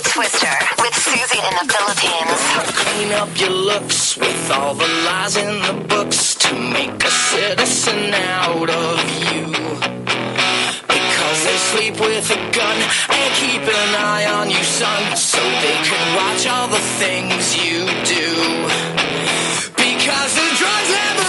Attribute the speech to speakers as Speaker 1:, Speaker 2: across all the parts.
Speaker 1: Twister with Susie in the Philippines.
Speaker 2: Clean up your looks with all the lies in the books to make a citizen out of you. Because they sleep with a gun and keep an eye on you, son, so they can watch all the things you do. Because the drugs never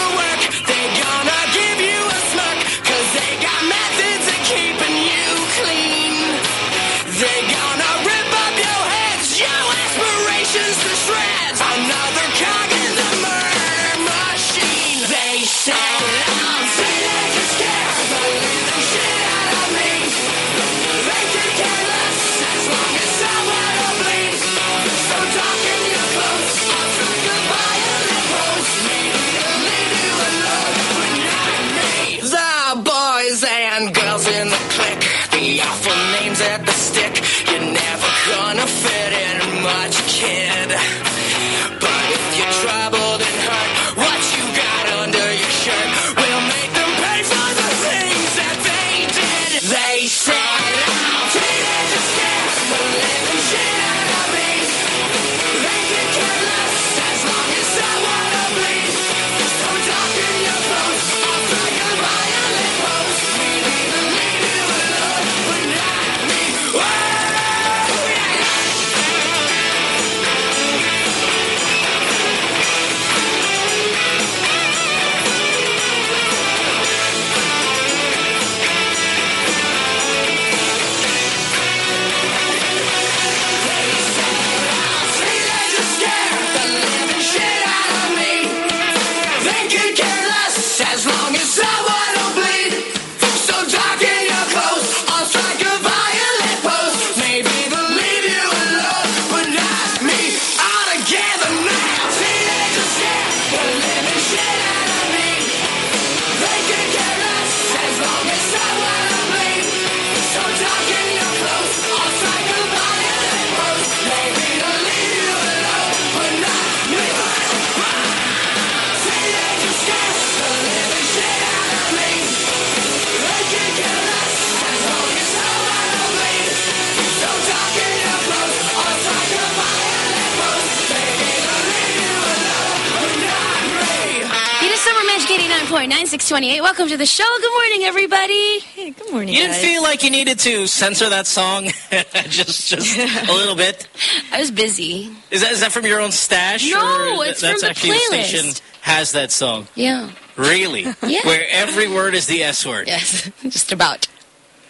Speaker 3: 628. Welcome to the show. Good morning, everybody.
Speaker 4: Hey, good morning,
Speaker 5: You didn't
Speaker 4: guys.
Speaker 5: feel like you needed to censor that song just just a little bit?
Speaker 3: I was busy.
Speaker 5: Is that is that from your own stash?
Speaker 3: No,
Speaker 5: or
Speaker 3: it's
Speaker 5: that's
Speaker 3: from the
Speaker 5: actually
Speaker 3: playlist.
Speaker 5: station has that song.
Speaker 3: Yeah.
Speaker 5: Really?
Speaker 3: Yeah.
Speaker 5: Where every word is the S word.
Speaker 3: Yes. Just about.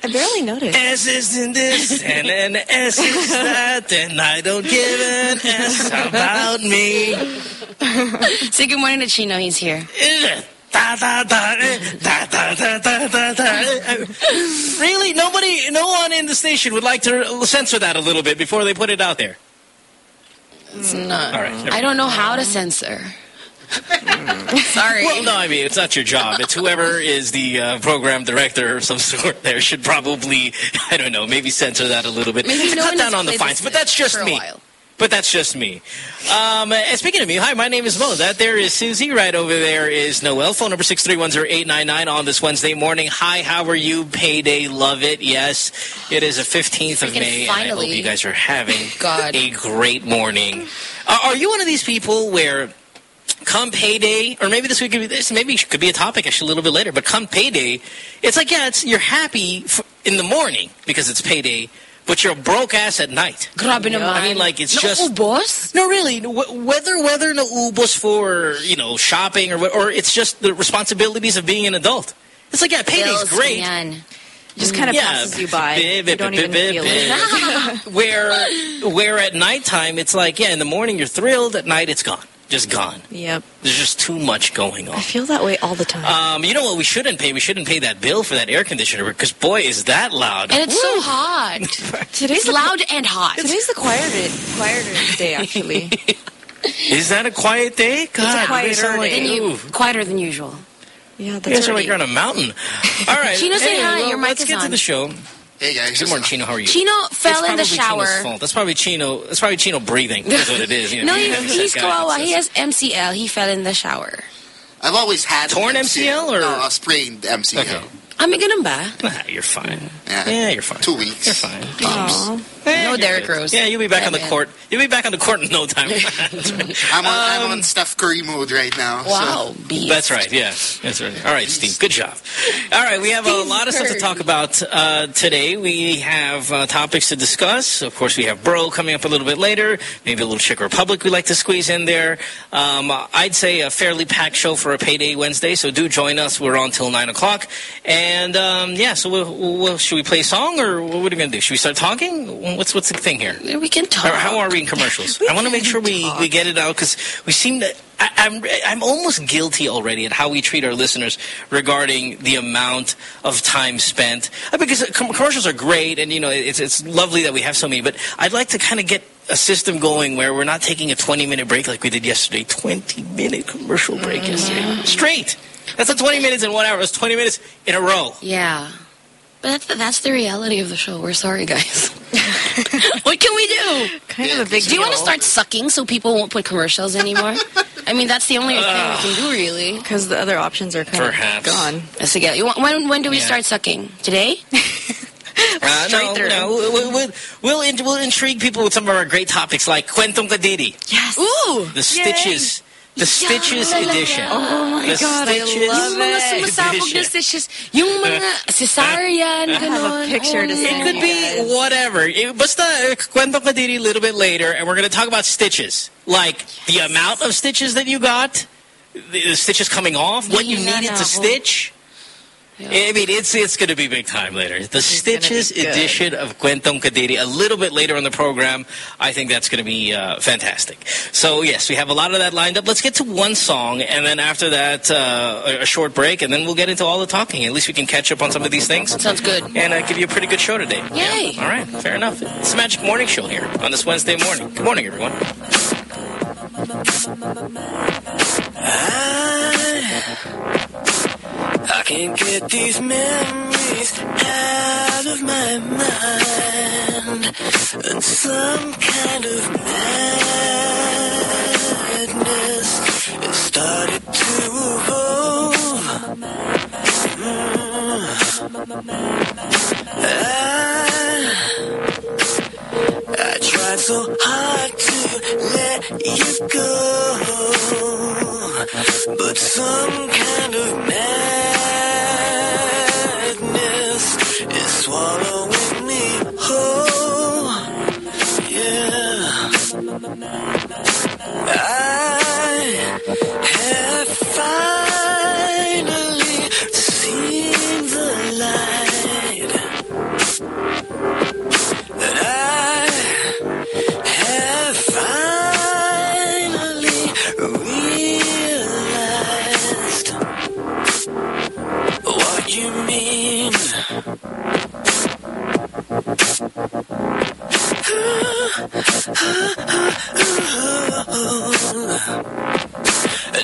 Speaker 4: I barely noticed.
Speaker 5: S is in this and an S is that and I don't give an S about me.
Speaker 3: Say good morning to Chino. He's here.
Speaker 5: Da, da, da, eh, da, da, da, da, da, da. Really? Nobody, no one in the station would like to censor that a little bit before they put it out there.
Speaker 3: It's not.
Speaker 5: All right,
Speaker 3: I don't know how to censor. Sorry.
Speaker 5: Well, no, I mean, it's not your job. It's whoever is the uh, program director of some sort there should probably, I don't know, maybe censor that a little bit.
Speaker 3: Maybe
Speaker 5: Cut down on the fines, but that's just me.
Speaker 3: while.
Speaker 5: But that's just me. Um, and speaking of me, hi, my name is Mo. That there is Susie. Right over there is Noel. Phone number 6310899 on this Wednesday morning. Hi, how are you? Payday, love it. Yes, it is the 15th of May, and I hope you guys are having
Speaker 3: God.
Speaker 5: a great morning. Are, are you one of these people where come payday, or maybe this week could be this, maybe it could be a topic actually a little bit later, but come payday, it's like, yeah, it's you're happy in the morning because it's payday, but you're a broke ass at night.
Speaker 3: Grabe naman.
Speaker 5: I mean, like, it's just...
Speaker 3: Naubos?
Speaker 5: No, really, wh- whether whether naubos for, you know, shopping or or it's just the responsibilities of being an adult. It's like, yeah, payday's
Speaker 3: Bills,
Speaker 5: great.
Speaker 3: yan.
Speaker 4: Just kind of
Speaker 5: Yeah,
Speaker 4: passes you by. you don't even feel it.
Speaker 5: where where at nighttime it's like, yeah, in the morning you're thrilled, at night it's gone. Just gone.
Speaker 4: Yep.
Speaker 5: There's just too much going on.
Speaker 4: I feel that way all the time.
Speaker 5: Um, you know what we shouldn't pay? We shouldn't pay that bill for that air conditioner because boy is that loud.
Speaker 3: And it's so hot.
Speaker 4: Today's
Speaker 3: It's loud and hot.
Speaker 4: Today's the quieter, quieter day, actually.
Speaker 5: Is that a quiet day? God, you
Speaker 4: quieter
Speaker 5: guys like,
Speaker 4: day.
Speaker 3: Than you, quieter than usual.
Speaker 4: Yeah,
Speaker 5: you
Speaker 4: that's
Speaker 5: guys are like you're on a mountain. All right.
Speaker 3: Chino, say
Speaker 5: Hey,
Speaker 3: hi.
Speaker 5: well,
Speaker 3: Your mic
Speaker 5: let's
Speaker 3: is
Speaker 5: get to the show.
Speaker 6: Hey guys,
Speaker 5: Good morning, Chino. How are you?
Speaker 3: Chino fell
Speaker 5: it's
Speaker 3: in the shower.
Speaker 5: Chino's fault. That's probably Chino. That's probably Chino breathing. That's what it is. You know,
Speaker 3: No, he,
Speaker 5: he's that
Speaker 3: he's
Speaker 5: guy
Speaker 3: kawawa. He has MCL. He fell in the shower.
Speaker 6: I've always had
Speaker 5: Torn
Speaker 6: an
Speaker 5: MCL or-
Speaker 6: no, a sprained MCL.
Speaker 5: Okay.
Speaker 3: Ah, may ganun ba?
Speaker 5: Nah, you're fine.
Speaker 6: Yeah.
Speaker 5: Yeah, you're fine.
Speaker 6: Two weeks.
Speaker 5: You're fine.
Speaker 6: Tops.
Speaker 4: Aw.
Speaker 3: No Derrick Rose.
Speaker 5: Yeah, you'll be back
Speaker 3: Yeah,
Speaker 5: on the
Speaker 3: man.
Speaker 5: court. You'll be back on the court in no time. Right.
Speaker 6: I'm on, I'm
Speaker 5: Um,
Speaker 6: on Steph Curry mode right now.
Speaker 3: Wow, beast.
Speaker 5: That's right. Yeah, that's right. All right, Steve. Good job. All right, we have a
Speaker 3: Steve
Speaker 5: lot of stuff to talk about uh, today. We have uh, topics to discuss. Of course, we have Bro coming up a little bit later. Maybe a little Czech Republic we'd like to squeeze in there. Um, I'd say a fairly packed show for a payday Wednesday. So do join us. We're on till nine o'clock. And um, yeah, so we'll, we'll, should we play a song or what are we going to do? Should we start talking? What's what's the thing here?
Speaker 3: We can talk.
Speaker 5: Or how are we in commercials? I want to make sure we, we get it out because we seem to. I, I'm I'm almost guilty already at how we treat our listeners regarding the amount of time spent. Uh, Because commercials are great, and you know it's it's lovely that we have so many. But I'd like to kind of get a system going where we're not taking a 20 minute break like we did yesterday. 20 minute commercial break yesterday, straight. That's a 20 minutes in one hour. It's 20 minutes in a row.
Speaker 3: Yeah. But that's the, that's the reality of the show. We're sorry, guys. what can we do?
Speaker 4: Kind of a big
Speaker 3: Do you want to start sucking so people won't put commercials anymore? I mean, that's the only thing we can do, really.
Speaker 4: Because the other options are kind
Speaker 5: Perhaps.
Speaker 4: of gone.
Speaker 3: Let's get. You want, when when do we
Speaker 5: Yeah.
Speaker 3: start sucking? Today?
Speaker 5: Uh, no,
Speaker 4: Straight through.
Speaker 5: no, we'll, we'll, we'll, in, we'll intrigue people with some of our great topics like Kwentong Kadiri.
Speaker 4: Yes.
Speaker 3: Ooh.
Speaker 5: The Stitches. The Stitches edition.
Speaker 4: Oh my
Speaker 5: the
Speaker 4: God, I
Speaker 5: Stitches
Speaker 4: love
Speaker 3: Yung mga
Speaker 4: it.
Speaker 3: sumasabog na stitches. Yung mga uh, cesarean, uh,
Speaker 4: I have a picture to
Speaker 3: Oh,
Speaker 4: send
Speaker 5: It could be
Speaker 4: Yes.
Speaker 5: whatever. It, basta eh, uh, Kwentong Kadiri a little bit later, and we're going to talk about stitches. Like the amount of stitches that you got, the, the stitches coming off, what you needed to stitch. I mean, it's it's going to be big time later. The
Speaker 4: gonna
Speaker 5: Stitches edition of Kwentong Kadiri a little bit later on the program. I think that's going to be uh, fantastic. So, yes, we have a lot of that lined up. Let's get to one song, and then after that, uh, a, a short break, and then we'll get into all the talking. At least we can catch up on some of these things.
Speaker 3: Sounds good.
Speaker 5: And uh, give you a pretty good show today.
Speaker 3: Yay.
Speaker 5: All right, fair enough. It's the Magic Morning Show here on this Wednesday morning. Good morning, everyone.
Speaker 7: I can't get these memories out of my mind. And some kind of madness has started to evolve. Mm. I, I tried so hard to let you go. But some kind of madness is swallowing me whole. Yeah. I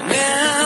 Speaker 7: now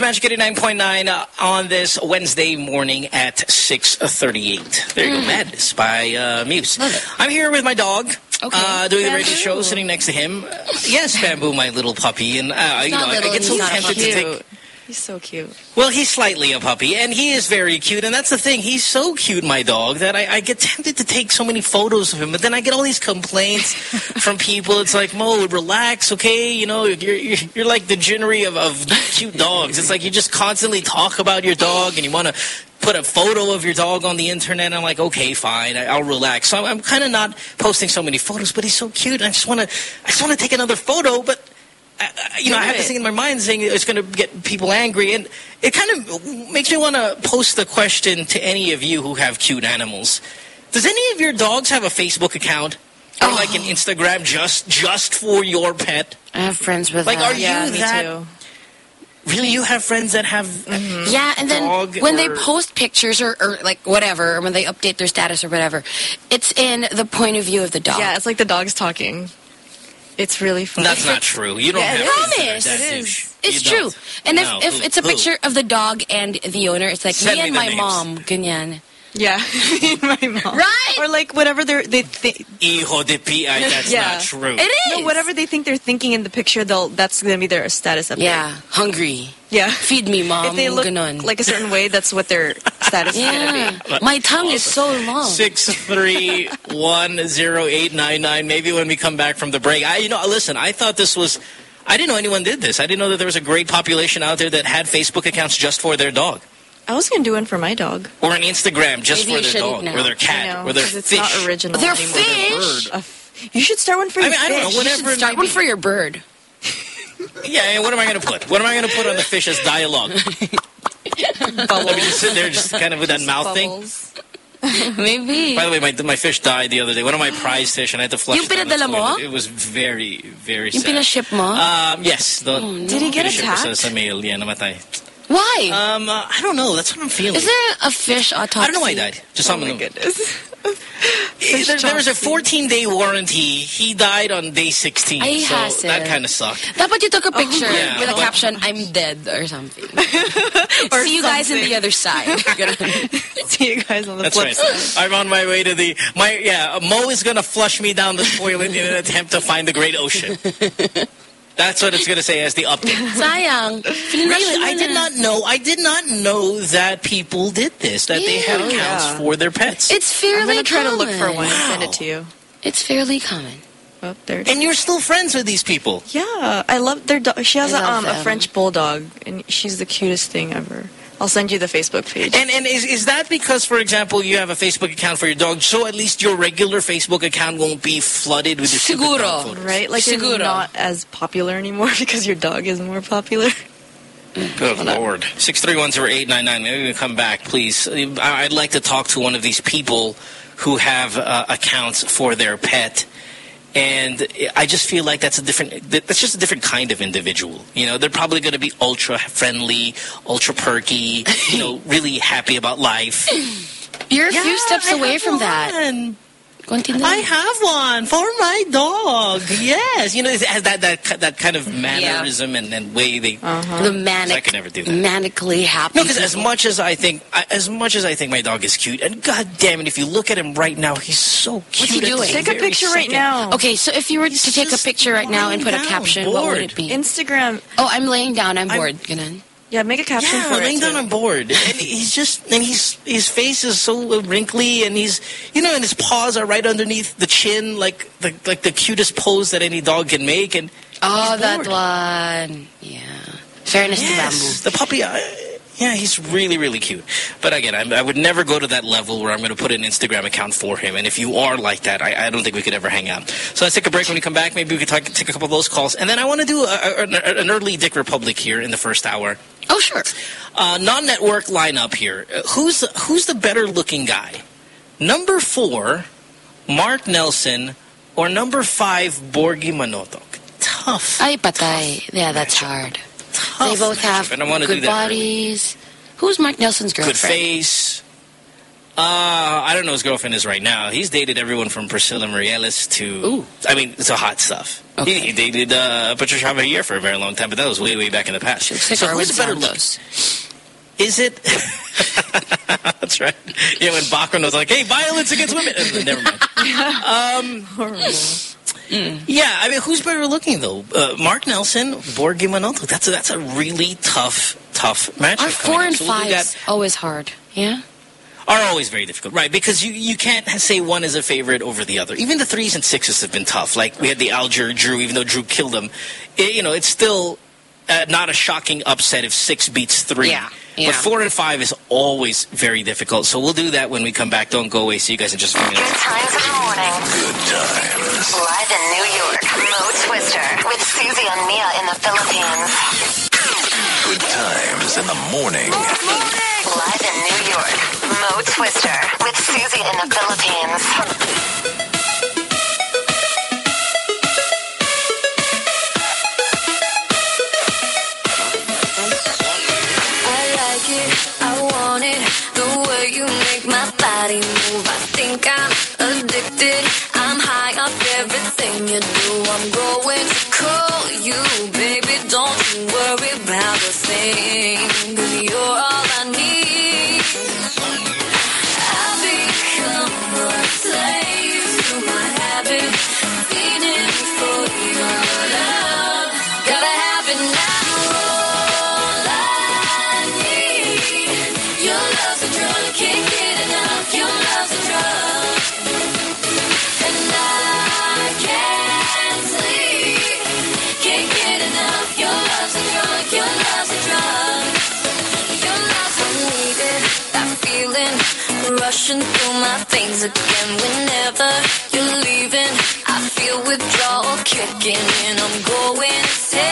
Speaker 5: Magic 89.9 uh, on this Wednesday morning at 6.38. There you go, Madness by uh, Muse. I'm here with my dog.
Speaker 3: Okay.
Speaker 5: Uh, doing the radio show, sitting next to him. Uh, yes, Bamboo, my little puppy. And, uh, you know, I-
Speaker 3: little,
Speaker 5: I get so
Speaker 3: he's not a
Speaker 5: tempted to take...
Speaker 4: He's so cute.
Speaker 5: Well, he's slightly a puppy, and he is very cute, and that's the thing. He's so cute, my dog, that I, I get tempted to take so many photos of him, but then I get all these complaints from people. It's like, Mo, relax, okay? You know, you're, you're, you're like the ginnery of, of cute dogs. It's like you just constantly talk about your dog, and you want to put a photo of your dog on the internet. I'm like, okay, fine, I, I'll relax. So I'm, I'm kind of not posting so many photos, but he's so cute. And I just want to, I just want to take another photo, but I, I- you know, I have this thing in my mind saying it's going to get people angry, and it kind of makes me want to post the question to any of you who have cute animals: Does any of your dogs have a Facebook account or oh. like an Instagram just just for your pet?
Speaker 3: I have friends with
Speaker 5: Like,
Speaker 3: that.
Speaker 5: are
Speaker 4: Yeah,
Speaker 5: you
Speaker 4: me
Speaker 5: that?
Speaker 4: too.
Speaker 5: Really, you have friends that have? Mm-hmm.
Speaker 3: Yeah, and then
Speaker 5: dog
Speaker 3: when they post pictures or, or like whatever, or when they update their status or whatever, it's in the point of view of the dog.
Speaker 4: Yeah, it's like the dog's talking. It's really funny.
Speaker 5: That's not true. You don't
Speaker 4: Yeah,
Speaker 5: have
Speaker 4: it
Speaker 5: friends that
Speaker 3: is. It
Speaker 5: douche.
Speaker 3: It's
Speaker 5: You
Speaker 3: true.
Speaker 5: don't.
Speaker 3: And
Speaker 5: No,
Speaker 3: if, if it's a picture of the dog and the owner, it's like
Speaker 5: Send
Speaker 3: me
Speaker 5: me
Speaker 3: and my
Speaker 5: names.
Speaker 3: mom, ganyan.
Speaker 4: Yeah, my mom.
Speaker 3: Right?
Speaker 4: Or like whatever they're they think.
Speaker 5: Hijo de pi, that's
Speaker 4: Yeah.
Speaker 5: not true.
Speaker 3: It is.
Speaker 4: No, whatever they think they're thinking in the picture, they'll that's gonna be their status update.
Speaker 3: Yeah, hungry.
Speaker 4: yeah.
Speaker 3: Feed me, mom.
Speaker 4: If they look
Speaker 3: Ganon.
Speaker 4: like a certain way, that's what their status is gonna
Speaker 3: yeah.
Speaker 4: be.
Speaker 3: My tongue is so long.
Speaker 5: Six three one zero eight nine nine. Maybe when we come back from the break. I, you know, listen. I thought this was. I didn't know anyone did this. I didn't know that there was a great population out there that had Facebook accounts just for their dog,
Speaker 4: I was gonna do one for my dog.
Speaker 5: or an Instagram just
Speaker 3: Maybe
Speaker 5: for their dog,
Speaker 3: now.
Speaker 5: or their cat,
Speaker 4: know,
Speaker 5: or their
Speaker 4: 'cause it's
Speaker 5: fish.
Speaker 4: not original
Speaker 3: Their
Speaker 4: anymore.
Speaker 3: fish.
Speaker 4: A f- you should start one for
Speaker 5: I
Speaker 4: your
Speaker 5: mean, I don't know, whatever-
Speaker 3: You start one for your bird.
Speaker 5: Yeah, what am I going to put? What am I going to put on the fish as dialogue? Let me just sit there, just kind of with that mouth thing.
Speaker 3: Maybe.
Speaker 5: By the way, my my fish died the other day. One of my prize fish, and I had to flush
Speaker 3: Yung
Speaker 5: it down the
Speaker 3: pinadala mo?
Speaker 5: It was very, very
Speaker 3: Yung
Speaker 5: sad.
Speaker 3: pinaship mo?
Speaker 5: Um, yes. The,
Speaker 3: no.
Speaker 4: Did he get
Speaker 5: pinaship ko
Speaker 4: attacked?
Speaker 5: Sa, sa mail. Yeah, namatay.
Speaker 3: Why?
Speaker 5: Um, uh, I don't know. That's what I'm feeling.
Speaker 3: is there a fish autopsy?
Speaker 5: I don't know why he died. Just
Speaker 4: Oh
Speaker 5: something.
Speaker 4: my goodness.
Speaker 5: there, there was a 14-day warranty. He died on day 16.
Speaker 3: Ay,
Speaker 5: so
Speaker 3: hassle.
Speaker 5: that kind of sucked.
Speaker 3: Dapat you took a picture
Speaker 5: Yeah.
Speaker 3: with a caption, I'm dead or something.
Speaker 4: Or
Speaker 3: See you guys
Speaker 4: on
Speaker 3: the other side.
Speaker 4: See you guys on the
Speaker 5: That's
Speaker 4: flip
Speaker 5: right.
Speaker 4: side.
Speaker 5: I'm on my way to the my yeah. Mo is gonna flush me down the toilet in an attempt to find the great ocean. That's what it's gonna say as the update.
Speaker 3: Sayang.
Speaker 5: Really, I did not know. I did not know that people did this. That they had accounts
Speaker 4: Yeah.
Speaker 5: for their pets.
Speaker 3: It's fairly
Speaker 4: I'm
Speaker 3: fairly
Speaker 4: gonna try to
Speaker 3: common.
Speaker 4: look for one and send it to you.
Speaker 3: It's fairly common.
Speaker 4: Oh, there.
Speaker 5: And you're still friends with these people.
Speaker 4: Yeah, I love their dog. She has
Speaker 3: I
Speaker 4: a,
Speaker 3: love
Speaker 4: um, a. French bulldog, and she's the cutest thing ever. I'll send you the Facebook page.
Speaker 5: And and is is that because, for example, you have a Facebook account for your dog, so at least your regular Facebook account won't be flooded with your stupid
Speaker 3: Seguro.
Speaker 5: dog photos?
Speaker 4: right? Like
Speaker 3: Seguro.
Speaker 4: you're not as popular anymore because your dog is more popular.
Speaker 5: Good lord. Six three one zero eight nine nine. Maybe we can come back, please. I- I'd like to talk to one of these people who have uh, accounts for their pet. And I just feel like that's a different, that's just a different kind of individual. You know, they're probably going to be ultra friendly, ultra perky, you know, really happy about life.
Speaker 3: You're a few steps
Speaker 5: I
Speaker 3: away from that.
Speaker 5: one.
Speaker 3: Continue.
Speaker 5: I have one for my dog. Yes. You know, it has that, that, that kind of mannerism and, and way they, uh-huh.
Speaker 3: the manic,
Speaker 5: I could never do that.
Speaker 3: manically happy.
Speaker 5: No, because as much as I think, as much as I think my dog is cute, and god damn it, if you look at him right now, he's so cute. What's he
Speaker 3: doing?
Speaker 4: Take a
Speaker 5: very
Speaker 4: picture right now.
Speaker 3: Okay, so if you were
Speaker 5: He's
Speaker 3: to take a picture right now and put a caption,
Speaker 5: down,
Speaker 3: what would it be?
Speaker 4: Instagram.
Speaker 3: oh, I'm laying down. I'm
Speaker 5: I'm-
Speaker 3: bored. Ganun.
Speaker 4: Yeah, make a caption
Speaker 5: Yeah,
Speaker 4: for
Speaker 5: laying
Speaker 4: it.
Speaker 5: down
Speaker 4: too.
Speaker 5: on board, and he's just, and he's his face is so wrinkly, and he's, you know, and his paws are right underneath the chin, like the like the cutest pose that any dog can make, and
Speaker 3: Oh,
Speaker 5: he's
Speaker 3: that one. Yeah. Fairness
Speaker 5: Yes,
Speaker 3: to
Speaker 5: the puppy. Uh, yeah, he's really, really cute. But again, I, I would never go to that level where I'm going to put an Instagram account for him. And if you are like that, I, I don't think we could ever hang out. So let's take a break. When we come back, maybe we could talk, take a couple of those calls. And then I want to do a, a, an early Dick Republic here in the first hour.
Speaker 3: Oh, sure.
Speaker 5: Uh, non-network lineup here. Who's the, who's the better looking guy? Number four, Mark Nelson, or number five, Borgy Manotoc? Tough.
Speaker 3: Ay, patay. Yeah, that's hard.
Speaker 5: Tough
Speaker 3: They both have
Speaker 5: and I want to do
Speaker 3: good
Speaker 5: that early.
Speaker 3: bodies. Who's Mark Nelson's girlfriend?
Speaker 5: Good face. Uh, I don't know who his girlfriend is right now. He's dated everyone from Priscilla Meirelles to...
Speaker 3: Ooh.
Speaker 5: I mean, it's a hot stuff.
Speaker 3: Okay.
Speaker 5: He, he dated uh, Patricia Javier for a very long time, but that was way, way back in the past.
Speaker 3: She looks
Speaker 5: so
Speaker 3: Arwen
Speaker 5: who's a better look? Is it? That's right. Yeah, when Bachman was like, hey, violence against women. Never mind. Um, yeah, I mean, who's better looking, though? Uh, Mark Nelson, Borgy Manotoc. That's a, that's a really tough, tough match.
Speaker 3: Are
Speaker 5: coming
Speaker 3: four and
Speaker 5: So
Speaker 3: always hard? Yeah.
Speaker 5: Are always very difficult, right? Because you, you can't say one is a favorite over the other. Even the threes and sixes have been tough. Like, we had the Alger Drew, even though Drew killed him. It, you know, it's still uh, not a shocking upset if six beats three.
Speaker 3: Yeah, yeah.
Speaker 5: But four and five is always very difficult. So we'll do that when we come back. Don't go away. See you guys in just a few
Speaker 1: Good
Speaker 5: minutes.
Speaker 1: times in the morning.
Speaker 8: Good times.
Speaker 1: Live in New York, Mo Twister with Susie and Mia in the Philippines.
Speaker 8: Good times in the morning.
Speaker 1: Live in New York, Mo Twister with Susie in the Philippines.
Speaker 9: Body move. I think I'm addicted, I'm high off everything you do. I'm going to call you, rushing through my veins again. Whenever you're leaving, I feel withdrawal kicking in. I'm going to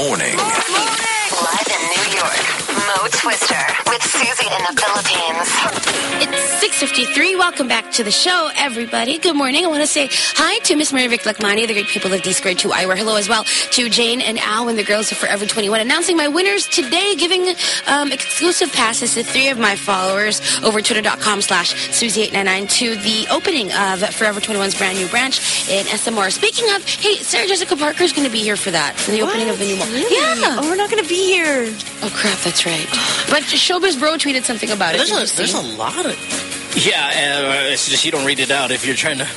Speaker 1: morning. Live in New York, Mo Twister with Susie in the Philippines.
Speaker 3: It's 6.53. Welcome back to the show, everybody. Good morning. I want to say hi to Miss Mary Vic Lakmani, the great people of D Squared 2 Eyewear. Hello as well to Jane and Al and the girls of Forever 21. Announcing my winners today, giving um, exclusive passes to three of my followers over twitter.com slash Susie899 to the opening of Forever 21's brand new branch in SM Aura. Speaking of, hey, Sarah Jessica Parker is going to be here for that, for the opening of the new mall. Yeah.
Speaker 4: Oh, we're not going to be here.
Speaker 3: Oh, crap, that's right. But Showbiz Bro tweeted something about it.
Speaker 5: There's a, there's a lot of... Yeah, uh, it's just you don't read it out if you're trying to...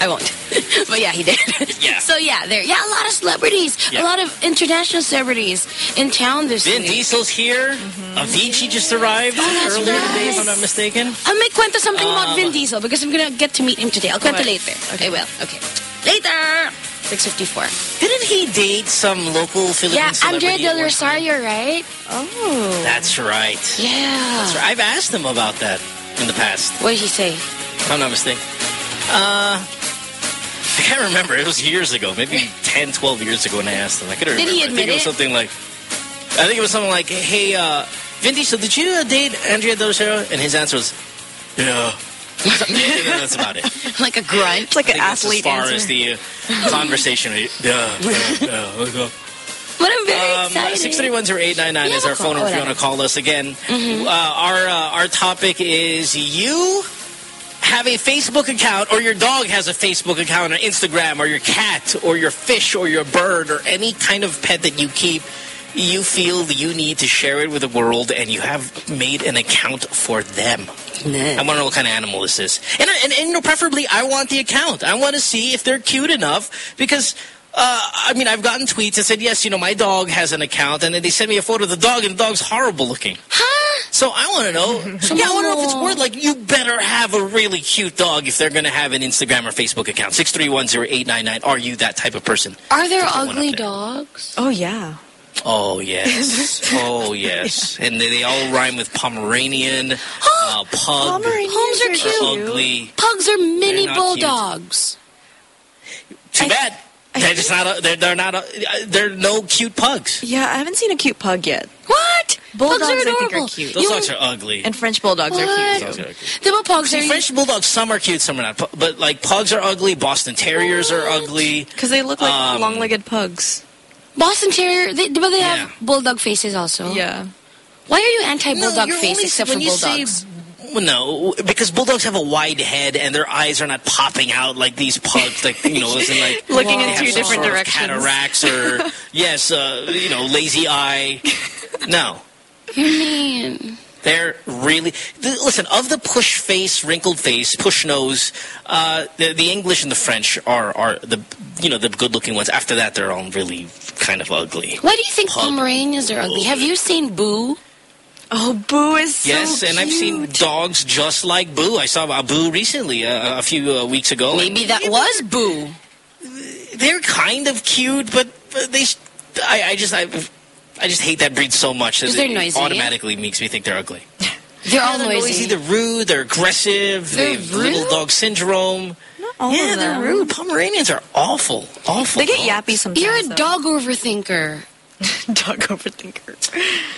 Speaker 3: I won't. but yeah, he did.
Speaker 5: Yeah.
Speaker 3: So yeah, there. Yeah, a lot of celebrities,
Speaker 5: Yeah.
Speaker 3: a lot of international celebrities in town this
Speaker 5: Vin
Speaker 3: week.
Speaker 5: Diesel's here. Avicii just arrived
Speaker 3: Oh,
Speaker 5: earlier today, if. I'm not mistaken.
Speaker 3: I'll make kwento something about
Speaker 5: Um,
Speaker 3: Vin Diesel because I'm gonna get to meet him today. I'll
Speaker 4: What?
Speaker 3: later. Okay, well, okay. Later. 654.
Speaker 5: Didn't he date some local Philippine
Speaker 3: Yeah? Andrea Del? Rosario, right?
Speaker 4: Oh.
Speaker 5: That's right.
Speaker 3: Yeah.
Speaker 5: That's right. I've asked him about that in the past,
Speaker 3: What did he say?
Speaker 5: if I'm not mistaken. Uh, I can't remember. It was years ago, maybe 10, 12 years ago when I asked him. I could
Speaker 3: Did
Speaker 5: remember.
Speaker 3: he
Speaker 5: I think
Speaker 3: admit
Speaker 5: it was something like, I think it was something like, "Hey, uh, Vindy, so did you uh, date Andrea Del Rosario?" And his answer was, "Yeah." That's about it.
Speaker 3: Like a grunt.
Speaker 4: It's like an athlete
Speaker 5: as far
Speaker 4: answer.
Speaker 5: as the uh, conversation. Yeah, yeah, yeah, let's go.
Speaker 3: But I'm very
Speaker 5: Um,
Speaker 3: excited.
Speaker 5: Six three one zero eight nine nine is our phone number if you want to call us again.
Speaker 3: Mm-hmm.
Speaker 5: Uh, our uh, our topic is you have a Facebook account or your dog has a Facebook account or Instagram or your cat or your fish or your bird or any kind of pet that you keep. You feel that you need to share it with the world and you have made an account for them. I want to know what kind of animal this is. And, and, and you know, preferably, I want the account. I want to see if they're cute enough because, uh, I mean, I've gotten tweets that said, yes, you know, my dog has an account. And then they send me a photo of the dog and the dog's horrible looking.
Speaker 3: Huh?
Speaker 5: So I want to know. yeah, I want to know if it's worth, like, you better have a really cute dog if they're going to have an Instagram or Facebook account. 6310899. Are you that type of person?
Speaker 3: Are there
Speaker 5: Put one up
Speaker 3: ugly
Speaker 5: there.
Speaker 3: dogs?
Speaker 4: Oh, yeah.
Speaker 5: Oh, yes. oh, yes. And they, they all rhyme with Pomeranian, uh, pug.
Speaker 4: Pomeranians
Speaker 3: Homes are
Speaker 4: are
Speaker 3: cute.
Speaker 5: Ugly.
Speaker 3: Pugs are mini
Speaker 5: They're cute.
Speaker 3: bulldogs.
Speaker 5: Too bad. They're just not. A, they're they're not. A, they're no cute pugs.
Speaker 4: Yeah, I haven't seen a cute pug yet.
Speaker 3: What?
Speaker 4: Bulldogs,
Speaker 3: pugs are
Speaker 4: I think, are
Speaker 3: adorable.
Speaker 4: cute.
Speaker 5: Those
Speaker 3: You-
Speaker 5: dogs are ugly.
Speaker 4: And French bulldogs are
Speaker 3: What?
Speaker 4: cute.
Speaker 5: Dogs
Speaker 4: too.
Speaker 5: are ugly.
Speaker 3: The pugs
Speaker 5: See,
Speaker 3: are
Speaker 5: French bulldogs, some are cute, some are not. But like pugs are ugly. Boston Terriers are ugly.
Speaker 4: Because they look like
Speaker 5: Um,
Speaker 4: long-legged pugs.
Speaker 3: Boston Terrier. They, but they
Speaker 5: Yeah.
Speaker 3: have bulldog faces also.
Speaker 4: Yeah.
Speaker 3: Why are you anti-bulldog
Speaker 5: you're
Speaker 3: face
Speaker 5: only-
Speaker 3: except
Speaker 5: when
Speaker 3: for
Speaker 5: you
Speaker 3: bulldogs?
Speaker 5: Say, well, no, because bulldogs have a wide head and their eyes are not popping out like these pugs. Like you know, isn't like
Speaker 4: Looking in two different
Speaker 5: sort of
Speaker 4: directions.
Speaker 5: cataracts or yes, uh, you know, lazy eye. No.
Speaker 3: You're mean.
Speaker 5: They're really th- listen of the push face, wrinkled face, push nose. Uh, the, the English and the French are are the you know the good looking ones. After that, they're all really kind of ugly.
Speaker 3: Why do you think
Speaker 5: Pug.
Speaker 3: Pomeranians are ugly? Have you seen Boo?
Speaker 4: Oh, Boo is so
Speaker 5: yes, and I've seen dogs just like Boo. I saw a Boo recently uh, a few uh, weeks ago.
Speaker 3: Maybe that was Boo.
Speaker 5: they're kind of cute, but, but they. I, I just I. I just hate that breed so much that
Speaker 3: 'Cause they're
Speaker 5: it
Speaker 3: noisy.
Speaker 5: automatically makes me think they're ugly.
Speaker 3: They're all
Speaker 5: they're
Speaker 3: noisy.
Speaker 5: They're rude. They're aggressive.
Speaker 3: They're
Speaker 5: they have little dog syndrome.
Speaker 4: All
Speaker 5: yeah,
Speaker 4: of
Speaker 5: they're rude. Pomeranians are awful. Awful.
Speaker 4: They get
Speaker 5: dogs.
Speaker 4: yappy sometimes.
Speaker 3: You're a
Speaker 4: though.
Speaker 3: dog overthinker.
Speaker 4: dog overthinker.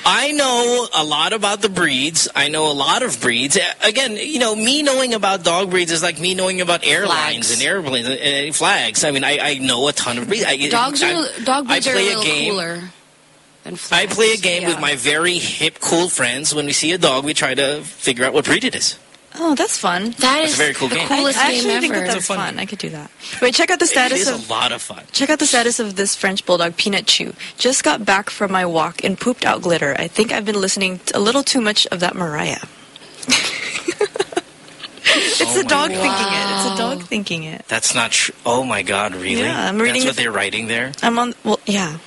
Speaker 5: I know a lot about the breeds. I know a lot of breeds. Uh, Again, you know, me knowing about dog breeds is like me knowing about airlines
Speaker 3: Flags.
Speaker 5: and airplanes and uh, flags. I mean, I, I know a ton of breeds. I,
Speaker 3: Dogs
Speaker 5: I,
Speaker 3: are dog breeds
Speaker 5: I
Speaker 3: are a
Speaker 5: play
Speaker 3: little
Speaker 5: game.
Speaker 3: cooler
Speaker 5: I play a game with my very hip, cool friends. When we see a dog, we try to figure out what breed it is.
Speaker 4: Oh, that's fun.
Speaker 3: That
Speaker 5: That's
Speaker 3: is
Speaker 5: a very cool
Speaker 3: the
Speaker 5: game.
Speaker 3: coolest
Speaker 4: I
Speaker 3: game
Speaker 4: actually think
Speaker 3: ever.
Speaker 4: that
Speaker 5: It's
Speaker 4: that's
Speaker 5: a fun
Speaker 4: fun. I could do that. Wait, check out the status
Speaker 5: is
Speaker 4: of
Speaker 5: a lot of fun.
Speaker 4: check out the status of this French bulldog, Peanut Chew. Just got back from my walk and pooped out glitter. I think I've been listening to a little too much of that Mariah. it's
Speaker 5: Oh
Speaker 4: a dog
Speaker 5: God.
Speaker 4: thinking it. It's a dog thinking it.
Speaker 5: That's not true. Oh my God, really?
Speaker 4: Yeah, I'm reading
Speaker 5: That's what
Speaker 4: it-
Speaker 5: they're writing there.
Speaker 4: I'm on. Well, yeah.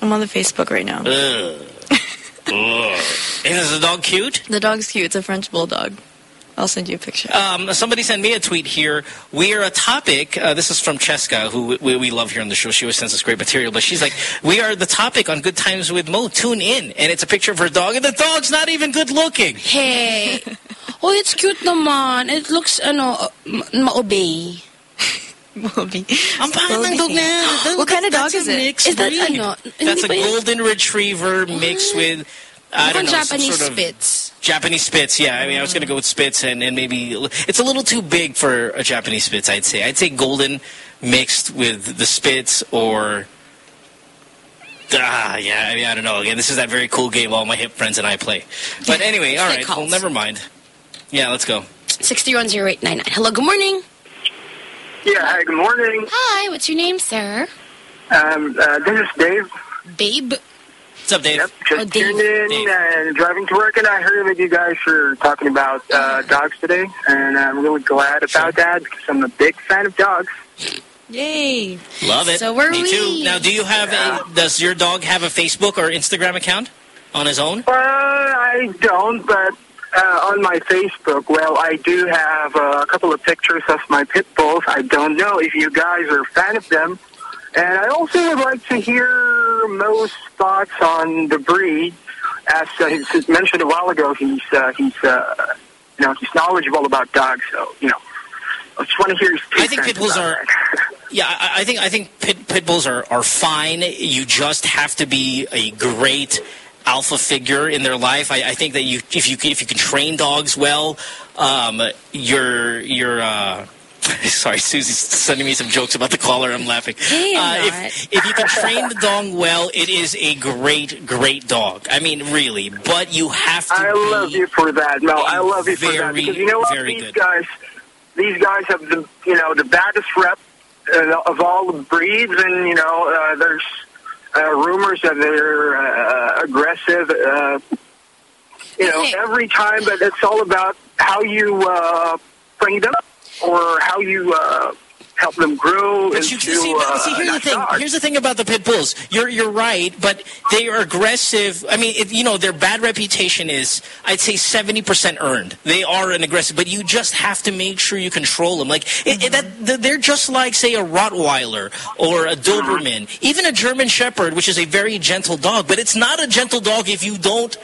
Speaker 4: I'm on the Facebook right now.
Speaker 5: Ugh. Ugh. Is the dog cute?
Speaker 4: The dog's cute. It's a French bulldog. I'll send you a picture.
Speaker 5: Um, somebody sent me a tweet here. We are a topic. Uh, this is from Cheska, who we, we love here on the show. She always sends us great material. But she's like, we are the topic on Good Times with Mo. Tune in. And it's a picture of her dog. And the dog's not even good looking.
Speaker 3: Hey. oh, it's cute naman. It looks, ano, uh, ma- ma-obey.
Speaker 4: Will be.
Speaker 5: Ang pangit ng dog na.
Speaker 4: What kind of dog is it?
Speaker 5: mixed
Speaker 3: Is that, ano,
Speaker 5: That's a golden retriever mixed with, I don't know, some
Speaker 3: Japanese
Speaker 5: sort of
Speaker 3: Spitz.
Speaker 5: Japanese Spitz, yeah. I mean, I was going to go with Spitz, and, and maybe it's a little too big for a Japanese Spitz. I'd say. I'd say golden mixed with the Spitz, or ah, yeah. I mean, I don't know. Again, this is that very cool game all my hip friends and I play. But anyway, all right.
Speaker 3: Play
Speaker 5: right. Well, never mind. Yeah, let's go.
Speaker 3: 6310899. Hello, good morning.
Speaker 10: Yeah, hi, good morning.
Speaker 3: Hi, what's your name, sir?
Speaker 10: Um, uh, this is Dave.
Speaker 3: Babe.
Speaker 5: What's up, Dave?
Speaker 10: Yep, just
Speaker 3: Oh, Dave.
Speaker 10: tuned in
Speaker 5: Dave.
Speaker 10: and driving to work, and I heard that you guys were talking about uh, dogs today, and I'm really glad about that because I'm a big fan of dogs.
Speaker 4: Yay!
Speaker 5: Love it.
Speaker 3: So were
Speaker 5: Me too.
Speaker 3: we.
Speaker 5: Now, do you have a? Does your dog have a Facebook or Instagram account on his own?
Speaker 10: Uh, I don't, but uh, on my Facebook, well, I do have uh, a couple of pictures of my pit bulls. I don't know if you guys are a fan of them. And I also would like to hear Mo's thoughts on the breed. As uh, he mentioned a while ago, he's uh, he's uh, you know he's knowledgeable about dogs. So you know, I just want to hear his
Speaker 5: I think pit bulls are- Yeah, I, I think I think pit, pit bulls are, are fine. You just have to be a great alpha figure in their life. I, I think that you if you can, if you can train dogs well, um, you're you're. Uh, Sorry, Susie's sending me some jokes about the collar. I'm laughing.
Speaker 3: Hey, I'm
Speaker 5: uh, if, if you can train the dog well, it is a great, great dog. I mean, really. But you have to
Speaker 10: I
Speaker 5: be
Speaker 10: love you for that, Mel. I love you for that because you know what? These
Speaker 5: good.
Speaker 10: guys, these guys have the you know the baddest rep uh, of all the breeds, and you know uh, there's uh, rumors that they're uh, aggressive. Uh, you know, every time, but it's all about how you uh, bring them up or how you uh, help them grow
Speaker 5: But you
Speaker 10: into
Speaker 5: can see,
Speaker 10: uh,
Speaker 5: see, here's the thing.
Speaker 10: dog.
Speaker 5: Here's the thing about the pit bulls. You're you're right, but they are aggressive. I mean, it, you know, their bad reputation is, I'd say, 70% earned. They are an aggressive, but you just have to make sure you control them. Like it, it, that, they're just like, say, a Rottweiler or a Doberman, even a German Shepherd, which is a very gentle dog. But it's not a gentle dog if you don't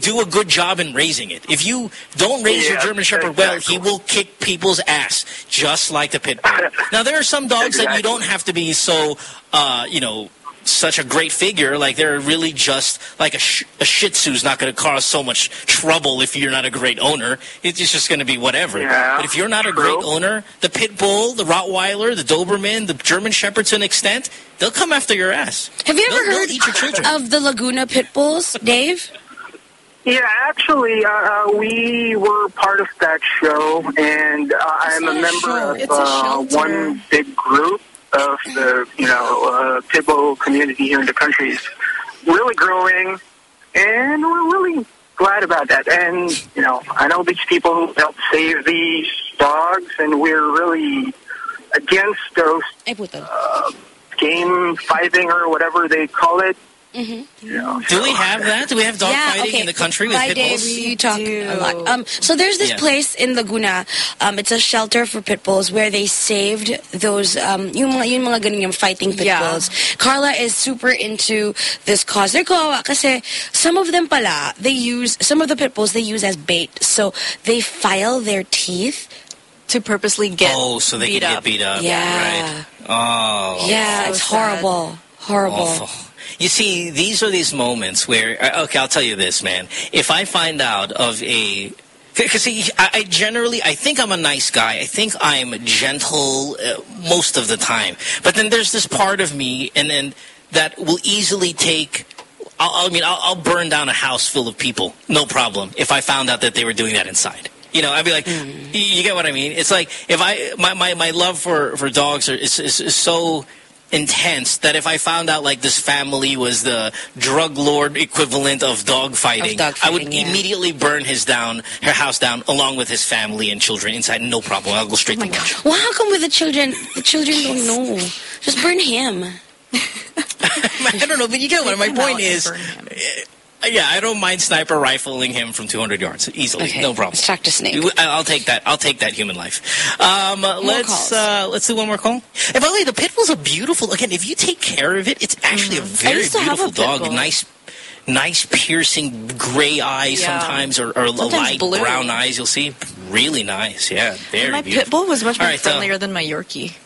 Speaker 5: do a good job in raising it. If you don't raise your German Shepherd well, he will kick people's ass, just like the pit bull. now, there are some dogs that you don't have to be so, uh, you know, such a great figure. Like, they're really just, like a, sh a Shih Tzu's not going to cause so much trouble if you're not a great owner. It's just going to be whatever.
Speaker 10: Yeah,
Speaker 5: but if you're not a
Speaker 10: true.
Speaker 5: great owner, the pit bull, the Rottweiler, the Doberman, the German Shepherd to an extent, they'll come after your ass.
Speaker 3: Have you ever
Speaker 5: They'll- they'll
Speaker 3: heard
Speaker 5: eat your
Speaker 3: of the Laguna pit bulls, Dave?
Speaker 10: Yeah, actually, uh, uh, we were part of that show, and uh, I'm a
Speaker 3: not a
Speaker 10: member of
Speaker 4: a
Speaker 10: uh, one big group of the, you know, uh, pit bull community here in the country. It's really growing, and we're really glad about that. And, you know, I know these people who help save these dogs, and we're really against those
Speaker 3: puto.
Speaker 10: game fighting or whatever they call it.
Speaker 3: Mm-hmm.
Speaker 10: You know,
Speaker 5: Do we have that? Do we have dog fighting in the country with
Speaker 3: Bye,
Speaker 5: pit
Speaker 3: Dave.
Speaker 5: bulls?
Speaker 3: You talk
Speaker 4: do.
Speaker 3: a lot. Um, so there's this
Speaker 5: Yeah.
Speaker 3: place in Laguna. Um, it's a shelter for pit bulls where they saved those um, yung mga yung mga ganun yung fighting pit
Speaker 4: Yeah.
Speaker 3: bulls. Carla is super into this cause. They're kawawa kasi some of them pala they use some of the pit bulls they use as bait. So they file their teeth.
Speaker 4: to purposely get
Speaker 5: oh, so they
Speaker 4: beat
Speaker 5: can
Speaker 4: up.
Speaker 5: get beat up.
Speaker 3: Yeah.
Speaker 5: Right. Oh.
Speaker 3: yeah,
Speaker 4: so
Speaker 3: it's
Speaker 4: sad.
Speaker 3: horrible. Horrible.
Speaker 5: Awful. You see, these are these moments where, uh, okay, I'll tell you this, man. If I find out of a, because see, I, I generally, I think I'm a nice guy. I think I'm gentle uh, most of the time. But then there's this part of me, and then that will easily take. I'll, I mean, I'll, I'll burn down a house full of people, no problem. If I found out that they were doing that inside. You know, I'd be like, y- you get what I mean? It's like if I my my, my love for for dogs are, is, is is so intense that if I found out like this family was the drug lord equivalent of dog fighting,
Speaker 3: dog
Speaker 5: I would
Speaker 3: yeah.
Speaker 5: immediately burn his down her house down along with his family and children inside. No problem. I'll go straight oh to lunch.
Speaker 3: Well, how come with the children, the children don't know? Just burn him.
Speaker 5: I don't know, but you get what my point is. Yeah, I don't mind sniper rifling him from 200 yards easily.
Speaker 3: Okay,
Speaker 5: No problem.
Speaker 3: let's talk to Snake.
Speaker 5: I'll take that. I'll take that human life. Um, let's uh, let's do one more call. And by the way, the pit bull's a beautiful. Again, if you take care of it, it's actually a very
Speaker 4: have a
Speaker 5: beautiful dog.
Speaker 4: bull.
Speaker 5: Nice, nice piercing gray eyes
Speaker 4: Yeah.
Speaker 5: sometimes, or, or
Speaker 4: Sometimes
Speaker 5: light
Speaker 4: blue.
Speaker 5: brown eyes. You'll see, really nice. Yeah, very
Speaker 4: My
Speaker 5: beautiful.
Speaker 4: pit bull was much more
Speaker 5: right, uh,
Speaker 4: friendlier than my Yorkie.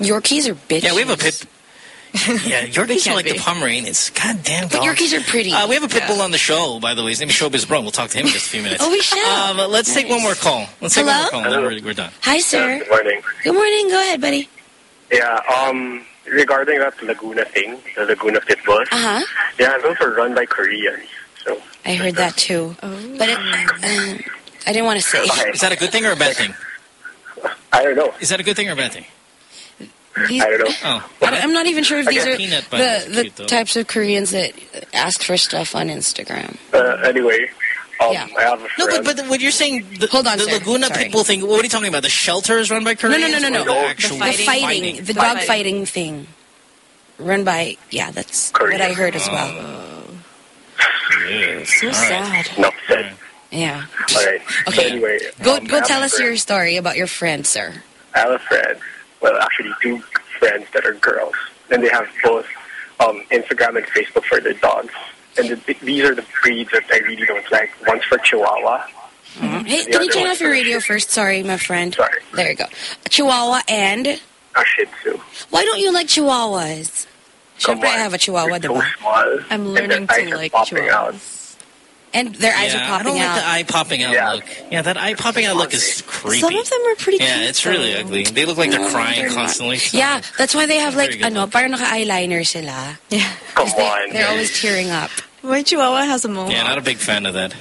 Speaker 3: Yorkies are bitches.
Speaker 5: Yeah, we have a pit. Yeah, Yorkies are
Speaker 4: can't
Speaker 5: like the
Speaker 4: be.
Speaker 5: Pomeranians. God damn
Speaker 3: But. Yorkies are pretty.
Speaker 5: Uh, we have a pit
Speaker 4: Yeah.
Speaker 5: bull on the show, by the way. His name is Showbiz Bro. We'll talk to him in just a few minutes.
Speaker 3: Oh, we shall.
Speaker 5: Um, let's take one more call. Let's take one more call. and Then we're, we're done.
Speaker 3: Hi, sir.
Speaker 11: Good morning.
Speaker 3: Good morning. Go ahead, buddy.
Speaker 11: Yeah, um, regarding that Laguna thing, the Laguna pit bulls,
Speaker 3: Uh huh.
Speaker 11: yeah, those are run by Koreans. So,
Speaker 3: I heard that too.
Speaker 4: Oh.
Speaker 3: But it, uh, I didn't want to say.
Speaker 11: okay,
Speaker 5: Is that a good thing or a bad thing?
Speaker 11: I don't know.
Speaker 5: Is that a good thing or a bad thing?
Speaker 3: These,
Speaker 11: I don't know.
Speaker 5: Oh,
Speaker 3: I don't- I'm not even sure if these are
Speaker 5: Peanut butter is
Speaker 3: the, the
Speaker 5: cute,
Speaker 3: types of Koreans that ask for stuff on Instagram.
Speaker 11: Uh, anyway, um,
Speaker 3: Yeah.
Speaker 11: I have a
Speaker 5: no, but but what you're saying, the,
Speaker 3: Hold on,
Speaker 5: the
Speaker 3: sir.
Speaker 5: Laguna
Speaker 3: Sorry.
Speaker 5: pit bull thing. What are you talking about? The shelter is run by Koreans.
Speaker 3: no, no, no,
Speaker 5: or
Speaker 3: no.
Speaker 5: The
Speaker 11: The
Speaker 5: actual
Speaker 3: The
Speaker 4: fighting.
Speaker 3: fighting, the
Speaker 4: The
Speaker 3: dog
Speaker 4: fighting.
Speaker 3: fighting thing, run by yeah, that's
Speaker 11: Korea.
Speaker 3: what I heard as
Speaker 5: Oh.
Speaker 3: well.
Speaker 5: Yeah.
Speaker 4: So
Speaker 5: All right.
Speaker 4: sad.
Speaker 11: Enough said.
Speaker 3: Yeah.
Speaker 11: All right.
Speaker 3: Okay.
Speaker 11: So anyway,
Speaker 3: Go
Speaker 11: um,
Speaker 3: go tell us
Speaker 11: friend.
Speaker 3: your story about your friend, sir.
Speaker 11: I have a friend. Well, actually, two friends that are girls. And they have both um, Instagram and Facebook for their dogs. And the, these are the breeds that I really don't like. One's for Chihuahua.
Speaker 3: Hey, can you turn off your radio
Speaker 11: Shih-
Speaker 3: first? Sorry, my friend.
Speaker 11: Sorry.
Speaker 3: There you go. Chihuahua and
Speaker 11: a Shih Tzu.
Speaker 3: Why don't you like Chihuahuas?
Speaker 11: Come
Speaker 3: Siyempre, I
Speaker 11: on.
Speaker 3: have a Chihuahua,
Speaker 11: They're so small.
Speaker 4: I'm
Speaker 11: and their
Speaker 4: learning
Speaker 11: eyes
Speaker 4: to
Speaker 11: are
Speaker 4: like
Speaker 11: popping out.
Speaker 4: Chihuahuas.
Speaker 3: And their eyes
Speaker 5: yeah,
Speaker 3: are
Speaker 5: I don't
Speaker 3: popping
Speaker 5: like
Speaker 3: out.
Speaker 5: the eye popping out
Speaker 11: Yeah.
Speaker 5: look. Yeah, that eye popping out look is creepy.
Speaker 4: Some of them are pretty
Speaker 5: yeah,
Speaker 4: cute,
Speaker 5: it's really
Speaker 4: though.
Speaker 5: ugly. They look like they're crying constantly. so-
Speaker 3: Yeah, that's why they have like, ano, parang naka-eyeliner sila.
Speaker 4: Yeah.
Speaker 11: Come
Speaker 3: They,
Speaker 11: on.
Speaker 3: they're always tearing up.
Speaker 4: My chihuahua has a mohawk.
Speaker 5: Yeah, not a big fan of that.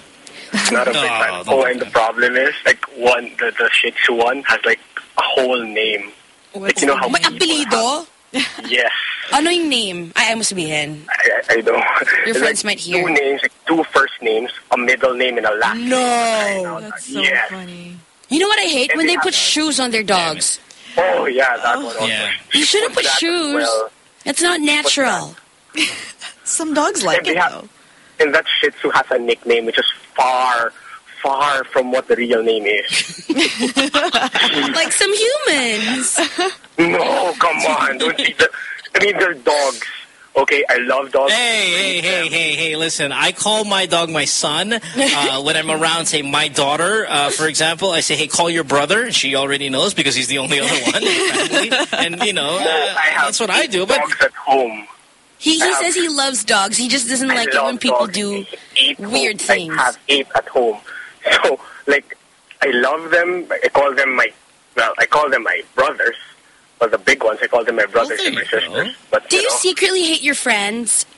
Speaker 11: Not a big
Speaker 5: Oh,
Speaker 11: fan.
Speaker 5: don't
Speaker 11: Oh, and the problem is, like, one, the, the Shih Tzu one has, like, a whole name. Like, you know how
Speaker 3: May
Speaker 11: people
Speaker 3: apelido?
Speaker 11: have- Yes.
Speaker 3: Ano yung name? Ay, ay mo sabihin.
Speaker 11: I, I, I know.
Speaker 3: Your friends
Speaker 11: like
Speaker 3: might hear.
Speaker 11: Two names, like two first names, a middle name, and a last name.
Speaker 3: No.
Speaker 4: That's so
Speaker 11: Yes.
Speaker 4: funny.
Speaker 3: You know what I hate?
Speaker 11: And
Speaker 3: When
Speaker 11: they
Speaker 3: they put
Speaker 11: that.
Speaker 3: shoes on their dogs.
Speaker 11: Oh, yeah, that one also.
Speaker 5: Yeah.
Speaker 3: You shouldn't put
Speaker 11: That
Speaker 3: shoes.
Speaker 11: Well.
Speaker 3: It's not natural.
Speaker 4: Some dogs like
Speaker 11: And
Speaker 4: it
Speaker 11: have-
Speaker 4: though.
Speaker 11: And that Shih Tzu has a nickname which is far, far from what the real name is.
Speaker 3: Like some humans.
Speaker 11: no, come on. Don't see the, I mean, they're dogs. Okay, I love dogs.
Speaker 5: Hey, hey, hey, hey, hey, listen, I call my dog my son. Uh, when I'm around, say, my daughter, uh, for example, I say, hey, call your brother. She already knows because he's the only other one in. And, you know, uh, that's what I do. But
Speaker 11: dogs at home.
Speaker 3: He, he says he loves dogs. He just doesn't
Speaker 11: I
Speaker 3: like it when people
Speaker 11: dogs.
Speaker 3: do weird
Speaker 11: home.
Speaker 3: things.
Speaker 11: I have eight at home. So, like, I love them. I call them my, well, I call them my brothers. Well, the big ones, I call them my brothers
Speaker 5: there
Speaker 11: and my
Speaker 5: you go.
Speaker 11: sisters. But,
Speaker 3: Do you
Speaker 11: know,
Speaker 3: secretly hate your friends?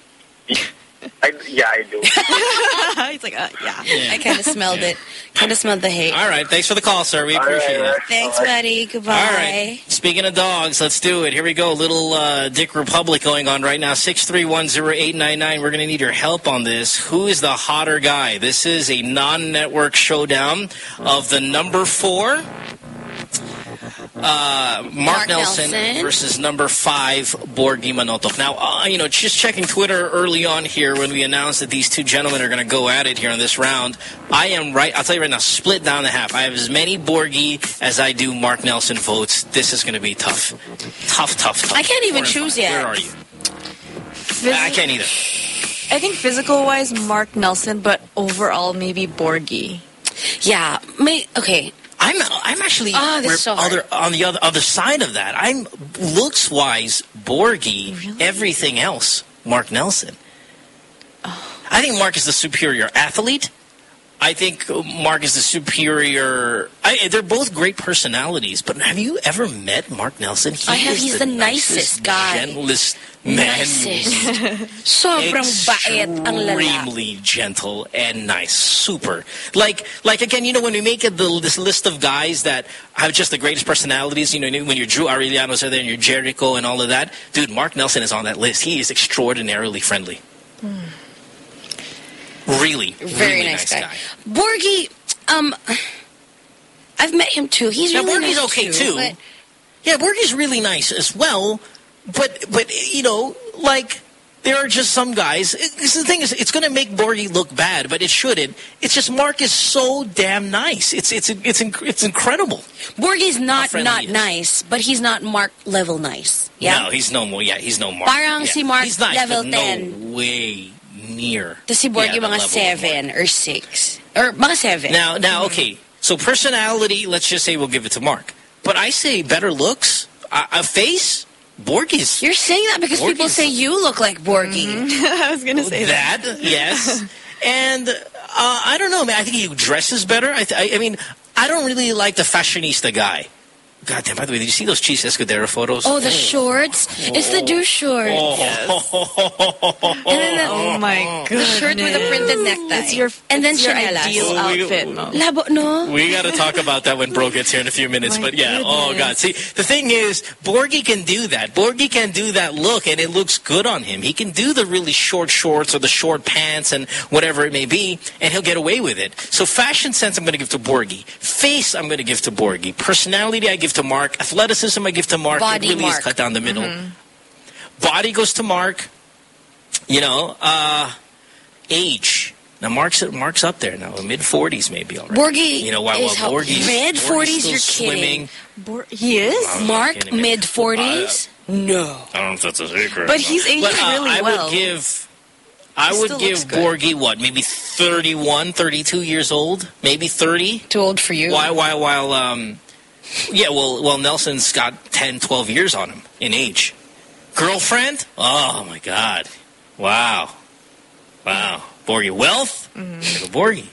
Speaker 11: I, yeah, I do.
Speaker 4: He's like, uh, yeah.
Speaker 3: I kind of smelled it. Kind of smelled the hate.
Speaker 5: All right, thanks for the call, sir. We
Speaker 11: All
Speaker 5: appreciate
Speaker 11: right,
Speaker 5: it.
Speaker 3: Thanks,
Speaker 11: all right.
Speaker 3: buddy. Goodbye.
Speaker 5: All right. Speaking of dogs, let's do it. Here we go. Little uh, Dick Republic going on right now. 6310899. We're going to need your help on this. Who is the hotter guy? This is a non-network showdown of the number four. Uh, Mark,
Speaker 3: Mark
Speaker 5: Nelson,
Speaker 3: Nelson.
Speaker 5: versus number five, Borgy Manotoc. Now, uh, you know, just checking Twitter early on here when we announced that these two gentlemen are going to go at it here on this round. I am right, I'll tell you right now, split down the half. I have as many Borgy as I do Mark Nelson votes. This is going to be tough. Tough, tough, tough.
Speaker 3: I can't even choose
Speaker 5: five.
Speaker 3: yet.
Speaker 5: Where are you?
Speaker 4: Phys-
Speaker 5: I can't either.
Speaker 4: I think physical-wise, Mark Nelson, but overall, maybe Borgy.
Speaker 3: Yeah. May, okay.
Speaker 5: I'm I'm actually
Speaker 3: ah, this so
Speaker 5: other on the other other side of that. I'm looks wise Borgy, everything else Mark Nelson. I think Mark is the superior athlete. I think Mark is the superior. I, they're both great personalities, but have you ever met Mark Nelson? He
Speaker 3: I have. He's the nicest guy.
Speaker 5: gentlest man.
Speaker 3: Nicest. Sobrang bait ang
Speaker 5: extremely gentle and nice, super. Like, like again, you know, when we make it the, this list of guys that have just the greatest personalities, you know, when your Drew Arellanos are there and your Jericho and all of that, dude, Mark Nelson is on that list. He is extraordinarily friendly. Hmm. Really,
Speaker 3: Very
Speaker 5: really
Speaker 3: nice,
Speaker 5: nice,
Speaker 3: guy. Borgy, um, I've met him too. He's
Speaker 5: Now,
Speaker 3: really
Speaker 5: Borgy's
Speaker 3: nice
Speaker 5: okay,
Speaker 3: too.
Speaker 5: Yeah, Borgy's really nice as well, but but you know, like there are just some guys. It, the thing is, it's going to make Borgy look bad, but it shouldn't. It's just Mark is so damn nice. It's it's it's inc- it's incredible.
Speaker 3: Borgy's not not nice, but he's not Mark level nice. Yeah.
Speaker 5: No, he's no more. Yeah, he's no Mark.
Speaker 3: Parang
Speaker 5: yeah.
Speaker 3: si Mark
Speaker 5: he's nice,
Speaker 3: level
Speaker 5: no
Speaker 3: 10.
Speaker 5: way near.
Speaker 3: Tapos si Borgy
Speaker 5: yeah, the
Speaker 3: mga
Speaker 5: level of Mark.
Speaker 3: seven or six. Or mga seven.
Speaker 5: Now, now, okay. So personality, let's just say we'll give it to Mark. But I say better looks, a, a face, Borgy's.
Speaker 3: You're saying that because people say you look like Borgy.
Speaker 4: I was gonna say that.
Speaker 5: that, yes. and uh, I don't know, man. I think he dresses better. I, th I, I mean, I don't really like the fashionista guy. God damn, by the way, did you see those Chiz Escudero photos?
Speaker 3: Oh, the shorts. It's the do shorts.
Speaker 5: Oh.
Speaker 3: And then the,
Speaker 4: Oh my
Speaker 3: the
Speaker 4: goodness.
Speaker 3: shirt with a printed necktie.
Speaker 4: It's your,
Speaker 3: and then
Speaker 4: it's your
Speaker 3: chinelas.
Speaker 4: ideal
Speaker 5: Oh, we-
Speaker 4: outfit, Mo.
Speaker 3: Labo, no?
Speaker 5: We got to talk about that when Bro gets here in a few minutes. But yeah, oh. God. See, the thing is, Borgy can do that. Borgy can do that look, and it looks good on him. He can do the really short shorts or the short pants and whatever it may be, and he'll get away with it. So fashion sense, I'm going to give to Borgy. Face, I'm going to give to Borgy. Personality, I give to Mark. Athleticism, I give to Mark.
Speaker 3: Body,
Speaker 5: it really
Speaker 3: Mark.
Speaker 5: is cut down the middle. Body goes to Mark. You know, uh, age. Now Mark's Mark's up there now, mid forties maybe already.
Speaker 3: Borgy
Speaker 5: you know, while,
Speaker 3: is
Speaker 5: while Borgy's
Speaker 3: mid-40s, you're
Speaker 5: still
Speaker 3: kidding.
Speaker 4: Bor- he is?
Speaker 3: Mark, mid 40s? No.
Speaker 5: I don't know if that's a secret.
Speaker 4: But he's aging
Speaker 5: But, uh,
Speaker 4: really
Speaker 5: I
Speaker 4: well.
Speaker 5: would give, I
Speaker 4: He
Speaker 5: would give. Borgy what, maybe 31, 32 years old, maybe 30.
Speaker 3: Too old for you.
Speaker 5: While while while um, Yeah, well, well, Nelson's got 10, 12 years on him in age. Girlfriend? Oh, my God. Wow. Wow. Borgy. Wealth? Mm Borgy.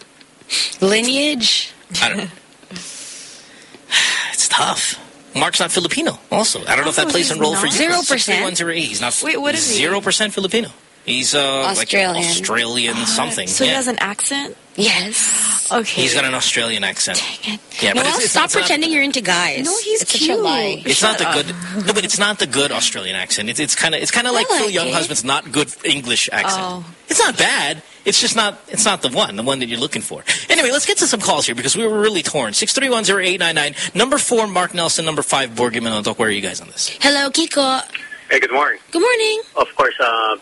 Speaker 3: Lineage?
Speaker 5: I don't know. it's tough. Mark's not Filipino, also. I don't know if that
Speaker 4: Oh,
Speaker 5: plays
Speaker 4: he's
Speaker 5: a role for you.
Speaker 3: 0%?
Speaker 5: 6108. He's not.
Speaker 4: Wait, what is he?
Speaker 5: Zero percent Filipino. He's uh,
Speaker 3: Australian.
Speaker 5: like Australian something.
Speaker 4: So
Speaker 5: yeah.
Speaker 4: he has an accent?
Speaker 3: Yes.
Speaker 4: Okay.
Speaker 5: He's got an Australian accent.
Speaker 4: Dang it.
Speaker 5: Yeah,
Speaker 3: Noel,
Speaker 5: but it's, it's,
Speaker 3: stop
Speaker 5: it's not-
Speaker 3: pretending you're into guys.
Speaker 4: No, he's
Speaker 3: it's
Speaker 4: cute.
Speaker 3: Such a lie.
Speaker 5: It's not the
Speaker 4: up.
Speaker 5: good. No, but it's not the good Australian accent. It's it's kind of it's kind of like,
Speaker 3: like
Speaker 5: Phil Young
Speaker 3: it.
Speaker 5: husband's not good English accent.
Speaker 4: Oh.
Speaker 5: It's not bad. It's just not. It's not the one. The one that you're looking for. Anyway, let's get to some calls here because we were really torn. Six three one zero eight nine nine. Number four, Mark Nelson. Number five, Borgy Manotoc. Where are you guys on this?
Speaker 3: Hello, Kiko.
Speaker 12: Hey, good morning.
Speaker 3: Good morning.
Speaker 12: Of course, uh,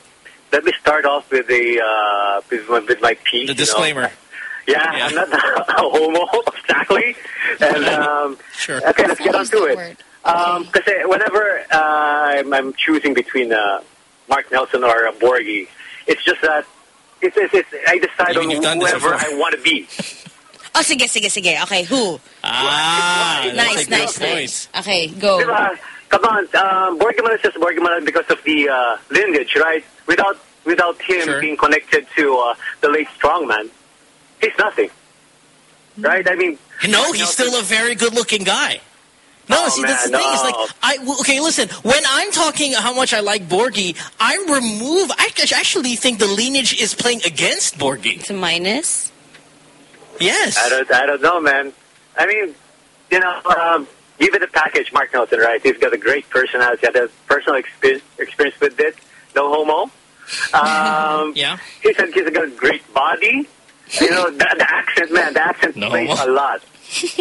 Speaker 12: let me start off with the uh, with, my, with my piece.
Speaker 5: The
Speaker 12: you know.
Speaker 5: disclaimer.
Speaker 12: Yeah,
Speaker 5: Yeah.
Speaker 12: I'm not a homo, exactly. And um,
Speaker 5: Sure.
Speaker 12: okay, let's get on
Speaker 3: Use
Speaker 12: to it.
Speaker 3: word.
Speaker 12: Um, Because whenever uh, I'm, I'm choosing between uh, Mark Nelson or uh, Borgy, it's just that it's, it's, it's, I decide
Speaker 5: You mean you've done
Speaker 12: on whoever? I want to be.
Speaker 3: Oh, sige, sige, sige. Okay, who?
Speaker 5: Ah, that's
Speaker 3: nice, nice, nice. Okay, go.
Speaker 12: Diba? Come on, um, Borgy Man is just Borgy Man because of the uh, lineage, right? Without without him
Speaker 5: Sure.
Speaker 12: being connected to uh, the late strongman, he's nothing. Right? I mean,
Speaker 5: No, he's
Speaker 12: Nelson-
Speaker 5: still a very good-looking guy. No,
Speaker 12: Oh,
Speaker 5: see, that's the
Speaker 12: man,
Speaker 5: thing. Is like. I okay. Listen, when I'm talking how much I like Borgy, I remove. I actually think the lineage is playing against Borgy.
Speaker 3: It's a minus.
Speaker 5: Yes.
Speaker 12: I don't, I don't know, man. I mean, you know, um, give it a package, Mark Nelson, right? He's got a great personality, got a personal experience, experience with it. No homo. Um,
Speaker 5: Yeah.
Speaker 12: He's, a, he's got a great body. You know, the, the accent, man, the accent
Speaker 5: No
Speaker 12: plays a lot. so,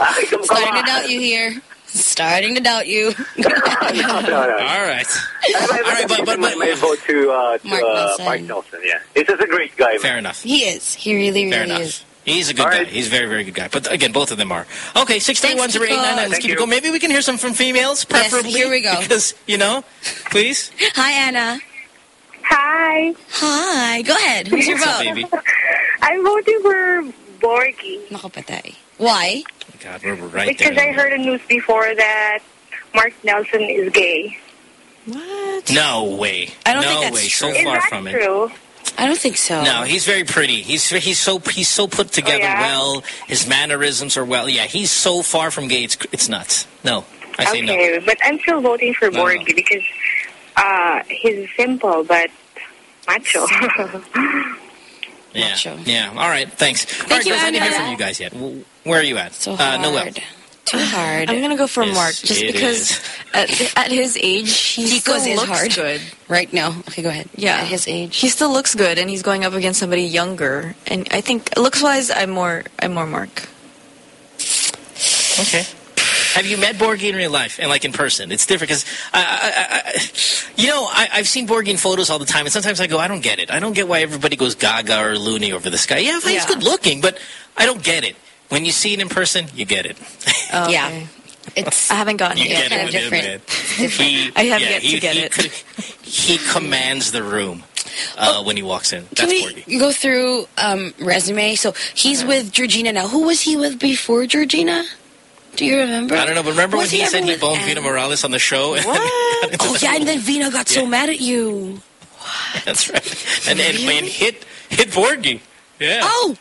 Speaker 12: I, come, come
Speaker 3: Starting
Speaker 12: on.
Speaker 3: to doubt you here. Starting to doubt you.
Speaker 12: no, no, no.
Speaker 5: All right.
Speaker 12: I, I,
Speaker 5: All right, but- but-
Speaker 12: my,
Speaker 5: but-
Speaker 12: my vote to, uh, to
Speaker 3: Mark
Speaker 12: uh,
Speaker 3: Nelson.
Speaker 12: Mark Nelson, yeah. He's just a great guy, man.
Speaker 5: Fair enough.
Speaker 3: He is. He really,
Speaker 5: Fair
Speaker 3: really
Speaker 5: enough.
Speaker 3: is.
Speaker 5: He's a good
Speaker 12: All
Speaker 5: guy.
Speaker 12: right.
Speaker 5: He's a very, very good guy. But again, both of them are. Okay, six three one zero eight nine nine. Let's
Speaker 12: Thank
Speaker 5: keep it going. Maybe we can hear some from females, preferably.
Speaker 3: Yes,
Speaker 5: preferably.
Speaker 3: here we go.
Speaker 5: Because you know, please.
Speaker 3: Hi, Anna.
Speaker 13: Hi.
Speaker 3: Hi. Go ahead. Who's your vote?
Speaker 5: baby?
Speaker 13: I'm voting for Borgy
Speaker 3: Naku. Why?
Speaker 5: God, we're, we're right
Speaker 13: because
Speaker 5: there.
Speaker 13: I heard a news before that Mark Nelson is gay.
Speaker 4: What?
Speaker 5: No way.
Speaker 3: I don't
Speaker 5: no
Speaker 3: think that's
Speaker 5: way.
Speaker 3: true.
Speaker 5: So
Speaker 13: Is
Speaker 5: far
Speaker 13: that
Speaker 5: from it.
Speaker 3: I don't think so.
Speaker 5: No, he's very pretty. He's he's so he's so put together
Speaker 13: Oh, yeah?
Speaker 5: well. His mannerisms are well. Yeah, he's so far from gay. It's it's nuts. No, I say no.
Speaker 13: Okay, but I'm still voting for
Speaker 5: No, no.
Speaker 13: Because uh, he's simple but macho.
Speaker 5: Yeah,
Speaker 3: Macho.
Speaker 5: yeah. All right, thanks. All right,
Speaker 3: you,
Speaker 5: guys, I didn't hear from you guys yet. Where are you at?
Speaker 3: So
Speaker 5: uh,
Speaker 3: hard.
Speaker 5: Noel.
Speaker 3: Too hard.
Speaker 4: I'm gonna go for
Speaker 5: Yes,
Speaker 4: Mark just because at, at his age he
Speaker 3: Kiko's
Speaker 4: still
Speaker 3: is
Speaker 4: looks
Speaker 3: hard.
Speaker 4: good.
Speaker 3: right now. Okay, go ahead.
Speaker 4: Yeah,
Speaker 3: At his age.
Speaker 4: he still looks good, and he's going up against somebody younger. And I think looks wise, I'm more I'm more Mark.
Speaker 5: Okay. Have you met Borgy in real life and like in person? It's different because I, I, I, you know, I, I've seen Borgy in photos all the time, and sometimes I go, I don't get it. I don't get why everybody goes gaga or loony over this guy. Yeah, he's
Speaker 4: Yeah.
Speaker 5: good looking, but I don't get it. When you see it in person, you get it.
Speaker 4: Okay.
Speaker 3: Yeah. It's
Speaker 4: I haven't gotten
Speaker 5: You
Speaker 4: it yet.
Speaker 5: get it
Speaker 3: kind of
Speaker 5: him,
Speaker 3: different.
Speaker 5: He,
Speaker 4: I have
Speaker 5: yeah,
Speaker 4: yet to get
Speaker 5: he
Speaker 4: it.
Speaker 5: could- he commands the room uh, when he walks in.
Speaker 3: Can we
Speaker 5: Borgy.
Speaker 3: go through um, resume? So he's with Georgina now. Who was he with before Georgina? Do you remember?
Speaker 5: I don't know, but remember
Speaker 3: Was
Speaker 5: when he,
Speaker 3: ever
Speaker 5: said he
Speaker 3: with
Speaker 5: boned
Speaker 3: Anne?
Speaker 5: Vina Morales on the show?
Speaker 4: What?
Speaker 3: Oh yeah, and then Vina got so mad at you.
Speaker 5: That's right. And, and, and hit, hit Borgy. Yeah.
Speaker 3: Oh,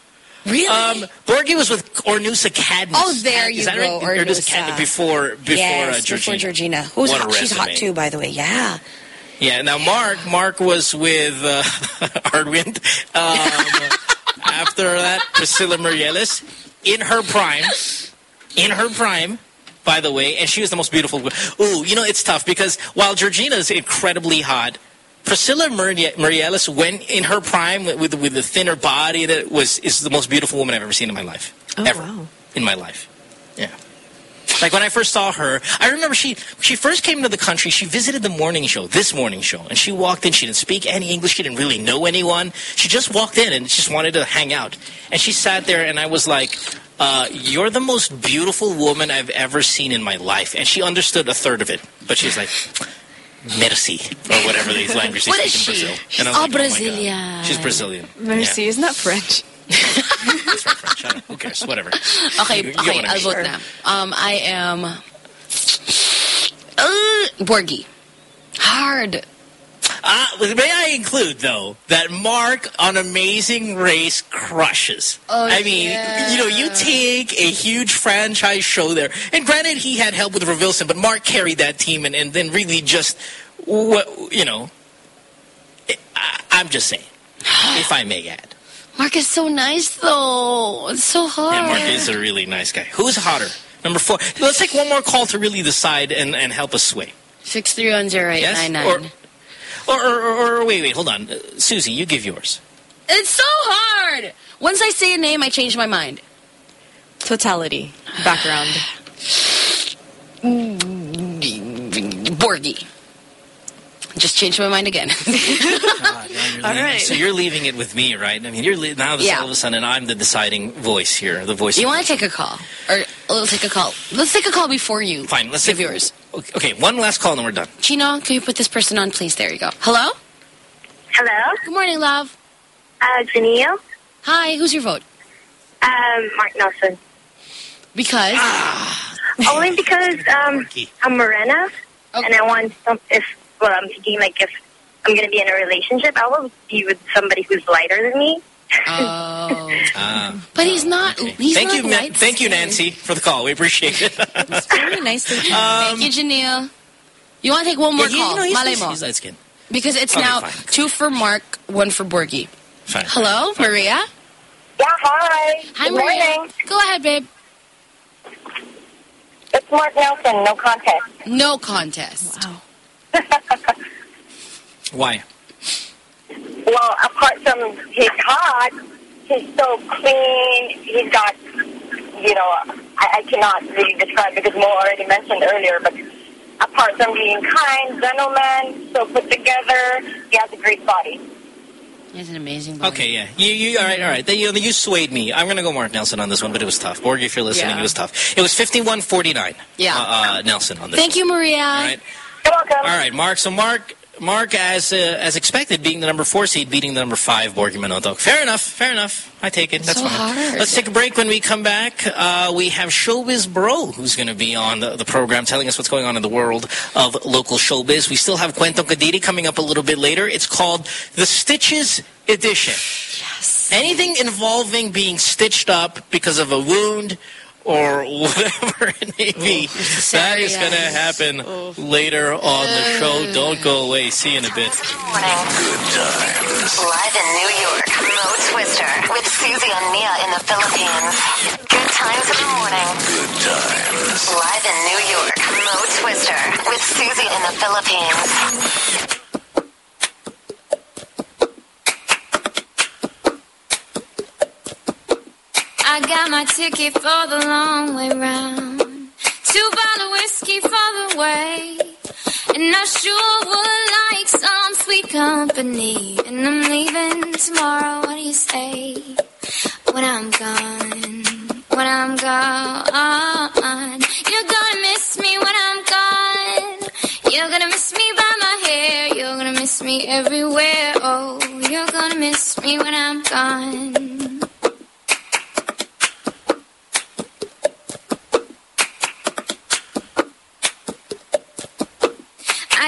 Speaker 3: really?
Speaker 5: Um, Borgy was with Ornussa Cadness.
Speaker 3: Oh, there you
Speaker 5: that
Speaker 3: go,
Speaker 5: Right?
Speaker 3: Ornussa.
Speaker 5: Cadness before before
Speaker 3: yes,
Speaker 5: uh, Georgina.
Speaker 3: before Georgina. Who's hot? She's hot too, by the way. Yeah.
Speaker 5: Yeah. Now Mark Mark was with uh, Hardwind. Um, after that, Priscilla Meirelles in her prime. In her prime. By the way, and she was the most beautiful. Ooh, you know it's tough because while Georgina is incredibly hot, Priscilla Murie- Meirelles, when in her prime with with, with the thinner body, that was is the most beautiful woman I've ever seen in my life.
Speaker 4: Oh,
Speaker 5: ever
Speaker 4: wow.
Speaker 5: in my life. Yeah. Like when I first saw her, I remember she she first came to the country. She visited the morning show, this morning show, and she walked in. She didn't speak any English. She didn't really know anyone. She just walked in and just wanted to hang out. And she sat there, and I was like, uh, "You're the most beautiful woman I've ever seen in my life." And she understood a third of it, but she's like. Merci, or whatever these languages they
Speaker 3: What
Speaker 5: speak
Speaker 3: is
Speaker 5: in
Speaker 3: she?
Speaker 5: Brazil.
Speaker 3: She's
Speaker 5: And I was
Speaker 3: all
Speaker 5: like, oh my God.
Speaker 3: Brazilian.
Speaker 5: She's Brazilian.
Speaker 4: Mercy, isn't that French?
Speaker 5: That's right, French. I don't- Who cares? Whatever.
Speaker 3: Okay,
Speaker 5: You- you
Speaker 3: okay,
Speaker 5: I
Speaker 3: I'll
Speaker 5: mean.
Speaker 3: vote now. Um, I am uh, Borgy. Hard.
Speaker 5: Uh, may I include, though, that Mark on Amazing Race crushes.
Speaker 3: Oh,
Speaker 5: I mean,
Speaker 3: yeah.
Speaker 5: you know, you take a huge franchise show there, and granted, he had help with Rovilson, but Mark carried that team and, and then really just, what you know, I, I'm just saying, if I may add.
Speaker 3: Mark is so nice, though. It's so hard.
Speaker 5: Yeah, Mark is a really nice guy. Who's hotter? Number four. Let's take one more call to really decide and, and help us sway.
Speaker 3: Six three one zero eight
Speaker 5: Yes? Or,
Speaker 3: nine.
Speaker 5: Or, or, or, wait, wait, hold on. Uh, Susie, you give yours.
Speaker 3: It's so hard. Once I say a name, I change my mind.
Speaker 4: Totality. Background.
Speaker 3: Borgy. Just changed my mind again.
Speaker 5: All
Speaker 4: right.
Speaker 5: So you're leaving it with me, right? I mean, you're now this
Speaker 3: Yeah.
Speaker 5: all of a sudden I'm the deciding voice here, the voice.
Speaker 3: you want to take a call, or we'll take a call. Let's take a call before you.
Speaker 5: Fine. Let's
Speaker 3: give
Speaker 5: take-
Speaker 3: yours.
Speaker 5: Okay, okay, one last call and then we're done.
Speaker 3: Chino, can you put this person on, please? There you go. Hello.
Speaker 14: Hello,
Speaker 3: Good morning, love.
Speaker 14: uh, Janelle.
Speaker 3: Hi. Who's your vote?
Speaker 14: Um, Mark Nelson.
Speaker 3: Because
Speaker 14: Only because um, I'm Morena, and I want some. If well, I'm thinking like if I'm going to be in a relationship, I will be with somebody who's lighter than me.
Speaker 3: Oh.
Speaker 5: Ah.
Speaker 3: But he's not. He's
Speaker 5: thank
Speaker 3: not
Speaker 5: you, Ma-
Speaker 3: light
Speaker 5: thank you. Nancy, for the call. We appreciate it.
Speaker 4: It's very nice to
Speaker 3: Thank you, Janelle. You want to take one more
Speaker 5: Yeah,
Speaker 3: call?
Speaker 5: you know, he's, he's, light skinned.
Speaker 3: Because it's
Speaker 5: Okay,
Speaker 3: now
Speaker 5: fine.
Speaker 3: two for Mark, one for Borgy.
Speaker 5: Fine.
Speaker 3: Hello, Maria.
Speaker 14: Yeah, hi.
Speaker 3: Hi,
Speaker 14: Good
Speaker 3: Maria.
Speaker 14: morning.
Speaker 3: Go ahead, babe.
Speaker 14: It's Mark Nelson. No contest.
Speaker 3: No contest.
Speaker 4: Wow.
Speaker 5: Why?
Speaker 14: Well, apart from he's hot, he's so clean. He's got, you know, I, I cannot really describe because Mo already mentioned earlier, but apart from being kind, gentleman, so put together, he has a great body.
Speaker 3: He's an amazing boy.
Speaker 5: Okay, yeah. You, you, all right, all right. They, you, you swayed me. I'm going to go Mark Nelson on this one, but it was tough. Borg, if you're listening,
Speaker 3: Yeah.
Speaker 5: it was tough. It was 51-49.
Speaker 3: Yeah.
Speaker 5: Uh, uh, Nelson on this
Speaker 3: Thank you, Maria.
Speaker 5: All right.
Speaker 14: You're welcome.
Speaker 5: All right, Mark. So Mark, Mark, as uh, as expected, being the number four seed, beating the number five Borgy Manotoc. Fair enough. Fair enough. I take it. That's
Speaker 3: So
Speaker 5: fine.
Speaker 3: hard.
Speaker 5: Let's take a break. When we come back, uh, we have Showbiz Bro, who's going to be on the, the program, telling us what's going on in the world of local showbiz. We still have Cuento Kadiri coming up a little bit later. It's called the Stitches Edition.
Speaker 4: Yes.
Speaker 5: Anything involving being stitched up because of a wound or whatever it may be, that is going to happen later on the show. Don't go away. See you in a bit.
Speaker 1: Morning.
Speaker 8: Good times.
Speaker 1: Live in New York, Mo Twister with Susie and Mia in the Philippines. Good times in the morning.
Speaker 8: Good times.
Speaker 1: Live in New York, Mo Twister with Susie in the Philippines.
Speaker 15: I got my ticket for the long way round. Two bottle whiskey for the way. And I sure would like some sweet company. And I'm leaving tomorrow. What do you say? When I'm gone. When I'm gone. You're gonna miss me when I'm gone. You're gonna miss me by my hair. You're gonna miss me everywhere. Oh, you're gonna miss me when I'm gone.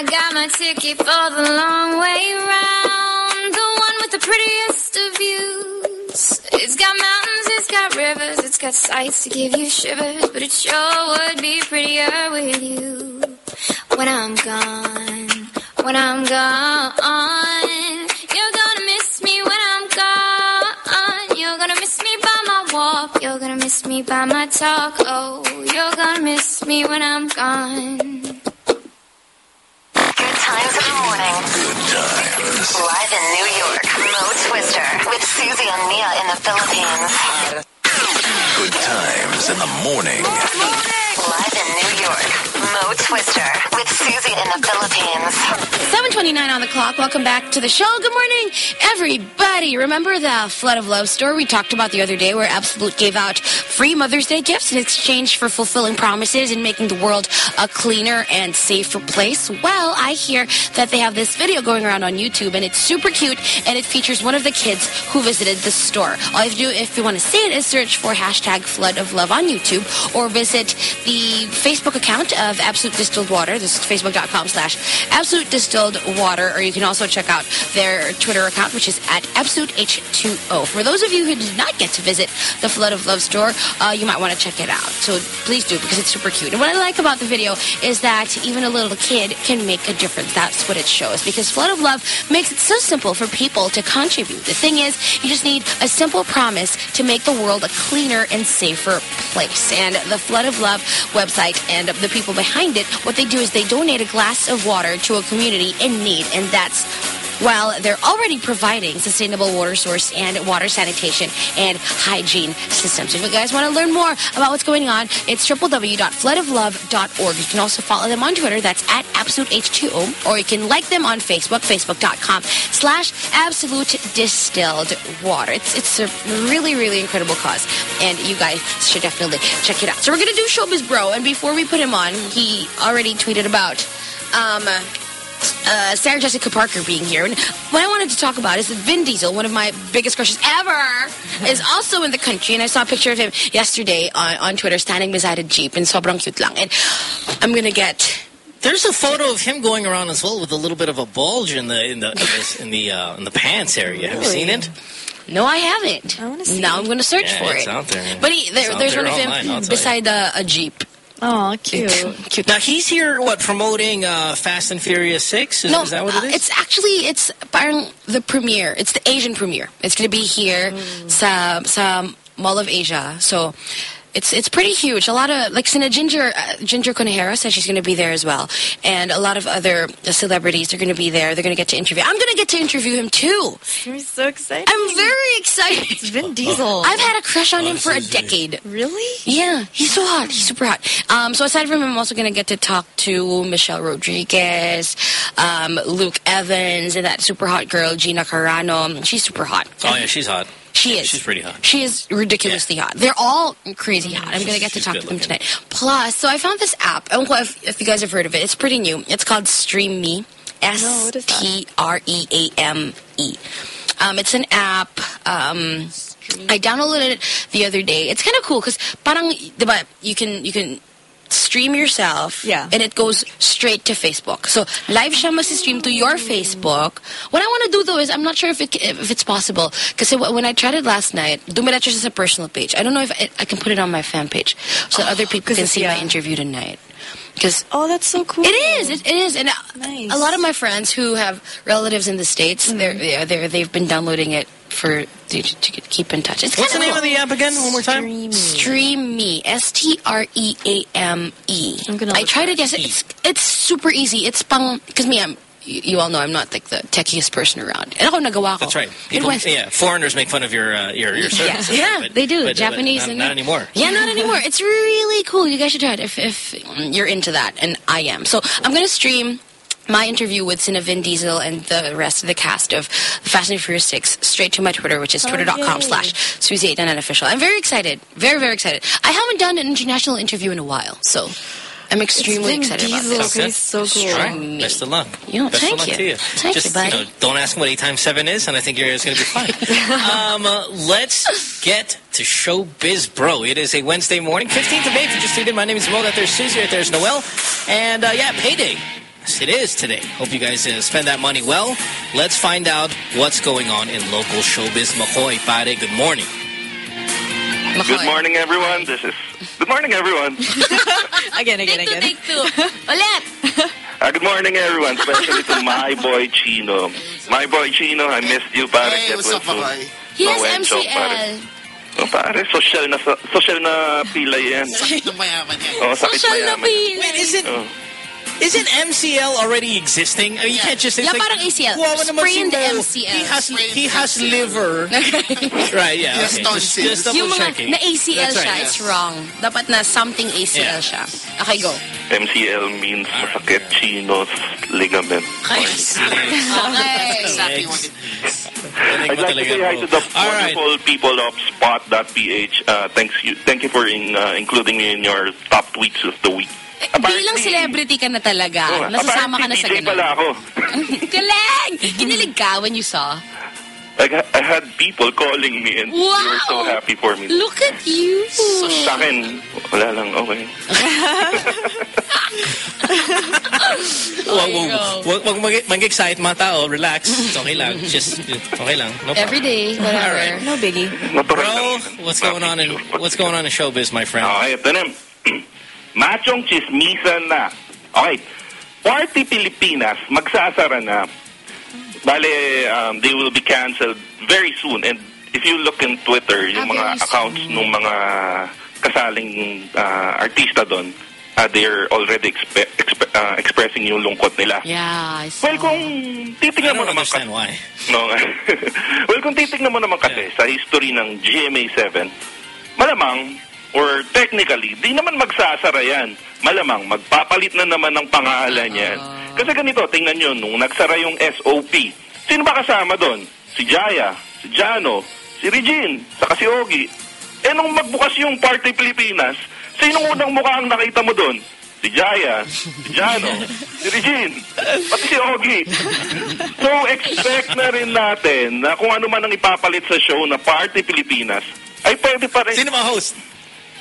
Speaker 15: I got my ticket for the long way round, the one with the prettiest of views. It's got mountains, it's got rivers, it's got sights to give you shivers, but it sure would be prettier with you. When I'm gone, when I'm gone, you're gonna miss me when I'm gone. You're gonna miss me by my walk, you're gonna miss me by my talk. Oh, you're gonna miss me when I'm gone.
Speaker 1: Good times in the morning.
Speaker 8: Good times.
Speaker 1: Live in New York, Mo Twister with Susie and Mia in the Philippines.
Speaker 8: Good times in the morning.
Speaker 1: Live in New York, Mo Twister with Susie in the Philippines.
Speaker 3: 729 on the clock. Welcome back to the show. Good morning, everybody. Remember the Flood of Love store we talked about the other day where Absolute gave out free Mother's Day gifts in exchange for fulfilling promises and making the world a cleaner and safer place? Well, I hear that they have this video going around on YouTube and it's super cute and it features one of the kids who visited the store. All you have to do if you want to see it is search for hashtag Flood of Love on YouTube or visit the Facebook account of Absolute Distilled Water. This is facebook.com slash Absolute Distilled Water, or you can also check out their Twitter account, which is at Absolute H2O. For those of you who did not get to visit the Flood of Love store, uh, you might want to check it out. So please do because it's super cute. And what I like about the video is that even a little kid can make a difference. That's what it shows because Flood of Love makes it so simple for people to contribute. The thing is, you just need a simple promise to make the world a cleaner and safer place. And the Flood of Love website and the people behind it, what they do is they donate a glass of water to a community in need, and that's while they're already providing sustainable water source and water sanitation and hygiene systems. If you guys want to learn more about what's going on, it's www.floodoflove.org. You can also follow them on Twitter. That's at AbsoluteH2O. Or you can like them on Facebook, facebook.com slash Absolute Distilled Water. It's, it's a really, really incredible cause. And you guys should definitely check it out. So we're going to do Showbiz Bro. And before we put him on, he already tweeted about... Um, uh, Sarah Jessica Parker being here. And what I wanted to talk about is that Vin Diesel, one of my biggest crushes ever, is also in the country. And I saw a picture of him yesterday on, on Twitter standing beside a Jeep and sobrang cute lang. And I'm going to get...
Speaker 5: There's a photo of him going around as well with a little bit of a bulge in the in the in, this, in the uh, in the pants area. Have you seen it?
Speaker 3: No, I haven't.
Speaker 4: I want to see.
Speaker 3: Now I'm going to search
Speaker 5: Yeah,
Speaker 3: for
Speaker 5: it's
Speaker 3: it.
Speaker 5: out there.
Speaker 3: But he, there,
Speaker 5: It's out
Speaker 3: there's
Speaker 5: there
Speaker 3: one of him
Speaker 5: online, I'll tell you.
Speaker 3: beside a, a Jeep.
Speaker 4: Oh, cute.
Speaker 3: Cute.
Speaker 5: Now he's here, what promoting uh, Fast and Furious Six? Is,
Speaker 3: No,
Speaker 5: is that what
Speaker 3: uh,
Speaker 5: it is?
Speaker 3: actually it's parang the premiere. It's the Asian premiere. It's going to be here sa sa Mall of Asia. So it's it's pretty huge. A lot of like Sina Ginger uh, Ginger Conejero says she's going to be there as well, and a lot of other celebrities are going to be there. They're going to get to interview. I'm going to get to interview him too.
Speaker 4: I'm so excited.
Speaker 3: I'm very excited.
Speaker 4: It's Vin Diesel.
Speaker 3: I've had a crush on him for a
Speaker 5: this is
Speaker 3: decade.
Speaker 4: really?
Speaker 3: Yeah, he's so hot. He's super hot. Um, so aside from him, I'm also going to get to talk to Michelle Rodriguez, um, Luke Evans, and that super hot girl, Gina Carano. She's super hot.
Speaker 5: oh yeah, she's hot.
Speaker 3: She
Speaker 5: Yeah,
Speaker 3: is.
Speaker 5: She's pretty hot.
Speaker 3: She is ridiculously hot. They're all crazy hot. I'm going to get to talk to them
Speaker 5: looking.
Speaker 3: tonight. Plus, so I found this app. I don't know if, if you guys have heard of it. It's pretty new. It's called Stream Me.
Speaker 4: No, what is that?
Speaker 3: S-P-R-E-A-M-E. Um, it's an app. Um, I downloaded it the other day. It's kind of cool because parang, diba, you can, you can stream yourself
Speaker 4: Yeah.
Speaker 3: and it goes straight to Facebook. So live siya stream to your Facebook. What I want to do though is I'm not sure if it if it's possible because when I tried it last night, dumiretso is a personal page. I don't know if I, I can put it on my fan page so that other people can see my interview tonight. Because
Speaker 4: Oh, that's so cool.
Speaker 3: it is. It, it is. And
Speaker 4: Nice.
Speaker 3: a lot of my friends who have relatives in the States,
Speaker 4: Mm-hmm.
Speaker 3: they're, they're, they're, they've been downloading it for to, to keep in touch. It's
Speaker 5: What's the name
Speaker 3: cool.
Speaker 5: of the app again? One more time.
Speaker 4: Streamy.
Speaker 3: Stream Me. S T R E A M E.
Speaker 4: I'm gonna
Speaker 3: I
Speaker 4: look
Speaker 3: tried
Speaker 4: for
Speaker 3: it yesterday. It's, it's super easy. It's pang because me, I'm. You, you all know I'm not like the techiest person around. And ako nagawa ko.
Speaker 5: That's right.
Speaker 3: It
Speaker 5: People,
Speaker 3: went-
Speaker 5: yeah, foreigners make fun of your uh, your your
Speaker 3: yeah,
Speaker 5: service.
Speaker 3: yeah,
Speaker 5: but-
Speaker 3: they do.
Speaker 5: but- but
Speaker 3: Japanese
Speaker 5: not,
Speaker 3: and
Speaker 5: not anymore.
Speaker 3: Yeah, not anymore. It's really cool. You guys should try it if if you're into that, and I am. So I'm gonna stream my interview with Cine Vin Diesel and the rest of the cast of Fast and Furious 6 straight to my Twitter, which is twitter.com
Speaker 4: yay.
Speaker 3: slash Susie89 official. I'm very excited. Very, very excited. I haven't done an international interview in a while, so I'm extremely excited
Speaker 4: Diesel.
Speaker 3: about this.
Speaker 5: good.
Speaker 4: He's so cool.
Speaker 5: All right.
Speaker 3: Me.
Speaker 5: Best of luck.
Speaker 3: You know,
Speaker 5: Best
Speaker 3: thank
Speaker 5: of luck
Speaker 3: you.
Speaker 5: to you.
Speaker 3: Thank
Speaker 5: Just,
Speaker 3: you, buddy.
Speaker 5: know, don't ask him what 8 times 7 is, and I think it's going to be fine. um, uh, let's get to Showbiz Bro. It is a Wednesday morning, 15th of May. If you just tuned in, my name is Mo. That there's Susie. Right there's Noel. And, uh, yeah, payday. Yes, it is today. Hope you guys uh, spend that money well. Let's find out what's going on in local showbiz. Mahoy, pare, good morning.
Speaker 16: Good morning, everyone. This is good morning, everyone.
Speaker 4: Again, again,
Speaker 3: Take two,
Speaker 4: again.
Speaker 3: take two. Ulit!
Speaker 16: Uh, good morning, everyone. Especially to my boy Chino. My boy Chino, I missed you, pare.
Speaker 6: Hey,
Speaker 16: Get
Speaker 6: what's
Speaker 16: well
Speaker 6: up,
Speaker 16: soon.
Speaker 6: Makoy?
Speaker 3: He has
Speaker 16: Mawencho, pare. Oh, pare, social na social na pila yan.
Speaker 6: Sakit ng mayaman yan.
Speaker 16: Oh, sakit
Speaker 3: Social na pila.
Speaker 5: Wait, is it...
Speaker 16: Oh.
Speaker 5: Isn't MCL already existing? I mean, you can't just say
Speaker 3: Yeah,
Speaker 5: like,
Speaker 3: parang ACL.
Speaker 5: "Wow, naman
Speaker 3: Spray
Speaker 5: si
Speaker 3: the
Speaker 5: Mo.
Speaker 3: MCL.
Speaker 5: He has he has liver. right? Yeah.
Speaker 6: Yes,
Speaker 5: okay. Just, just double
Speaker 3: Yung mga
Speaker 5: checking.
Speaker 3: na ACL
Speaker 5: That's
Speaker 3: siya,
Speaker 5: right,
Speaker 3: it's wrong. Dapat na something ACL
Speaker 5: Yeah.
Speaker 3: siya. Okay, go.
Speaker 16: MCL means masakit chinos ligament.
Speaker 3: Okay.
Speaker 6: Exactly what it is.
Speaker 5: Galing
Speaker 16: I'd
Speaker 5: mo
Speaker 16: like to
Speaker 5: talaga,
Speaker 16: say hi
Speaker 5: Mo.
Speaker 16: to the
Speaker 5: All right.
Speaker 16: wonderful people of Spot.ph. Uh, thanks you, thank you for in, uh, including me in your top tweets of the week.
Speaker 3: Eh, Bilang celebrity ka na talaga.
Speaker 16: Oh,
Speaker 3: Nasasama ka na
Speaker 16: apparently,
Speaker 3: sa
Speaker 16: DJ pala
Speaker 3: ganun.
Speaker 16: ako.
Speaker 3: Galing! Kinilig ka when you saw.
Speaker 16: I, I had people calling me and they were so
Speaker 3: Wow!
Speaker 16: happy for me.
Speaker 3: Look at you!
Speaker 16: Sa akin, wala lang, okay.
Speaker 5: Wag, wag, wag, wag mag- mag-excite mga tao. Relax. It's okay lang. Just, okay lang. No problem.
Speaker 3: Every day, whatever.
Speaker 5: All right.
Speaker 4: No biggie.
Speaker 5: Bro, what's going on in what's going on in showbiz, my friend?
Speaker 16: Okay, ito na. Machong chismisan na. Okay. Party Pilipinas, magsasara na. Bale, um, they will be canceled very soon. And if you look in Twitter, yung
Speaker 3: Ah,
Speaker 16: mga accounts ng mga kasaling uh, artista doon, uh, they're already expe- expe- uh, expressing yung lungkot nila.
Speaker 3: Yeah, I saw.
Speaker 16: Well, kung titignan mo naman kasi,
Speaker 5: why.
Speaker 16: no, well, kung titignan mo naman kasi sa history ng GMA7, malamang, or technically, di naman magsasara yan. Malamang, magpapalit na naman ng pangalan yan. Kasi ganito, tingnan nyo, nung nagsara yung SOP, sino ba kasama doon? Si Jaya, si Jano, si Regine, saka si Ogie. Eh, nung magbukas yung Party Pilipinas, sino unang mukha ang nakita mo doon? Si Jaya, si Jano, si Regine, pati si Ogie. So, expect na rin natin na kung ano man ang ipapalit sa show na Party Pilipinas, ay pwede pa rin
Speaker 5: Sino mga host?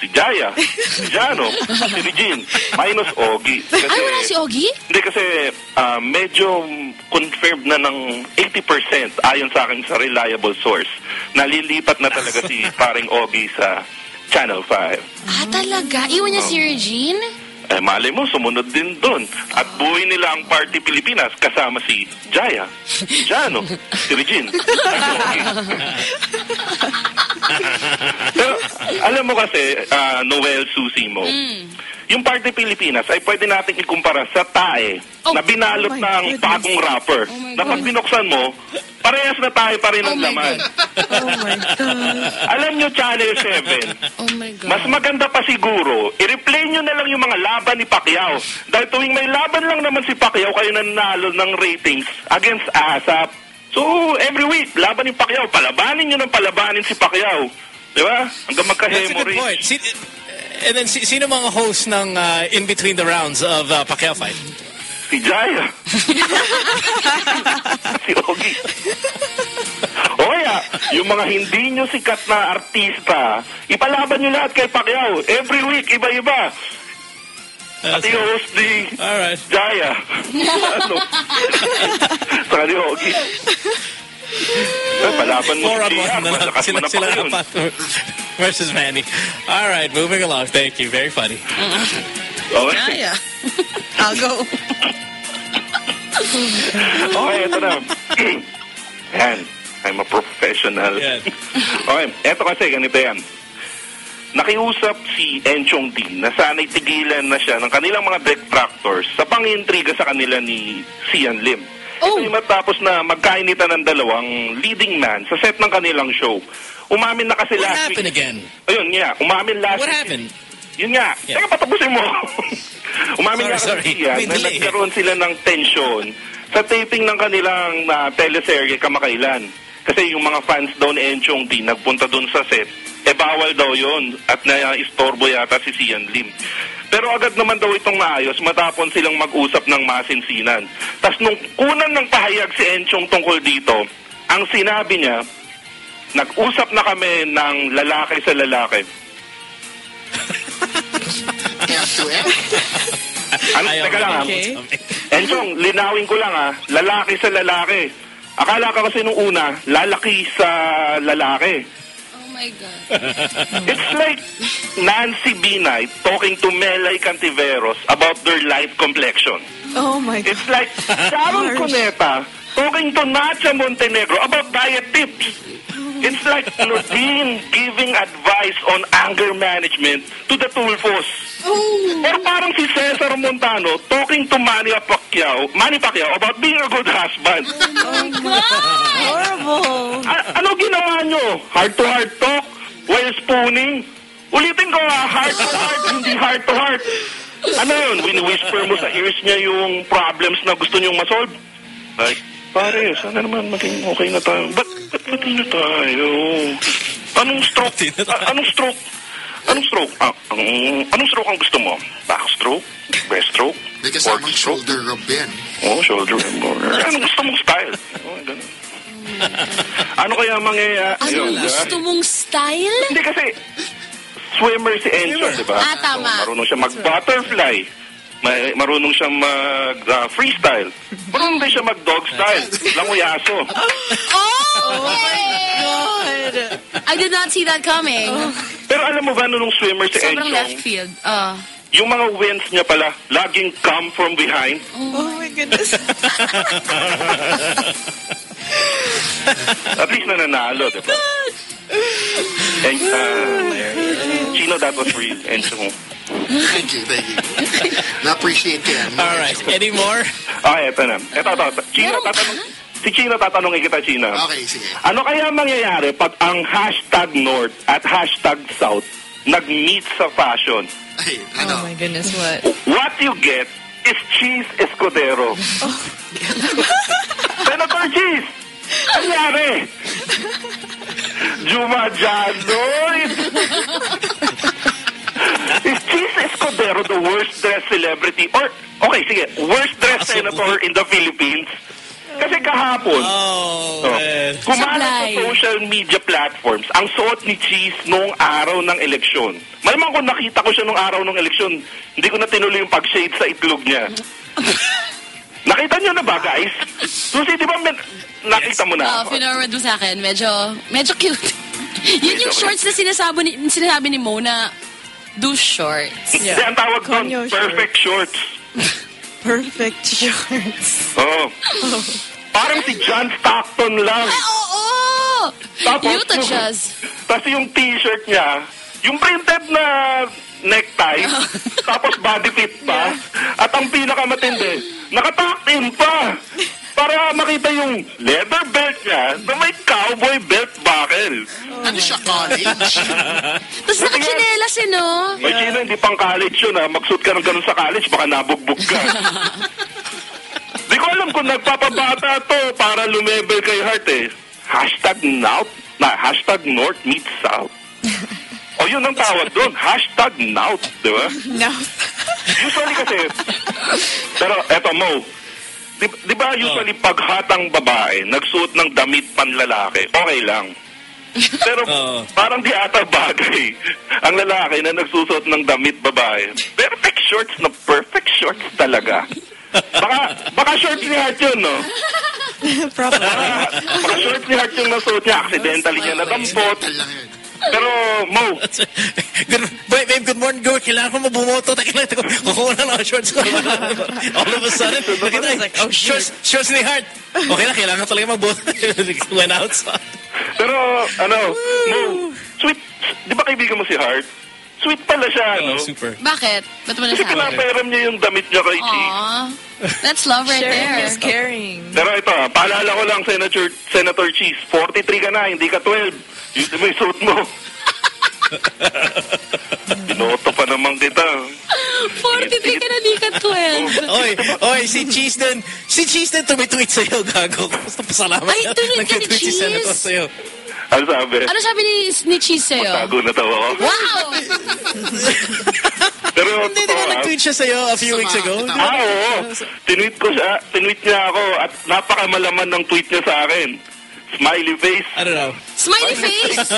Speaker 16: Si Jaya, si Jano, si Regine, minus Ogie. Kasi,
Speaker 3: Ay, wala si Ogie?
Speaker 16: Hindi kasi ah, medyo confirmed na ng 80% ayon sa akin sa reliable source. Nalilipat na talaga si paring Ogie sa Channel 5.
Speaker 3: Ah, talaga? Iwan niya si Regine?
Speaker 16: Eh, malay mo, sumunod din doon. At buhay nila ang Party Pilipinas kasama si Jaya, si Jano, si Regine, at si Ogie. Pero, alam mo kasi, ah, Noel Susimo, yung Party Pilipinas ay pwede natin ikumpara sa tae
Speaker 3: Oh.
Speaker 16: na binalot
Speaker 4: Oh
Speaker 16: ng
Speaker 4: goodness.
Speaker 16: bagong wrapper.
Speaker 3: my
Speaker 16: na pag binuksan mo, parehas na tayo pa rin
Speaker 3: Oh
Speaker 16: ang
Speaker 3: my
Speaker 16: laman.
Speaker 4: Oh my God.
Speaker 16: Alam nyo, Channel 7,
Speaker 3: Oh my God.
Speaker 16: mas maganda pa siguro, i-replay nyo na lang yung mga laban ni Pacquiao. Dahil tuwing may laban lang naman si Pacquiao, kayo nanalo ng ratings against ASAP. So, every week, laban ni Pacquiao. Palabanin nyo ng palabanin si Pacquiao. Di ba? Hanggang
Speaker 5: That's a good
Speaker 16: magka-hemorrhage.
Speaker 5: point. Si, and then, si, sino mga host ng uh, in between the rounds of uh, Pacquiao fight?
Speaker 16: Si Jaya. si Ogie. O kaya, yung mga hindi nyo sikat na artista, ipalaban nyo lahat kay Pacquiao. Every week, iba-iba. At i-host ni
Speaker 5: Alright.
Speaker 16: Jaya. ano? Saka ni Ogie. Eh, palaban mo
Speaker 5: Four
Speaker 16: si
Speaker 5: one
Speaker 16: Liam.
Speaker 5: na lang.
Speaker 16: Malakas
Speaker 5: Sila,
Speaker 16: man
Speaker 5: sila
Speaker 16: Pacquiao.
Speaker 5: versus Manny. All right, moving along. Thank you. Very funny.
Speaker 16: Okay.
Speaker 4: yeah. I'll go.
Speaker 16: Okay, ito na. Yan. I'm a professional.
Speaker 5: Yan.
Speaker 16: Okay, eto kasi, ganito yan. Nakiusap si Enchong D na sana'y tigilan na siya ng kanilang mga detractors sa pangintriga sa kanila ni Sian Lim.
Speaker 3: Oh.
Speaker 16: Ito yung matapos na magkainitan ng dalawang leading man sa set ng kanilang show. Umamin na kasi
Speaker 5: What
Speaker 16: last
Speaker 5: happened
Speaker 16: week.
Speaker 5: again?
Speaker 16: Ayun nga, umamin last
Speaker 5: What
Speaker 16: week.
Speaker 5: happened?
Speaker 16: Yun nga.
Speaker 5: Yeah.
Speaker 16: Teka, patapusin mo. Umamin
Speaker 5: Sorry,
Speaker 16: nga
Speaker 5: sorry.
Speaker 16: kasi
Speaker 5: May
Speaker 16: na
Speaker 5: delay.
Speaker 16: nagkaroon sila ng tensyon sa taping ng kanilang uh, teleserye kamakailan. Kasi yung mga fans daw ni Enchong D nagpunta doon sa set, eh bawal daw yon at na-istorbo yata si Sian Lim. Pero agad naman daw itong naayos matapon silang mag-usap ng masinsinan. Tapos nung kunan ng pahayag si Enchong tungkol dito, ang sinabi niya, nag-usap na kami ng lalaki sa lalaki.
Speaker 6: F to F.
Speaker 16: Ano,
Speaker 5: Ayaw
Speaker 16: teka lang.
Speaker 4: Okay.
Speaker 16: Enchong, linawin ko lang ah, lalaki sa lalaki. Akala ka kasi nung una, lalaki sa lalaki.
Speaker 3: Oh my God.
Speaker 16: It's like Nancy Binay talking to Melay Cantiveros about their light complexion.
Speaker 4: Oh my God.
Speaker 16: It's like Sharon
Speaker 4: Harsh.
Speaker 16: Cuneta talking to Nacha Montenegro about diet tips. Oh It's like Nadine giving advice on anger management to the Tulfos. Or parang si Cesar Montano talking to Manny Pacquiao, Manny Pacquiao about being a good husband.
Speaker 4: Horrible.
Speaker 16: A- ano ginawa nyo? Heart to heart talk? While spooning? Ulitin ko ah, heart to heart, hindi heart to heart. Ano yun? Wini-whisper mo sa ears niya yung problems na gusto niyong masolve? Like, pare, sana naman maging okay na tayo. Ba't, ba't pati na tayo? Anong stroke? A- anong stroke? Anong stroke? Ah, ang, anong stroke ang gusto mo? Back stroke? Breast stroke?
Speaker 6: May kasamang shoulder rub yan.
Speaker 16: Oh, shoulder or anong gusto mong style? Oh, ganun. ano kaya mangyayari?
Speaker 3: Ano gusto mong style?
Speaker 16: Hindi kasi swimmer si Enzo, di ba?
Speaker 3: Ah, tama.
Speaker 16: So, marunong siya mag-butterfly. Ma- marunong siya mag-freestyle. marunong din siya mag-dog style. Languyaso.
Speaker 3: Oh!
Speaker 4: God.
Speaker 3: I did not see that coming.
Speaker 16: Pero alam mo ba nung swimmer si
Speaker 3: Sobrang
Speaker 16: Enzo,
Speaker 3: left field. Uh,
Speaker 16: yung mga wins niya pala, laging come from behind.
Speaker 4: Oh my goodness.
Speaker 16: At least nananalo, di ba? And, uh, Chino, that was for you.
Speaker 6: Thank you, thank you. Na-appreciate ko yan.
Speaker 5: All right. Any more?
Speaker 16: Ah, eto na. Eto, eto. eto. Chino, tatanong, si Chino, tatanungin kita, Chino.
Speaker 6: Okay, sige.
Speaker 16: Ano kaya mangyayari pag ang hashtag North at hashtag South nag-meet sa fashion?
Speaker 6: Ay,
Speaker 4: Oh
Speaker 6: ano?
Speaker 4: my goodness, what?
Speaker 16: What you get is cheese escudero. Senator Cheese! Nangyari? Jumajanoid! is Escudero the worst dressed celebrity? Or, okay, sige, worst dressed senator in the Philippines? Kasi kahapon,
Speaker 5: Oh,
Speaker 16: Oh.
Speaker 5: man.
Speaker 16: Kumalat sa social media platforms ang suot ni Cheese noong araw ng eleksyon. Malamang kung nakita ko siya noong araw ng eleksyon, hindi ko na tinuloy yung pag-shade sa itlog niya. nakita niyo na ba, guys? Susi, di ba nakita mo na?
Speaker 3: uh, finorward mo sa akin. Medyo, medyo cute. Yun yung shorts na sinasabi ni, sinasabi ni Mo na do shorts.
Speaker 16: Hindi, ang tawag doon, perfect shorts.
Speaker 4: Perfect shorts.
Speaker 16: Oo. Parang si John Stockton lang.
Speaker 3: Ay, oo!
Speaker 16: Tapos,
Speaker 3: Utah Jazz.
Speaker 16: Tapos yung t-shirt niya, yung printed na necktie, tapos body fit pa, at ang pinakamatindi, nakatucked in pa. Para makita yung leather belt niya na may cowboy belt buckle.
Speaker 6: Ano siya, college?
Speaker 3: Tapos nakachinelas eh, no?
Speaker 16: May Chino, hindi pang college yun ha. Magsuot ka ng ganun sa college, baka nabugbog ka. Di ko alam kung nagpapabata to para lumebel kay Heart eh. Hashtag North, na, hashtag North meets South. O yun ang tawag doon, hashtag North, di ba?
Speaker 4: No.
Speaker 16: Usually kasi, pero eto Mo, di, di ba usually pag hatang babae, nagsuot ng damit panlalaki, okay lang. Pero
Speaker 5: Oo.
Speaker 16: parang di ata bagay ang lalaki na nagsusuot ng damit babae. Perfect shorts na perfect shorts talaga. Baka, baka shorts ni Hart yun, no?
Speaker 4: Probably.
Speaker 16: Baka, baka shorts ni Hart yung nasuot niya. Accidentally niya nadampot. Pero, Mo,
Speaker 5: Good, babe, babe, good morning, good. Kailangan ko mabumoto. Teka lang, teka, kukuha na lang ang shorts ko. All of a sudden, nakita ko,
Speaker 4: like, oh,
Speaker 5: shorts, shorts ni Heart. Okay na, kailangan talaga magboto. Went outside.
Speaker 16: pero, ano, Mo, sweet, di ba kaibigan mo si Hart? Sweet pala siya, no?
Speaker 5: Oh, super.
Speaker 3: Bakit? Ba't mo
Speaker 16: Kasi
Speaker 3: nasabi?
Speaker 16: pinapayaram niya yung damit niya kay Chi.
Speaker 3: That's love right
Speaker 4: Sharing
Speaker 3: there.
Speaker 4: is caring.
Speaker 16: Pero ito, paalala ko lang, Senator, Senator Cheese, 43 ka na, hindi ka 12. Yun mo yung suit mo. Binoto pa naman kita.
Speaker 3: 43 ka na, di ka 12.
Speaker 5: Oy, oy, si Cheese din, si Cheese din tumitweet sa'yo, gago. Gusto pasalamat
Speaker 3: Ay, tweet ka ni
Speaker 5: Nag-tweet si
Speaker 3: Cheese?
Speaker 5: Senator sa'yo.
Speaker 16: Ano sabi?
Speaker 3: Ano sabi ni, ni Cheese sa'yo?
Speaker 16: Tago na tawa ko.
Speaker 3: Wow!
Speaker 16: Pero,
Speaker 5: Hindi, di ba
Speaker 16: ah.
Speaker 5: nag-tweet siya sa'yo a few weeks ago?
Speaker 16: Ah, oo. Tinweet ko siya, tinweet niya ako at napakamalaman ng tweet niya sa akin. Smiley face.
Speaker 5: I don't know.
Speaker 3: Smiley face!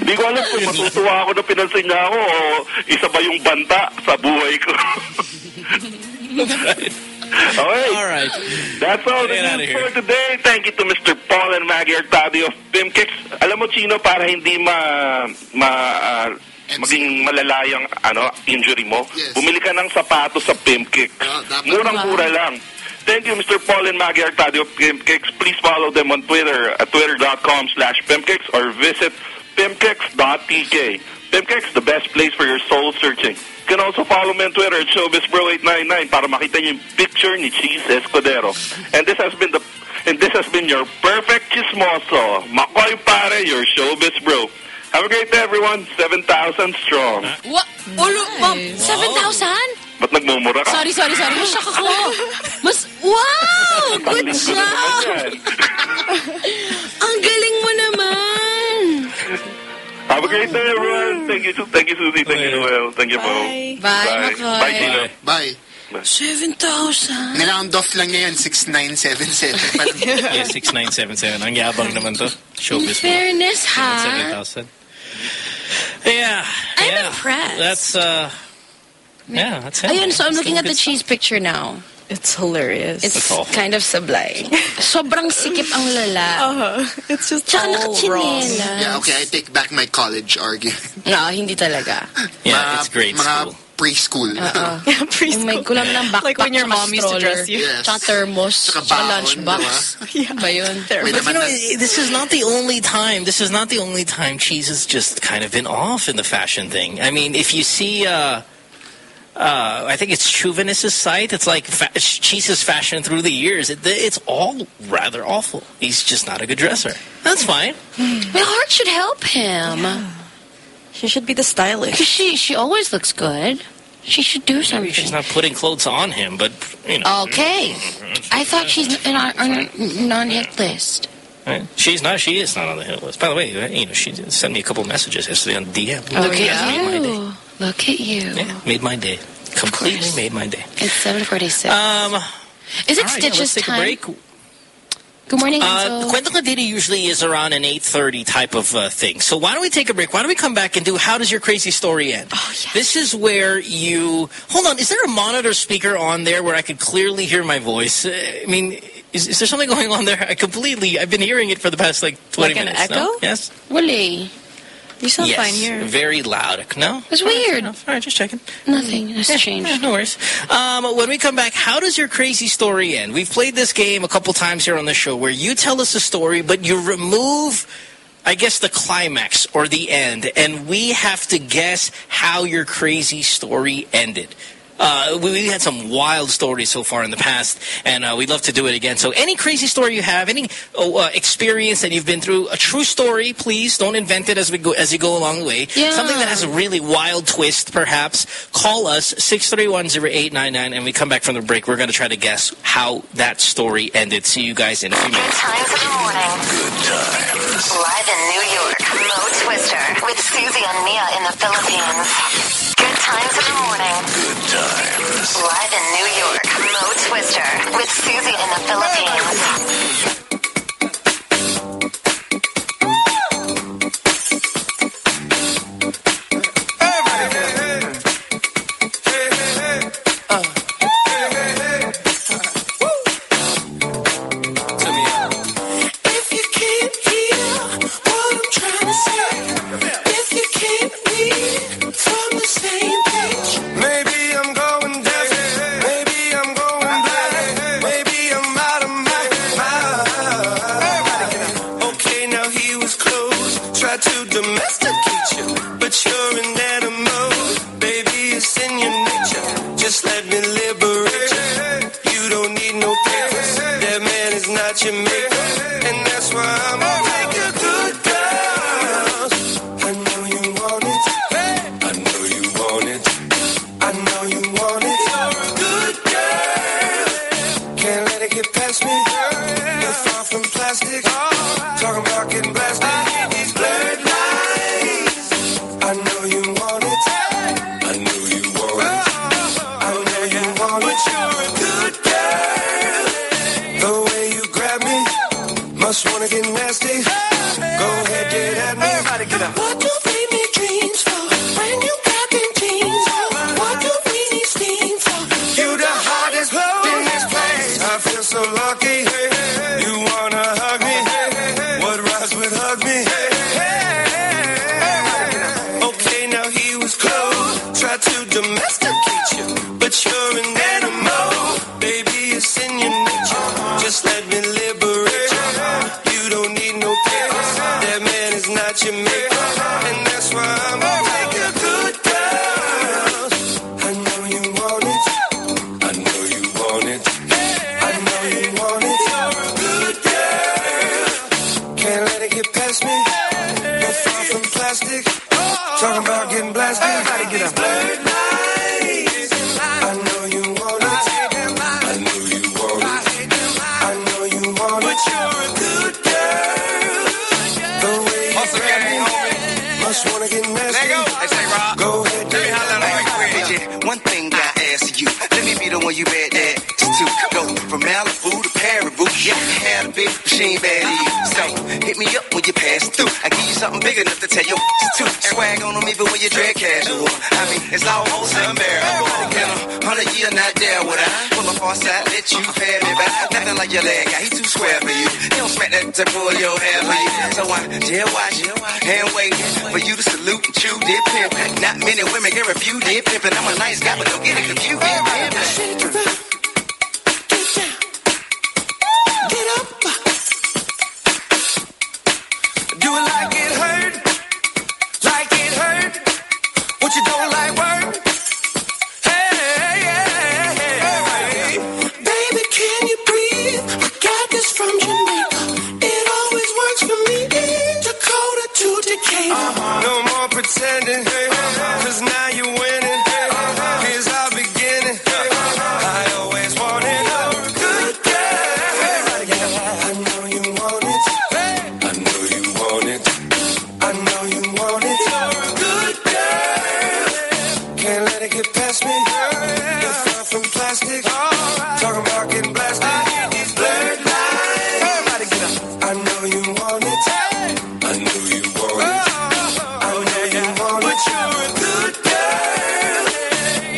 Speaker 16: Hindi ko alam kung matutuwa ako na pinansin niya ako o isa ba yung banta sa buhay ko. okay.
Speaker 5: All right.
Speaker 16: That's all the news for today. Thank you to Mr. Paul and Maggie Artadio of Pimkicks. Alam mo, Chino, para hindi ma, ma ah, maging malalayang ano, injury mo,
Speaker 6: Yes.
Speaker 16: bumili ka ng sapatos sa Pimkicks.
Speaker 6: Ah, dapat.
Speaker 16: Murang-mura lang. Thank you, Mr. Paul and Maggie Artadio of Pimkicks. Please follow them on Twitter at twitter.com slash Pimkicks or visit Pimkex.tk. Pimkex, the best place for your soul searching. You can also follow me on Twitter at ShowbizBro899 para makita niyo yung picture ni Cheese Escudero. And this has been the and this has been your perfect chismoso. Makoy pare, your Showbiz Bro. Have a great day, everyone. 7,000 strong.
Speaker 3: What? Ulo, ma'am, 7,000?
Speaker 16: Ba't nagmumura ka?
Speaker 3: Sorry, sorry, sorry. Masyak ako. Mas, wow! Good job! Ang galing mo naman!
Speaker 16: Have a great day, everyone. Thank you, thank you, Susie. Thank you, Noel. Thank you, Bo.
Speaker 3: Bye,
Speaker 16: Bye.
Speaker 3: Makoy.
Speaker 16: Bye, Gino.
Speaker 6: Bye.
Speaker 3: 7,000.
Speaker 6: Niround off lang niya yun, 6977. Parang,
Speaker 5: Yeah, 6977. Ang yabang naman to. Showbiz mo.
Speaker 3: Fairness, ha?
Speaker 5: 7,000. Yeah.
Speaker 3: I'm
Speaker 5: yeah.
Speaker 3: impressed.
Speaker 5: That's, uh, yeah, that's it.
Speaker 3: Ayun, so I'm looking at the Chiz picture now.
Speaker 4: It's hilarious.
Speaker 3: It's
Speaker 5: That's awful.
Speaker 3: kind of sublime. Sobrang sikip ang lala.
Speaker 4: uh-huh. It's just
Speaker 3: Tsaka
Speaker 4: all wrong.
Speaker 3: nakachinelas.
Speaker 6: yeah, okay, I take back my college argument.
Speaker 3: No, hindi talaga.
Speaker 5: Yeah, it's grade
Speaker 6: mga
Speaker 5: school.
Speaker 6: preschool.
Speaker 3: Oo.
Speaker 4: Preschool.
Speaker 3: May kulang ng backpack
Speaker 4: Like when your
Speaker 3: tsaka
Speaker 4: mom used to dress you.
Speaker 6: Yes.
Speaker 3: Tsaka thermos,
Speaker 6: Tsaka
Speaker 3: tsaka
Speaker 6: baon,
Speaker 3: lunchbox.
Speaker 4: Yeah.
Speaker 3: Ba yun?
Speaker 6: May
Speaker 5: But you
Speaker 6: naman
Speaker 5: know,
Speaker 6: na-
Speaker 5: this is not the only time. This is not the only time Chiz has just kind of been off in the fashion thing. I mean, if you see, uh, uh, I think it's Chauvinist's site. It's like fa Chiz's fashion through the years. It, it's all rather awful. He's just not a good dresser. That's fine.
Speaker 3: My Heart should help him.
Speaker 4: She should be the stylist.
Speaker 3: She, she always looks good. She should do
Speaker 5: Maybe
Speaker 3: something.
Speaker 5: she's not putting clothes on him, but you know.
Speaker 3: Okay. I thought she's in our, our non-hit list.
Speaker 5: Right. She's not. She is not on the hit list. By the way, uh, you know, she sent me a couple messages yesterday on DM.
Speaker 3: Oh,
Speaker 5: Look,
Speaker 3: yeah?
Speaker 5: Made my day.
Speaker 3: Look at you.
Speaker 5: Yeah, made my day. Completely made my day.
Speaker 3: It's 746.
Speaker 5: Um,
Speaker 3: Is it
Speaker 5: right, yeah, let's take
Speaker 3: time?
Speaker 5: a break.
Speaker 3: Good morning,
Speaker 5: Uh,
Speaker 3: Enzo.
Speaker 5: Kwento Kadiri usually is around an 8.30 type of uh, thing. So why don't we take a break? Why don't we come back and do How Does Your Crazy Story End?
Speaker 3: Oh, yes.
Speaker 5: This is where you... Hold on, is there a monitor speaker on there where I could clearly hear my voice? Uh, I mean, is, is there something going on there? I completely... I've been hearing it for the past, like, 20
Speaker 4: Like an
Speaker 5: minutes. no? Yes?
Speaker 3: Willie.
Speaker 4: You sound
Speaker 5: yes.
Speaker 4: fine here.
Speaker 5: Very loud. No?
Speaker 3: It's
Speaker 5: All right,
Speaker 3: weird.
Speaker 5: All right, just checking.
Speaker 3: Nothing has
Speaker 5: Yeah,
Speaker 3: changed.
Speaker 5: no worries. Um, when we come back, how does your crazy story end? We've played this game a couple times here on the show where you tell us a story, but you remove, I guess, the climax or the end, and we have to guess how your crazy story ended. Uh, we, we had some wild stories so far in the past, and uh, we'd love to do it again. So any crazy story you have, any oh, uh, experience that you've been through, a true story, please don't invent it as we go as you go along the way.
Speaker 3: Yeah.
Speaker 5: Something that has a really wild twist, perhaps. Call us six three one zero eight nine nine, and we come back from the break. We're going to try to guess how that story ended. See you guys in a few minutes.
Speaker 17: Good times in the morning.
Speaker 8: Good times.
Speaker 17: Live in New York, Mo Twister with Susie and Mia in the Philippines. Good times in the morning.
Speaker 8: Good times.
Speaker 17: Live in New York, Mo Twister with Susie in the Philippines.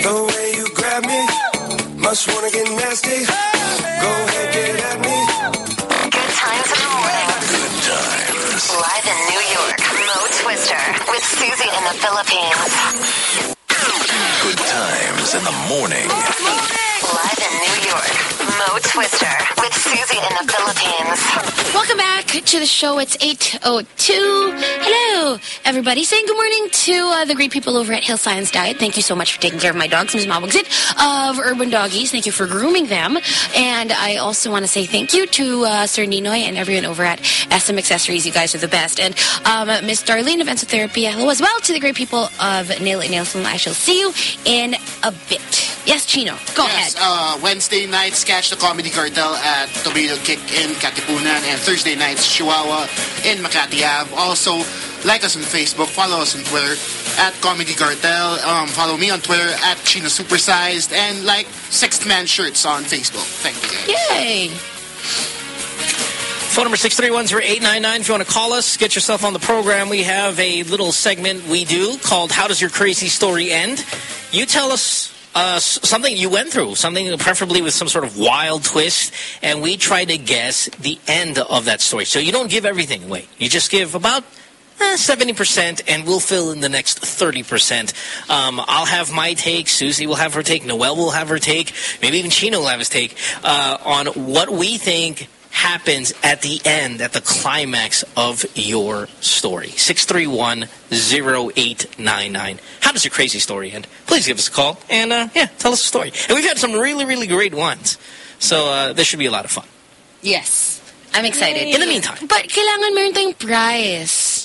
Speaker 18: The way you grab me, must wanna get nasty. Go ahead, get at me.
Speaker 2: Good
Speaker 1: times in the morning.
Speaker 8: Good times.
Speaker 1: Live in New York, Mo Twister with Susie in the Philippines.
Speaker 8: Good times in the morning.
Speaker 1: Live in New York, Mo Twister with Susie in the Philippines.
Speaker 3: Welcome back to the show. It's 8.02. Hello, everybody. Saying good morning to uh, the great people over at Hill Science Diet. Thank you so much for taking care of my dogs, Ms. Mabugsit of Urban Doggies. Thank you for grooming them. And I also want to say thank you to uh, Sir Ninoy and everyone over at SM Accessories. You guys are the best. And um, Miss Darlene of Ensotherapy, hello as well to the great people of Nail It Nail Salon. I shall see you in a bit. Yes, Chino, go
Speaker 6: yes,
Speaker 3: ahead.
Speaker 6: Uh, Wednesday nights, catch the Comedy Cartel at Tomato Kick in Katipunan, and Thursday nights, Chihuahua in Makati Ave. Also, like us on Facebook, follow us on Twitter at Comedy Cartel. Um, follow me on Twitter at Chino Supersized, and like Sixth Man Shirts on Facebook. Thank you guys.
Speaker 3: Yay.
Speaker 5: Phone number 631-0899. If you want to call us, get yourself on the program. We have a little segment we do called How Does Your Crazy Story End? You tell us uh, something you went through, something preferably with some sort of wild twist, and we try to guess the end of that story. So you don't give everything away. You just give about eh, 70%, and we'll fill in the next 30%. Um, I'll have my take. Susie will have her take. Noel will have her take. Maybe even Chino will have his take uh, on what we think happens at the end, at the climax of your story. 631-0899. How does your crazy story end? Please give us a call and, uh, yeah, tell us a story. And we've had some really, really great ones. So uh, this should be a lot of fun.
Speaker 3: Yes. I'm excited.
Speaker 5: In the meantime.
Speaker 3: But kailangan meron tayong prize.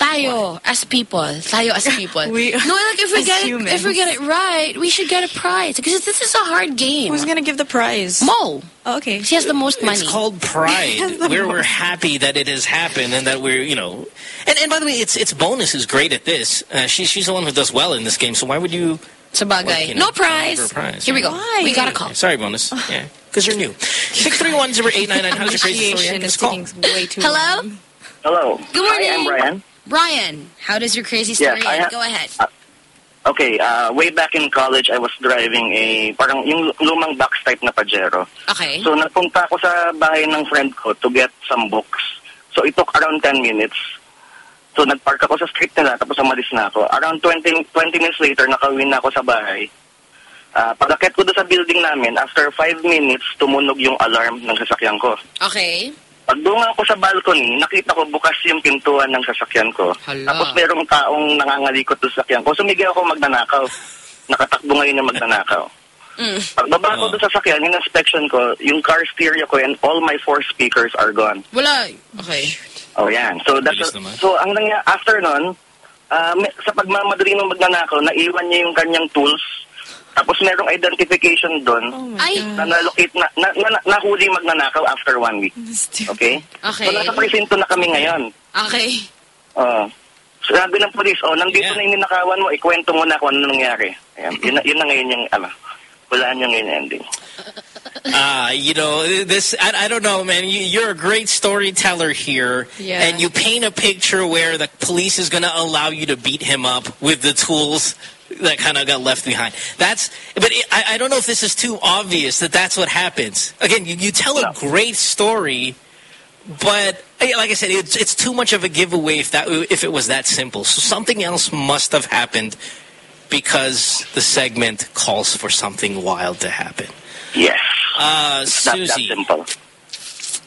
Speaker 3: Tayo, as people. Tayo as people.
Speaker 4: We-
Speaker 3: no, like if we
Speaker 4: as
Speaker 3: get it, if we get it right, we should get a prize because this is a hard game.
Speaker 4: Who's gonna give the prize?
Speaker 3: Mo.
Speaker 4: Oh, okay.
Speaker 3: She has the most money.
Speaker 5: It's called pride. we're we're happy that it has happened and that we're you know, and and by the way, it's it's bonus is great at this. Uh, she's she's the one who does well in this game. So why would you?
Speaker 3: Sabagay.
Speaker 5: like, you know,
Speaker 3: no prize.
Speaker 5: give her a prize,
Speaker 3: Here we go.
Speaker 4: Why?
Speaker 3: We got a call.
Speaker 5: Sorry, bonus. Yeah, because you're new. Six three one zero eight nine nine. How's your crazy story?
Speaker 4: Initiation
Speaker 5: end?
Speaker 4: is
Speaker 5: Just call.
Speaker 4: way too
Speaker 3: Hello?
Speaker 4: long.
Speaker 19: Hello.
Speaker 3: Good morning.
Speaker 19: Hi, I'm Brian.
Speaker 3: Brian, how does your crazy story
Speaker 19: Yes, I
Speaker 3: end? Go ahead.
Speaker 19: Okay, uh, way back in college, I was driving a, parang yung lumang box type na Pajero.
Speaker 3: Okay.
Speaker 19: So, napunta ako sa bahay ng friend ko to get some books. So, it took around 10 minutes. So, nagpark ako sa street nila, tapos umalis na ako. Around 20, 20 minutes later, nakawin na ako sa bahay. Uh, pagkakit ko doon sa building namin, after 5 minutes, tumunog yung alarm ng sasakyan ko.
Speaker 3: Okay.
Speaker 19: Pagdunga ko sa balcony, nakita ko bukas yung pintuan ng sasakyan ko.
Speaker 3: Hala.
Speaker 19: Tapos merong taong nangangalikot sa sasakyan ko. Sumigil ako magnanakaw. Nakatakbo ngayon yung magnanakaw.
Speaker 3: Mm.
Speaker 19: Pagbaba ko doon sa sasakyan, yung inspection ko, yung car stereo ko and all my four speakers are gone.
Speaker 3: Wala. Okay.
Speaker 19: Oh, yan. So, that's
Speaker 5: naman.
Speaker 19: so ang nangyari, after nun, ah, may- sa pagmamadali ng magnanakaw, naiwan niya yung kanyang tools. Tapos merong identification doon
Speaker 3: Ay.
Speaker 19: na nalocate na, na, na, nahuli magnanakaw after one week. Okay?
Speaker 3: Okay.
Speaker 19: So, nasa presinto na kami ngayon.
Speaker 3: Okay.
Speaker 19: Oo. Sabi ng polis, oh, nandito
Speaker 5: Yeah.
Speaker 19: na yung ninakawan mo, ikwento mo na kung ano nangyari. Ayan, yun, na- yun na ngayon yung, ano. wala niyang yun ending.
Speaker 5: Uh, you know, this, I, I don't know, man. You, you're a great storyteller here.
Speaker 4: Yeah.
Speaker 5: And you paint a picture where the police is going to allow you to beat him up with the tools that kind of got left behind. That's, but it, I, I don't know if this is too obvious that that's what happens. Again, you, you tell a great story, but eh, like I said, it's, it's too much of a giveaway if that, if it was that simple. So something else must have happened because the segment calls for something wild to happen.
Speaker 19: Yes.
Speaker 5: Uh,
Speaker 19: It's not that
Speaker 5: Susie.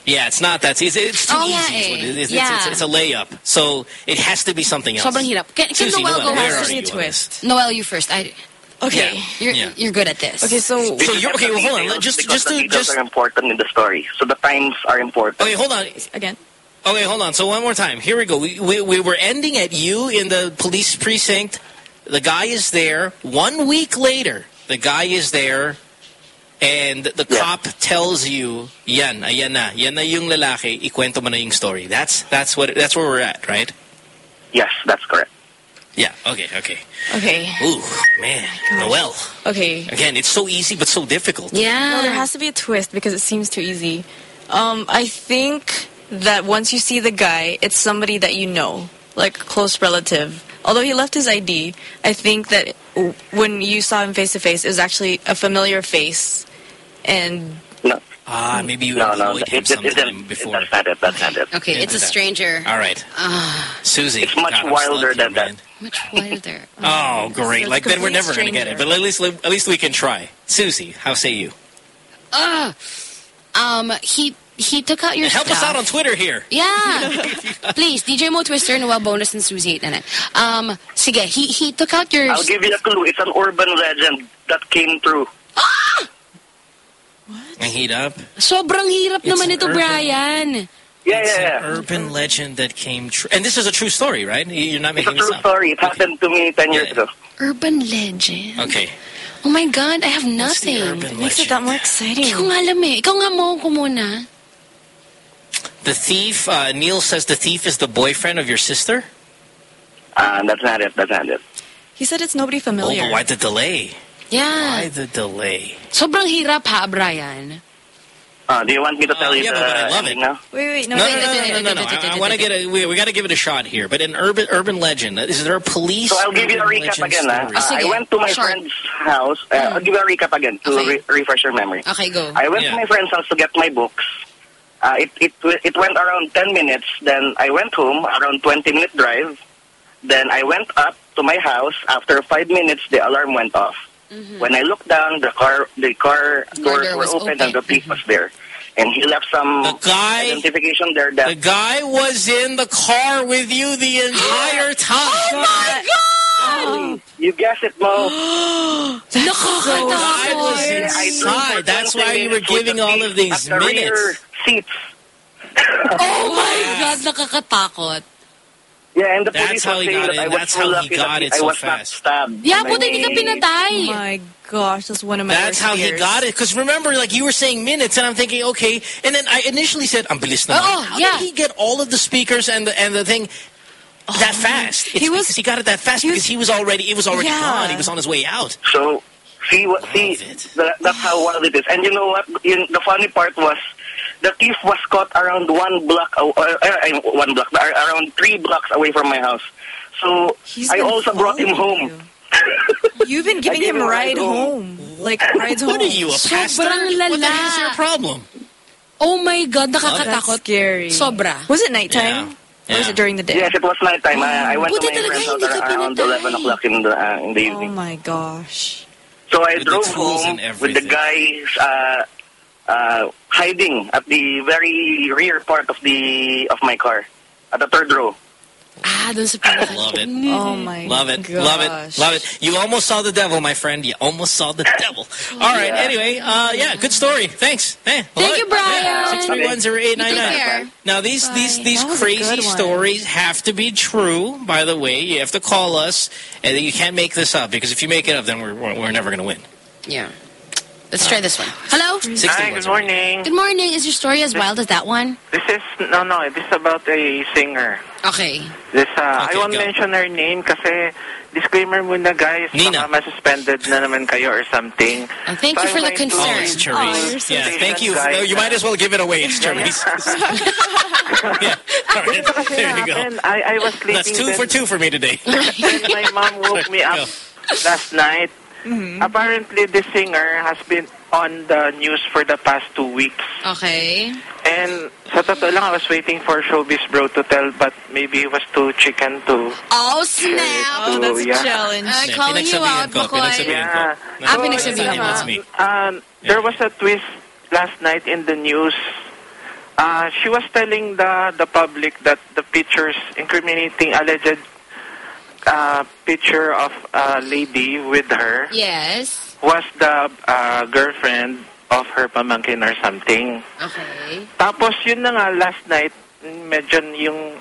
Speaker 19: Simple.
Speaker 5: Yeah, it's not that easy. It's too
Speaker 3: Oh,
Speaker 5: easy.
Speaker 3: yeah,
Speaker 5: it is. It's,
Speaker 3: yeah.
Speaker 5: it's, it's a layup. So it has to be something else.
Speaker 3: Sobrang hirap. Can, can
Speaker 5: Susie,
Speaker 3: Noel
Speaker 5: Noel,
Speaker 3: go
Speaker 5: where
Speaker 3: first?
Speaker 5: are you on this?
Speaker 3: Noel, you first. I,
Speaker 4: Okay.
Speaker 5: Yeah.
Speaker 3: You're,
Speaker 5: Yeah.
Speaker 3: you're good at this.
Speaker 4: Okay, so
Speaker 5: So you're okay. Well, hold on.
Speaker 19: Details
Speaker 5: Let- Just,
Speaker 19: because
Speaker 5: just
Speaker 19: the
Speaker 5: to,
Speaker 19: details
Speaker 5: just.
Speaker 19: are important in the story. So the times are important.
Speaker 5: Okay, hold on.
Speaker 4: again.
Speaker 5: Okay, hold on. So one more time. Here we go. We, we we were ending at you in the police precinct. The guy is there. One week later, the guy is there, and the
Speaker 19: Yeah.
Speaker 5: cop tells you, "Yan, ayan na, yan na yung lalaki. Ikwento mo na yung story." That's that's what that's where we're at, right?
Speaker 19: Yes, that's correct.
Speaker 5: Yeah. Okay. Okay.
Speaker 4: Okay.
Speaker 5: Ooh, man, Noel.
Speaker 4: Okay.
Speaker 5: Again, it's so easy but so difficult.
Speaker 3: yeah.
Speaker 4: No, there has to be a twist because it seems too easy. Um, I think that once you see the guy, it's somebody that you know, like a close relative. Although he left his ID, I think that when you saw him face to face, it was actually a familiar face. And
Speaker 19: No,
Speaker 5: Ah, maybe you
Speaker 19: no, no.
Speaker 5: employed
Speaker 19: It,
Speaker 5: him
Speaker 19: it,
Speaker 5: sometime
Speaker 19: it,
Speaker 5: before.
Speaker 19: that's not it. That's not it.
Speaker 3: okay, it's a
Speaker 5: Yeah.
Speaker 3: stranger.
Speaker 5: All right,
Speaker 3: Ah,
Speaker 5: Susie.
Speaker 19: It's much
Speaker 5: God,
Speaker 19: wilder than
Speaker 5: here,
Speaker 19: that.
Speaker 5: man.
Speaker 3: much wilder.
Speaker 5: Oh, great!
Speaker 4: So
Speaker 5: like then we're never going to get it, but at least at least we can try. Susie, how say you?
Speaker 3: Ah, um, he he took out your
Speaker 5: Help us out on Twitter here.
Speaker 3: Yeah. Please, DJ Mo Twister, Noel Bonus, and Susie in it. Um, sige, he, he took out your...
Speaker 19: I'll give you a clue. It's an urban legend that came true.
Speaker 5: And heat up.
Speaker 3: Sobrang hirap
Speaker 5: It's
Speaker 3: naman
Speaker 5: an
Speaker 3: ito,
Speaker 5: urban-
Speaker 3: Brian.
Speaker 19: Yeah,
Speaker 5: it's
Speaker 19: yeah,
Speaker 5: an
Speaker 19: yeah.
Speaker 5: urban legend that came true. And this is a true story, right? You're not
Speaker 19: It's a
Speaker 5: making this
Speaker 19: true
Speaker 5: up.
Speaker 19: story. It happened to me 10 years
Speaker 5: Yeah.
Speaker 19: ago.
Speaker 3: Urban legend.
Speaker 5: Okay.
Speaker 3: Oh my God, I have nothing.
Speaker 4: it makes it that more exciting.
Speaker 3: Ikaw nga alam eh. Ikaw nga mo ko muna.
Speaker 5: The thief, uh, Neil says the thief is the boyfriend of your sister?
Speaker 19: Uh, that's not it. That's not it.
Speaker 4: He said it's nobody
Speaker 5: Oh,
Speaker 4: familiar.
Speaker 5: but why the delay?
Speaker 3: Yeah.
Speaker 5: Why the delay?
Speaker 3: Sobrang hirap ha, Brian.
Speaker 19: Uh, do you want me to tell
Speaker 5: Uh,
Speaker 19: you
Speaker 5: yeah,
Speaker 19: the
Speaker 5: but I love it.
Speaker 19: now?
Speaker 4: Wait, wait, no,
Speaker 5: No, no,
Speaker 4: wait,
Speaker 5: no,
Speaker 4: wait,
Speaker 5: no,
Speaker 4: wait,
Speaker 5: no,
Speaker 4: wait,
Speaker 5: no, no.
Speaker 4: wait, wait,
Speaker 5: I,
Speaker 4: wait,
Speaker 5: want to
Speaker 4: wait,
Speaker 5: get a. We, we got to give it a shot here. But an urban urban legend. Is there a police?
Speaker 19: So I'll give you a
Speaker 5: urban
Speaker 19: recap
Speaker 5: legend
Speaker 19: again. ah.
Speaker 5: story?
Speaker 19: Uh, I
Speaker 3: Sige,
Speaker 19: went to my
Speaker 3: short.
Speaker 19: friend's house. Uh, I'll give you a recap again to
Speaker 3: Okay.
Speaker 19: re- refresh your memory.
Speaker 3: Okay, go.
Speaker 19: I went
Speaker 5: Yeah.
Speaker 19: to my friend's house to get my books. Uh, it, it it went around 10 minutes. Then I went home around 20 minute drive. Then I went up to my house. After five minutes, the alarm went off. Mm-hmm. When I looked down, the car the car doors were
Speaker 3: was
Speaker 19: open,
Speaker 3: open.
Speaker 19: and the thief was there. And he left some
Speaker 5: The guy-
Speaker 19: identification there
Speaker 5: The guy was in the car with you the entire time.
Speaker 3: Oh my God!
Speaker 19: you guess it, Mo.
Speaker 5: The guy was
Speaker 19: I drove for
Speaker 5: inside. That's why you were giving all of these
Speaker 19: at the rear
Speaker 5: minutes.
Speaker 19: seats.
Speaker 3: Oh my God, nakakatakot.
Speaker 19: Yeah, and the
Speaker 5: That's
Speaker 19: police
Speaker 5: how he got
Speaker 19: that
Speaker 5: it.
Speaker 19: I was
Speaker 5: That's how he got
Speaker 19: that
Speaker 5: it
Speaker 19: I
Speaker 5: so
Speaker 19: was
Speaker 5: fast.
Speaker 19: stabbed.
Speaker 3: Yeah,
Speaker 19: by
Speaker 3: buti hindi ka
Speaker 19: my-
Speaker 3: pinatay.
Speaker 4: Oh my gosh, that's one of my
Speaker 5: That's
Speaker 4: worst
Speaker 5: how he got it. Because remember, like you were saying minutes, and I'm thinking, okay. And then I initially said, "I'm bilis naman."
Speaker 3: Oh,
Speaker 5: How
Speaker 3: yeah.
Speaker 5: did he get all of the speakers and the and the thing oh, that fast? It's
Speaker 4: He was-
Speaker 5: he got it that fast
Speaker 4: he was-
Speaker 5: because he was already it was already
Speaker 4: Yeah.
Speaker 5: gone. He was on his way out.
Speaker 19: So, see, what, see,
Speaker 5: it.
Speaker 19: that, that's how wild it is. And you know what? In, the funny part was, the thief was caught around one block, aw- uh, uh, one block, ar- around three blocks away from my house. So,
Speaker 4: He's
Speaker 19: I also brought him home.
Speaker 4: you. You've been giving him
Speaker 19: him
Speaker 4: a
Speaker 19: a
Speaker 4: ride
Speaker 19: ride
Speaker 4: home. Like, rides home.
Speaker 5: What are you, a pastor?
Speaker 3: Sobrang
Speaker 5: What the
Speaker 3: lala.
Speaker 5: hell is your problem?
Speaker 3: Oh my God,
Speaker 4: That's
Speaker 3: nakakatakot.
Speaker 4: scary.
Speaker 3: Sobra.
Speaker 4: Was it nighttime?
Speaker 5: Yeah.
Speaker 4: Or was it during the day?
Speaker 19: Yes, it was nighttime. I, I went
Speaker 3: Buti
Speaker 19: to my
Speaker 3: talaga
Speaker 19: friend's house around 11 o'clock in the, uh, in the
Speaker 4: Oh my gosh.
Speaker 19: So I
Speaker 5: With
Speaker 19: drove home with the guys uh, uh, hiding at the very rear part of the of my car, at the third row.
Speaker 3: Ah, dun sa pinaka.
Speaker 5: Love it.
Speaker 4: Oh my
Speaker 5: Love it.
Speaker 4: gosh.
Speaker 5: Love it. Love it. You almost saw the devil, my friend. You almost saw the devil. All right.
Speaker 19: Yeah.
Speaker 5: Anyway, uh, yeah, good story. Thanks. Hey,
Speaker 3: Thank you, Brian.
Speaker 5: Six three one zero eight nine
Speaker 3: You take
Speaker 5: nine.
Speaker 3: care.
Speaker 5: Now these these
Speaker 3: Bye.
Speaker 5: these
Speaker 4: That was a
Speaker 5: crazy stories have to be true. By the way, you have to call us, and you can't make this up because if you make it up, then we're we're, we're never going to win.
Speaker 3: Yeah. Let's try this one. Hello?
Speaker 20: Hi, good morning.
Speaker 3: Good morning. Is your story as wild as that one?
Speaker 20: This is, no, no, this is about a singer.
Speaker 3: Okay.
Speaker 20: This, uh,
Speaker 5: Okay,
Speaker 20: I won't
Speaker 5: go.
Speaker 20: mention her name kasi disclaimer muna guys, baka masuspended na naman kayo or something.
Speaker 3: Oh, thank
Speaker 20: So
Speaker 3: you for
Speaker 20: I'm
Speaker 3: the
Speaker 20: going to-
Speaker 5: Oh,
Speaker 3: concern.
Speaker 5: it's Charisse. yeah, thank you.
Speaker 20: Guys,
Speaker 5: No, you might as well give it away. It's Charisse. yeah. All right. There you go.
Speaker 20: I, I was sleeping
Speaker 5: That's two
Speaker 20: then-
Speaker 5: for two for me today.
Speaker 20: my mom woke me up last night. Apparently, the singer has been on the news for the past two weeks.
Speaker 3: Okay.
Speaker 20: And sa totoo lang, I was waiting for Showbiz Bro to tell, but maybe he was too chicken to...
Speaker 3: Oh, snap.
Speaker 20: Oh, that's a Yeah.
Speaker 4: challenge.
Speaker 3: Uh, calling you out, Makoy.
Speaker 20: Yeah.
Speaker 3: Ah, pinagsabihan mo.
Speaker 5: That's me.
Speaker 20: Um, There was a twist last night in the news. Uh, she was telling the the public that the pictures incriminating alleged uh, picture of a lady with her
Speaker 3: Yes.
Speaker 20: was the uh, girlfriend of her pamangkin or something.
Speaker 3: Okay.
Speaker 20: Tapos yun na nga last night medyo yung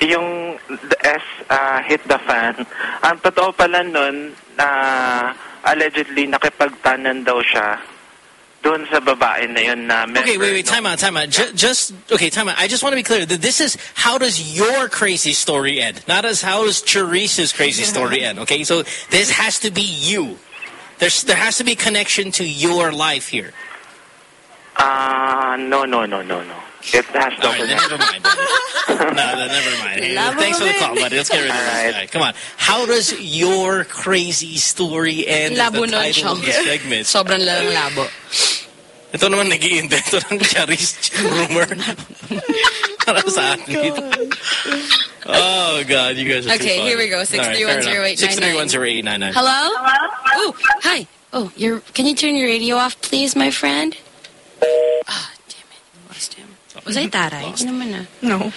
Speaker 20: yung the S uh, hit the fan. Ang totoo pala nun na allegedly nakipagtanan daw siya doon sa babae na yun na member
Speaker 5: Okay, wait, wait, time out, time out. Ju- just, okay, time out. I just want to be clear that this is how does your crazy story end, not as how does Charisse's crazy story end, okay? So this has to be you. There's, there has to be connection to your life here.
Speaker 20: Ah, no, no, no, no, no. It has no
Speaker 5: All right, then never mind. buddy. no, then never mind. Hey, thanks for the call, buddy. Let's get rid of this guy. Come on. How does your crazy story end?
Speaker 3: Labo
Speaker 5: the title of
Speaker 3: siya.
Speaker 5: this segment.
Speaker 3: Sobrang lalang labo.
Speaker 5: Ito naman nag-iimbento ng Charisse rumor. Para sa atin. Oh, God. You guys are
Speaker 3: Okay, here we go.
Speaker 5: All right, fair 6310899.
Speaker 3: 6310899. Hello? Oh, hi. Oh, you're. Can you turn your radio off, please, my friend? Ah, damn it. I lost him. Was I taray? Hindi naman ah.
Speaker 4: No.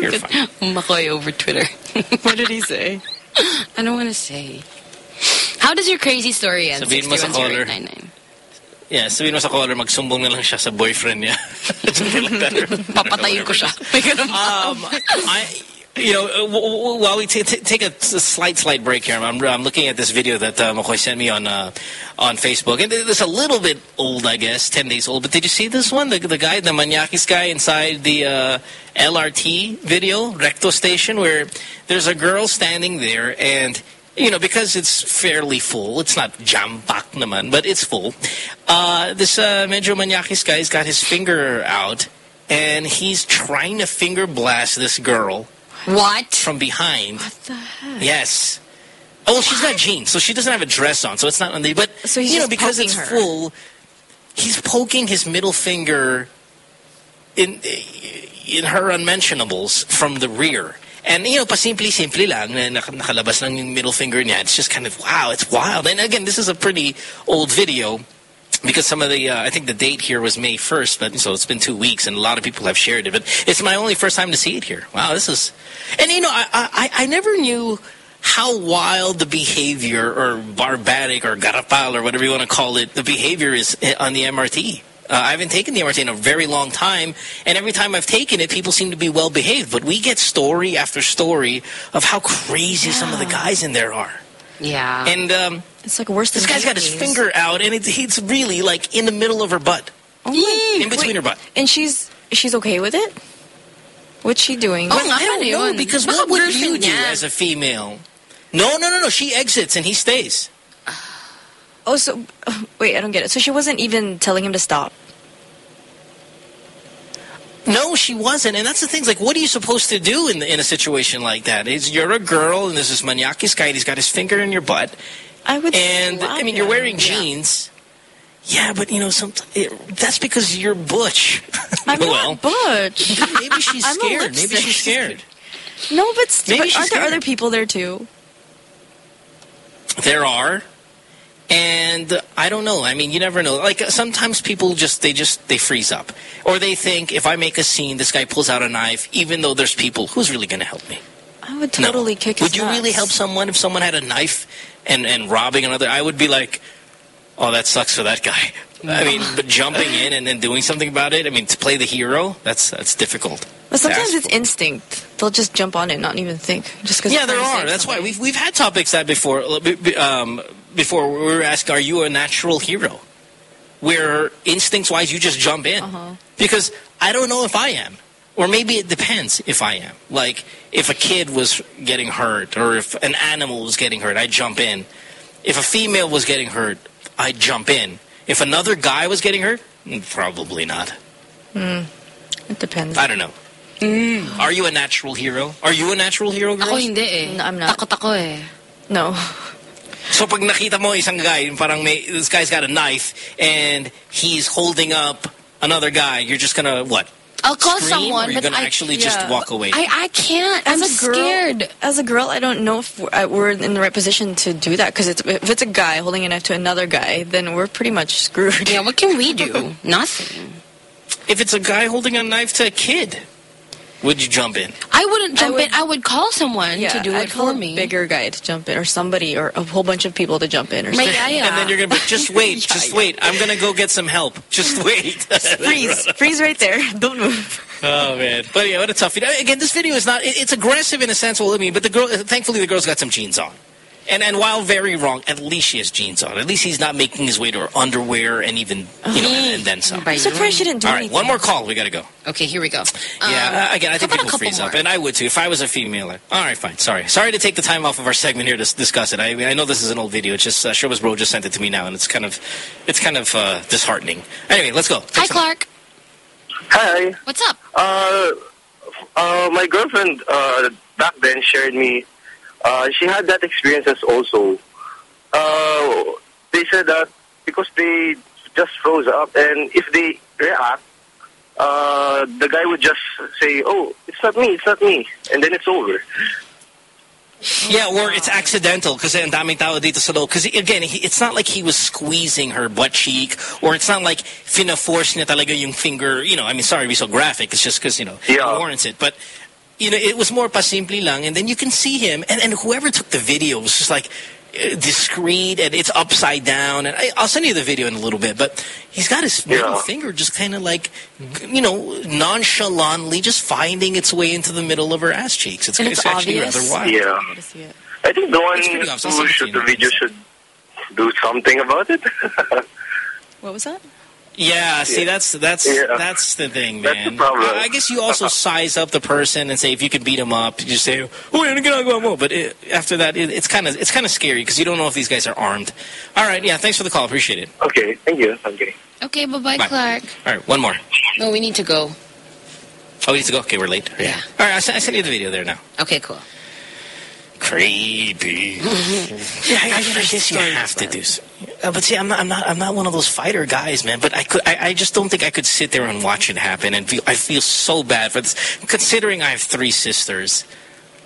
Speaker 5: You're fine.
Speaker 3: Makoy over Twitter.
Speaker 4: what did he say?
Speaker 3: I don't want to say. How does your crazy story end?
Speaker 5: Sabihin mo sa caller.
Speaker 3: 6310899.
Speaker 5: Yeah, sabihin mo sa caller, magsumbong na lang siya sa boyfriend niya. Something like that.
Speaker 3: Papatayin ko siya. May ganun pa.
Speaker 5: Um, I, you know, uh, while we t- t- take a, slight, slight break here, I'm, I'm looking at this video that uh, sent me on uh, on Facebook, and it's a little bit old, I guess, ten days old. But did you see this one? The, the guy, the Maniakis guy inside the uh, LRT video, Recto station, where there's a girl standing there, and you know, because it's fairly full, it's not jam-pack naman, but it's full. Uh, this uh, medyo Maniakis guy's got his finger out, and he's trying to finger blast this girl.
Speaker 3: What?
Speaker 5: From behind. What the heck? Yes. Oh, she's got jeans, so she doesn't have a dress on, so it's not on the. But
Speaker 4: So he's
Speaker 5: you know, because it's
Speaker 4: her.
Speaker 5: full, he's poking his middle finger in in her unmentionables from the rear. And, you know, pasimple-simple lang, na nak- nakalabas lang yung middle finger niya. It's just kind of, wow, it's wild. And again, this is a pretty old video because some of the, uh, I think the date here was May 1st, but so it's been two weeks and a lot of people have shared it. But it's my only first time to see it here. Wow, this is, and you know, I, I, I never knew how wild the behavior or barbaric or garapal or whatever you want to call it, the behavior is eh, on the MRT. Uh, I haven't taken the MRT in a very long time, and every time I've taken it, people seem to be well behaved. But we get story after story of how crazy some of the guys in there are.
Speaker 3: Yeah.
Speaker 5: And um,
Speaker 4: It's like a worse
Speaker 5: this
Speaker 4: than
Speaker 5: guy's got his finger out, and it's, it's really like in the middle of her butt,
Speaker 4: Oh my,
Speaker 5: in between
Speaker 4: wait,
Speaker 5: her butt.
Speaker 4: And she's she's okay with it? What's she doing?
Speaker 5: Well, I don't know because what would you do
Speaker 3: niya.
Speaker 5: as a female? No, no, no, no. She exits and he stays.
Speaker 4: Oh, so wait, I don't get it. So she wasn't even telling him to stop.
Speaker 5: No, she wasn't, and that's the thing. Like, what are you supposed to do in in a situation like that? Is you're a girl, and there's this maniakis guy. and He's got his finger in your butt.
Speaker 4: I would.
Speaker 5: And I mean, you're wearing jeans. Yeah, but you know, some it, that's because you're butch.
Speaker 4: I'm
Speaker 5: well,
Speaker 4: not butch.
Speaker 5: maybe she's scared. Maybe she's scared.
Speaker 4: No, but,
Speaker 5: Maybe
Speaker 4: but aren't there other people there too?
Speaker 5: There are. And I don't know. I mean, you never know. Like sometimes people just they just they freeze up, or they think if I make a scene, this guy pulls out a knife, even though there's people. Who's really going to help me?
Speaker 4: I would
Speaker 5: No.
Speaker 4: totally kick his
Speaker 5: Would you really help someone if someone had a knife and and robbing another? I would be like, oh, that sucks for that guy. I mean, but jumping in and then doing something about it. I mean, to play the hero, that's that's difficult.
Speaker 4: But sometimes it's instinct. They'll just jump on it, not even think. Just because.
Speaker 5: yeah, there are. That's why we've we've had topics that before. Um, before we were asked, are you a natural hero? Where instincts-wise, you just jump in.
Speaker 4: Uh-huh.
Speaker 5: Because I don't know if I am. Or maybe it depends if I am. Like, if a kid was getting hurt or if an animal was getting hurt, I'd jump in. If a female was getting hurt, I'd jump in. If another guy was getting hurt, mm, probably not.
Speaker 4: Hmm. It depends.
Speaker 5: I don't know. Are you a natural hero? Are you a natural hero, girls?
Speaker 3: Ako hindi eh.
Speaker 4: I'm not.
Speaker 3: Takot ako eh.
Speaker 4: No.
Speaker 5: So pag nakita mo isang guy, parang may, this guy's got a knife and he's holding up another guy, you're just gonna, what?
Speaker 3: I'll call
Speaker 5: Scream,
Speaker 3: someone,
Speaker 5: or you're
Speaker 3: but
Speaker 5: gonna
Speaker 3: I,
Speaker 5: actually just walk away?
Speaker 3: I, I can't. I'm
Speaker 4: As a girl,
Speaker 3: scared.
Speaker 4: As a girl, I don't know if we're, uh, we're in the right position to do that because if it's a guy holding a knife to another guy, then we're pretty much screwed.
Speaker 3: Yeah, what can we do? Nothing.
Speaker 5: if it's a guy holding a knife to a kid, would you jump in?
Speaker 3: I wouldn't jump
Speaker 4: would-
Speaker 3: in. I would call someone
Speaker 4: Yeah,
Speaker 3: to do
Speaker 4: I'd
Speaker 3: it
Speaker 4: call
Speaker 3: for
Speaker 4: a
Speaker 3: me.
Speaker 4: bigger guy to jump in, or somebody, or a whole bunch of people to jump in, or
Speaker 3: May-
Speaker 4: something.
Speaker 3: yeah, yeah.
Speaker 5: And then you're gonna be, just wait, just wait. I'm gonna go get some help. Just wait.
Speaker 4: freeze, freeze right there. Don't move.
Speaker 5: Oh man, but yeah, what a tough video. Again, this video is not. It, it's aggressive in a sense. Well, I mean, but the girl. Thankfully, the girl's got some jeans on, and and while very wrong, at least she has jeans on. At least he's not making his way to her underwear and even you know and, and then some.
Speaker 3: By
Speaker 4: I'm surprised she didn't do
Speaker 5: All right,
Speaker 4: anything.
Speaker 5: one more call. We gotta go.
Speaker 3: Okay, here we go.
Speaker 5: Yeah, uh, again, I think
Speaker 3: how about a
Speaker 5: people
Speaker 3: couple
Speaker 5: freeze up, and I would too if I was a female. All right, fine. Sorry, sorry to take the time off of our segment here to discuss it. I mean, I know this is an old video. It's just uh, Showbiz Bro just sent it to me now, and it's kind of, it's kind of uh, disheartening. Anyway, let's go.
Speaker 3: Hi, Clark.
Speaker 21: Hi.
Speaker 3: What's up?
Speaker 21: Uh, uh, my girlfriend uh, back then shared me. Uh, she had that experiences also. Uh, they said that because they just froze up, and if they react, uh, the guy would just say, "Oh, it's not me, it's not me," and then it's over.
Speaker 5: Yeah, or it's accidental because ang daming tao dito sa loob. Because again, he, it's not like he was squeezing her butt cheek, or it's not like fina-force niya talaga yung finger. You know, I mean, sorry to be so graphic. It's just because you know yeah. it warrants it. But you know, it was more pasimple lang, and then you can see him, and and whoever took the video was just like uh, discreet, and it's upside down. And I, I'll send you the video in a little bit, but he's got his middle finger just kind of like, you know, nonchalantly just finding its way into the middle of her ass cheeks. It's,
Speaker 21: And
Speaker 5: it's
Speaker 21: it's
Speaker 5: actually
Speaker 21: obvious.
Speaker 5: rather wild.
Speaker 21: Yeah. I think the one
Speaker 5: It's pretty obvious. I'll
Speaker 21: who
Speaker 5: send it to
Speaker 21: the video should do something about it.
Speaker 4: What was that?
Speaker 5: Yeah, see, that's that's
Speaker 21: Yeah.
Speaker 5: that's the thing,
Speaker 21: That's
Speaker 5: man.
Speaker 21: the.
Speaker 5: I I guess you also size up the person and say if you can beat him up, you just say, "Oh, ano ginagawa mo?" But it, after that, it, it's kind of it's kind of scary because you don't know if these guys are armed. All right, yeah, thanks for the call, appreciate it.
Speaker 21: Okay, thank you. Okay.
Speaker 3: Okay, bye-bye,
Speaker 5: Bye.
Speaker 3: Clark.
Speaker 5: All right, one more.
Speaker 3: No, we need to go.
Speaker 5: Oh, we need to go. Okay, we're late. Yeah. All right, I sent, I sent you the video there now.
Speaker 3: Okay, cool.
Speaker 5: Creepy. Yeah, I, I, I guess you have to do. s- Uh, but see, I'm not, I'm not, I'm not one of those fighter guys, man. But I could, I, I just don't think I could sit there and watch it happen. And feel, I feel so bad for this. Considering I have three sisters,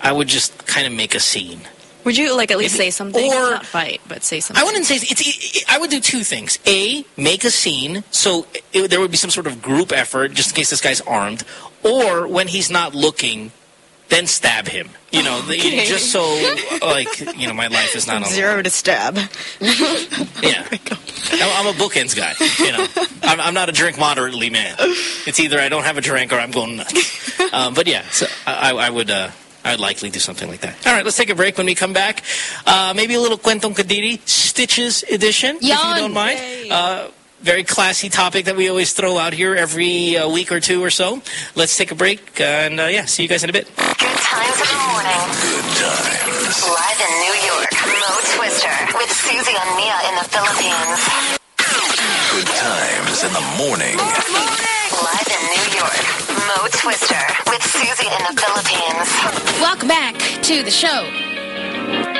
Speaker 5: I would just kind of make a scene.
Speaker 4: Would you like at least
Speaker 5: Maybe-
Speaker 4: say something?
Speaker 5: or-
Speaker 4: not fight, but say something.
Speaker 5: I wouldn't say it's. It, I would do two things. A, make a scene so it, there would be some sort of group effort just in case this guy's armed. Or when he's not looking, then stab him. You know, the- just so like you know, my life is not on the
Speaker 4: Zero to stab.
Speaker 5: Yeah. I'm, I'm a bookends guy. You know, I'm, I'm not a drink moderately man. It's either I don't have a drink or I'm going nuts. Um, but yeah, so I, I would. Uh, I would likely do something like that. All right, let's take a break. When we come back, uh, maybe a little Kwentong Kadiri Stitches edition, if you don't mind. Uh, very classy topic that we always throw out here every uh, week or two or so. Let's take a break, and uh, yeah, see you guys in a bit.
Speaker 1: Good times in the morning. Good times. Live in New York, Mo Twister with Susie and Mia in the Philippines.
Speaker 8: Good times in the morning.
Speaker 1: Live in New York, Mo Twister with Susie in the Philippines.
Speaker 3: Welcome back to the show.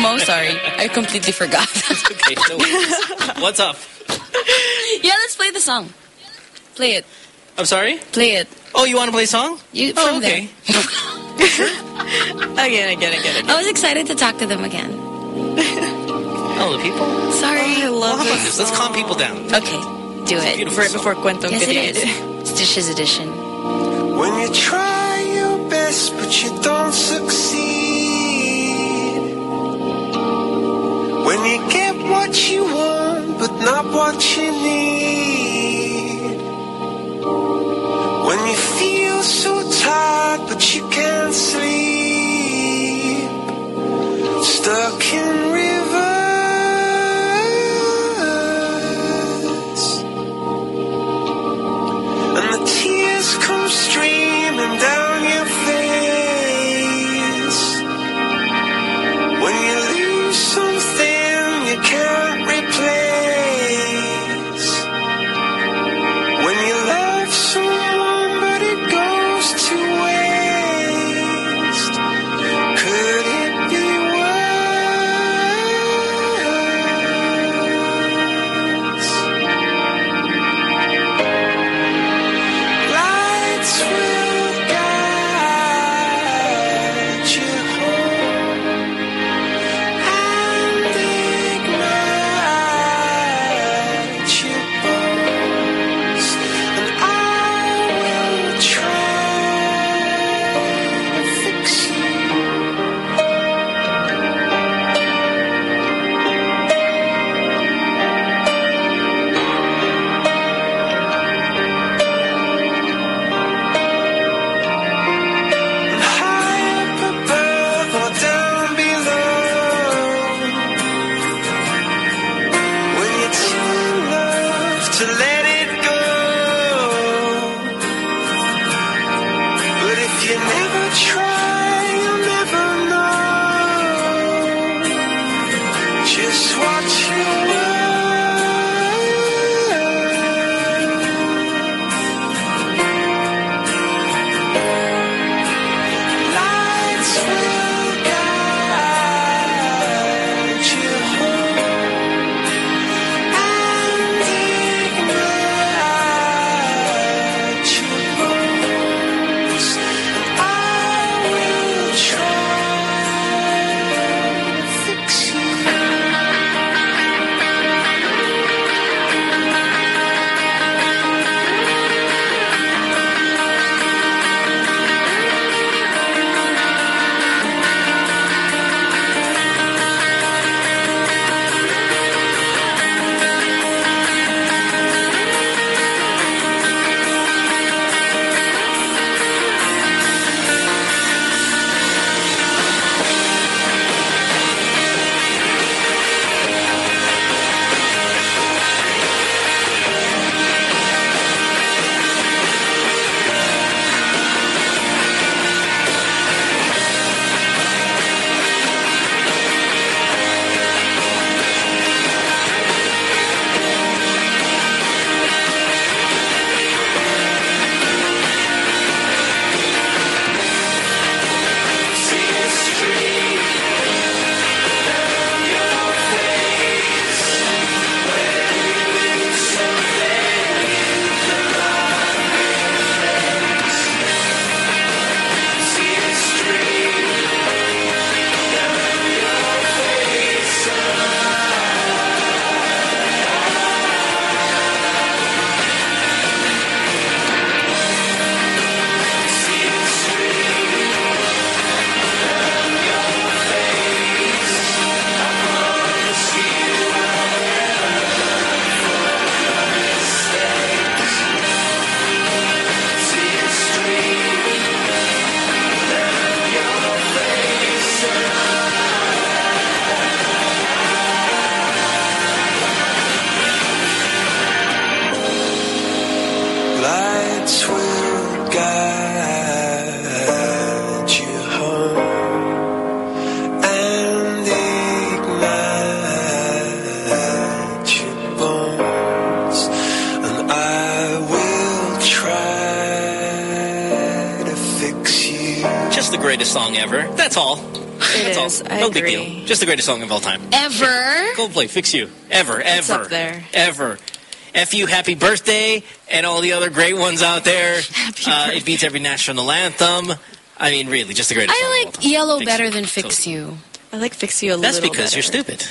Speaker 3: Mo, sorry. I completely forgot.
Speaker 5: okay, no worries. What's up?
Speaker 3: yeah, let's play the song. Play it.
Speaker 5: I'm sorry?
Speaker 3: Play it.
Speaker 5: Oh, you want to play a song?
Speaker 3: You,
Speaker 5: Oh,
Speaker 3: from
Speaker 5: okay.
Speaker 4: again, again, again,
Speaker 3: I was excited to talk to them again.
Speaker 5: Oh, the people?
Speaker 3: Sorry.
Speaker 4: I love
Speaker 5: How about this? Let's calm people down.
Speaker 3: Okay, do it.
Speaker 5: Beautiful
Speaker 4: Right
Speaker 5: song.
Speaker 4: before Kwentong
Speaker 3: Yes,
Speaker 4: Kadiri.
Speaker 3: it is. It's Dishes Edition.
Speaker 7: When you try your best but you don't succeed. What you want but not what you need. When you feel so tired but you can't sleep. stuck in Just
Speaker 5: the greatest song of all time.
Speaker 3: Ever.
Speaker 5: Coldplay, Fix You. Ever,
Speaker 4: It's
Speaker 5: ever.
Speaker 4: up there.
Speaker 5: Ever. F you, happy birthday, and all the other great ones out there. Uh, it beats every national anthem. I mean, really, just the greatest song of all
Speaker 3: I
Speaker 5: time.
Speaker 3: like Yellow
Speaker 5: Fix
Speaker 3: better
Speaker 5: You.
Speaker 3: than Fix You.
Speaker 4: I like Fix You a little.
Speaker 5: That's
Speaker 4: little
Speaker 5: because you're stupid.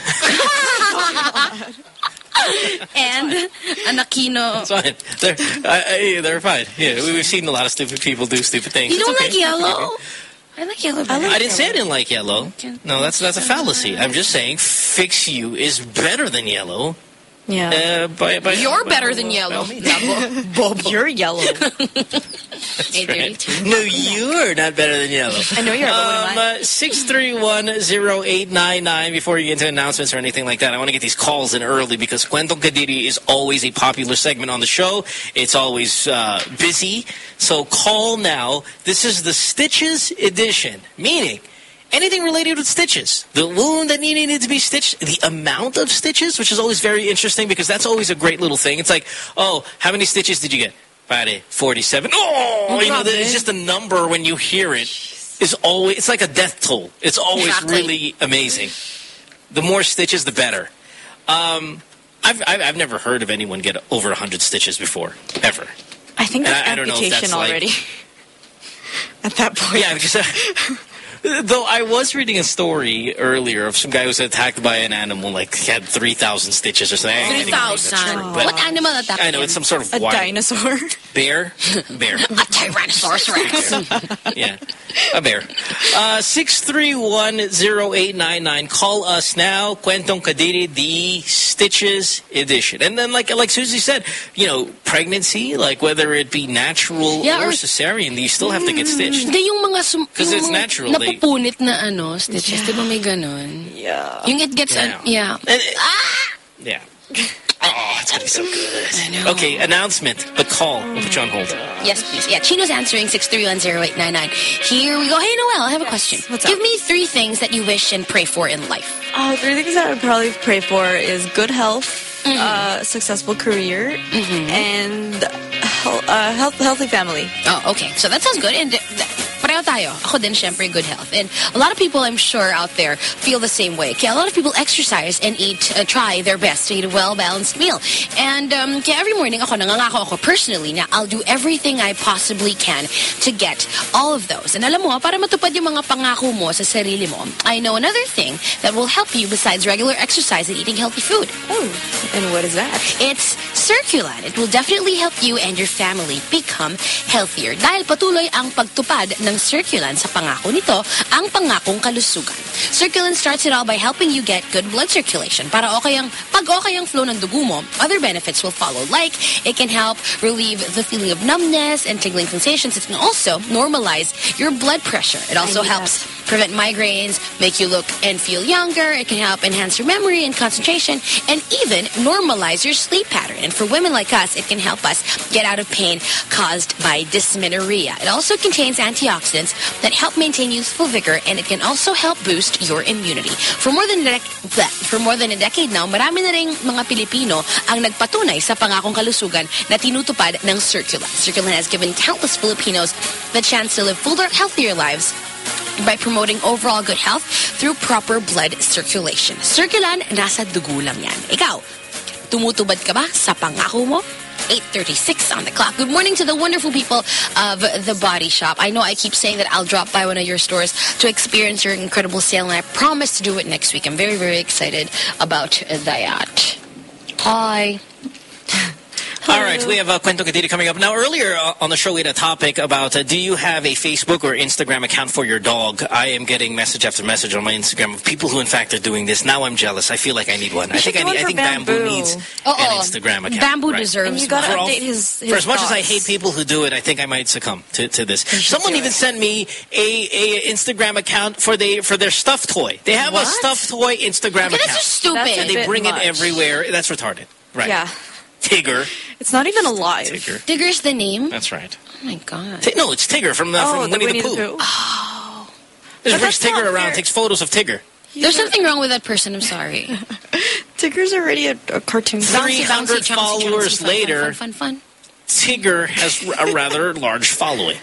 Speaker 3: and Anakino.
Speaker 5: It's fine. They're, I, I, they're fine. Yeah, we- we've seen a lot of stupid people do stupid things.
Speaker 3: You
Speaker 5: It's
Speaker 3: don't
Speaker 5: okay.
Speaker 3: like Yellow? I like Yellow better.
Speaker 5: I didn't say I didn't like yellow. No, that's that's a fallacy. I'm just saying Fix You is better than yellow.
Speaker 4: Yeah.
Speaker 5: Uh, by, by,
Speaker 3: You're
Speaker 5: by-
Speaker 3: better than yellow.
Speaker 4: Bobo. You're yellow.
Speaker 3: Hey, dirty.
Speaker 5: No, you're not better than yellow.
Speaker 4: I know you're
Speaker 5: Um, uh, 6310899 before you get into announcements or anything like that. I want to get these calls in early because Kwentong Kadiri is always a popular segment on the show. It's always uh, busy. So call now. This is the Stitches edition, meaning anything related with stitches. The wound that needed to be stitched, the amount of stitches, which is always very interesting because that's always a great little thing. It's like, oh, how many stitches did you get? Pare, 47. Oh, you know, it's just a number when you hear it is always, it's like a death toll. It's always
Speaker 3: Exactly.
Speaker 5: really amazing. The more stitches, the better. Um, I've, I've, I've never heard of anyone get over 100 stitches before, ever.
Speaker 4: I think that's
Speaker 5: I- I don't know if
Speaker 4: amputation
Speaker 5: that's like-
Speaker 4: already. At that point.
Speaker 5: Yeah, because uh, though I was reading a story earlier of some guy who was attacked by an animal, like he had three thousand stitches or something. I don't
Speaker 3: Three
Speaker 5: think that's
Speaker 3: thousand.
Speaker 5: true, but
Speaker 3: What animal attacked
Speaker 5: I know it's some sort of
Speaker 4: A
Speaker 5: wild
Speaker 4: dinosaur.
Speaker 5: bear. Bear.
Speaker 3: A Tyrannosaurus Rex.
Speaker 5: yeah, a bear. Uh, six three one zero eight nine nine. Call us now. Kwentong Kadiri, the Stitches edition. And then, like like Susie said, you know, pregnancy, like whether it be natural
Speaker 3: Yeah,
Speaker 5: or,
Speaker 3: or-
Speaker 5: cesarean, you still have to get stitched.
Speaker 3: Hindi yung mga sum,
Speaker 5: 'Cause
Speaker 3: yung
Speaker 5: it's natural, they-
Speaker 3: napupunit na ano, stitches. Di ba may ganon?
Speaker 4: Yeah.
Speaker 3: Yung it gets,
Speaker 5: Yeah.
Speaker 3: an- yeah.
Speaker 5: Yeah. Oh, it's gonna be so good. Okay, announcement, but call. We'll put you on hold.
Speaker 3: Yes, please. Yeah, Chino's answering 6310899. Here we go. Hey, Noel, I have a question. What's Give me three things that you wish and pray for in life.
Speaker 4: Uh, three things that I would probably pray for is good health,
Speaker 3: Mm-hmm.
Speaker 4: uh, successful career, and hel- uh, health, healthy family.
Speaker 3: Oh, okay. So that sounds good. And th- th- pareho tayo. Ako din, syempre, good health. And a lot of people, I'm sure, out there feel the same way. Kaya a lot of people exercise and eat, uh, try their best to eat a well-balanced meal. And um, kaya every morning ako, nangangako ako personally na I'll do everything I possibly can to get all of those. And alam mo, para matupad yung mga pangako mo sa sarili mo, I know another thing that will help you besides regular exercise and eating healthy food.
Speaker 4: Oh, and what is that?
Speaker 3: It's Circulan. It will definitely help you and your family become healthier. Dahil patuloy ang pagtupad ng Circulan sa pangako nito, ang pangakong kalusugan. Circulan starts it all by helping you get good blood circulation. Para okay ang, pag okay ang flow ng dugo mo, other benefits will follow. Like, it can help relieve the feeling of numbness and tingling sensations. It can also normalize your blood pressure. It also helps prevent migraines, make you look and feel younger. It can help enhance your memory and concentration, and even normalize your sleep pattern. And for women like us, it can help us get out of pain caused by dysmenorrhea. It also contains antioxidants that help maintain youthful vigor, and it can also help boost your immunity. For more than a dec- for more than a decade now, marami na ring mga Pilipino ang nagpatunay sa pangakong kalusugan na tinutupad ng Circulan. Circulan has given countless Filipinos the chance to live fuller, healthier lives by promoting overall good health through proper blood circulation. Circulan, nasa dugo lang yan. Ikaw, tumutubad ka ba sa pangako mo? 8.36 on the clock. Good morning to the wonderful people of The Body Shop. I know I keep saying that I'll drop by one of your stores to experience your incredible sale, and I promise to do it next week. I'm very, very excited about that. Hi.
Speaker 5: All right, we have uh, Kwento Kadiri coming up. Now, earlier uh, on the show, we had a topic about uh, do you have a Facebook or Instagram account for your dog? I am getting message after message on my Instagram of people who, in fact, are doing this. Now I'm jealous. I feel like I need one. I think I, need, I think Bamboo,
Speaker 4: Bamboo.
Speaker 5: needs
Speaker 3: Uh-oh.
Speaker 5: an Instagram account.
Speaker 3: Bamboo
Speaker 5: right.
Speaker 3: deserves
Speaker 4: And you gotta
Speaker 5: all-
Speaker 4: update his, his
Speaker 5: For as much as I hate people who do it, I think I might succumb to, to this. Someone even sent me a, a Instagram account for they for their stuffed toy. They have a stuffed toy Instagram
Speaker 3: Okay,
Speaker 5: account.
Speaker 3: that's just stupid.
Speaker 4: That's
Speaker 5: and they bring
Speaker 4: much.
Speaker 5: it everywhere. That's retarded. Right.
Speaker 4: Yeah.
Speaker 5: Tigger.
Speaker 4: It's not even alive.
Speaker 5: Tigger.
Speaker 3: Tigger's the name?
Speaker 5: That's right.
Speaker 3: Oh, my God.
Speaker 5: Ti- No, it's Tigger from, uh,
Speaker 4: Oh,
Speaker 5: from
Speaker 4: the
Speaker 5: Winnie,
Speaker 4: Winnie
Speaker 5: the
Speaker 4: the
Speaker 5: Pooh.
Speaker 3: Oh.
Speaker 5: Just
Speaker 4: But
Speaker 5: brings Tigger around,
Speaker 4: fair.
Speaker 5: takes photos of Tigger.
Speaker 3: There's something wrong with that person. I'm sorry.
Speaker 4: Tigger's already a, a cartoon.
Speaker 5: Three- 300
Speaker 3: Bouncy, bouncy, bouncy,
Speaker 5: followers
Speaker 3: bouncy,
Speaker 5: later.
Speaker 3: Fun, fun, fun, fun.
Speaker 5: Tigger has a rather large following.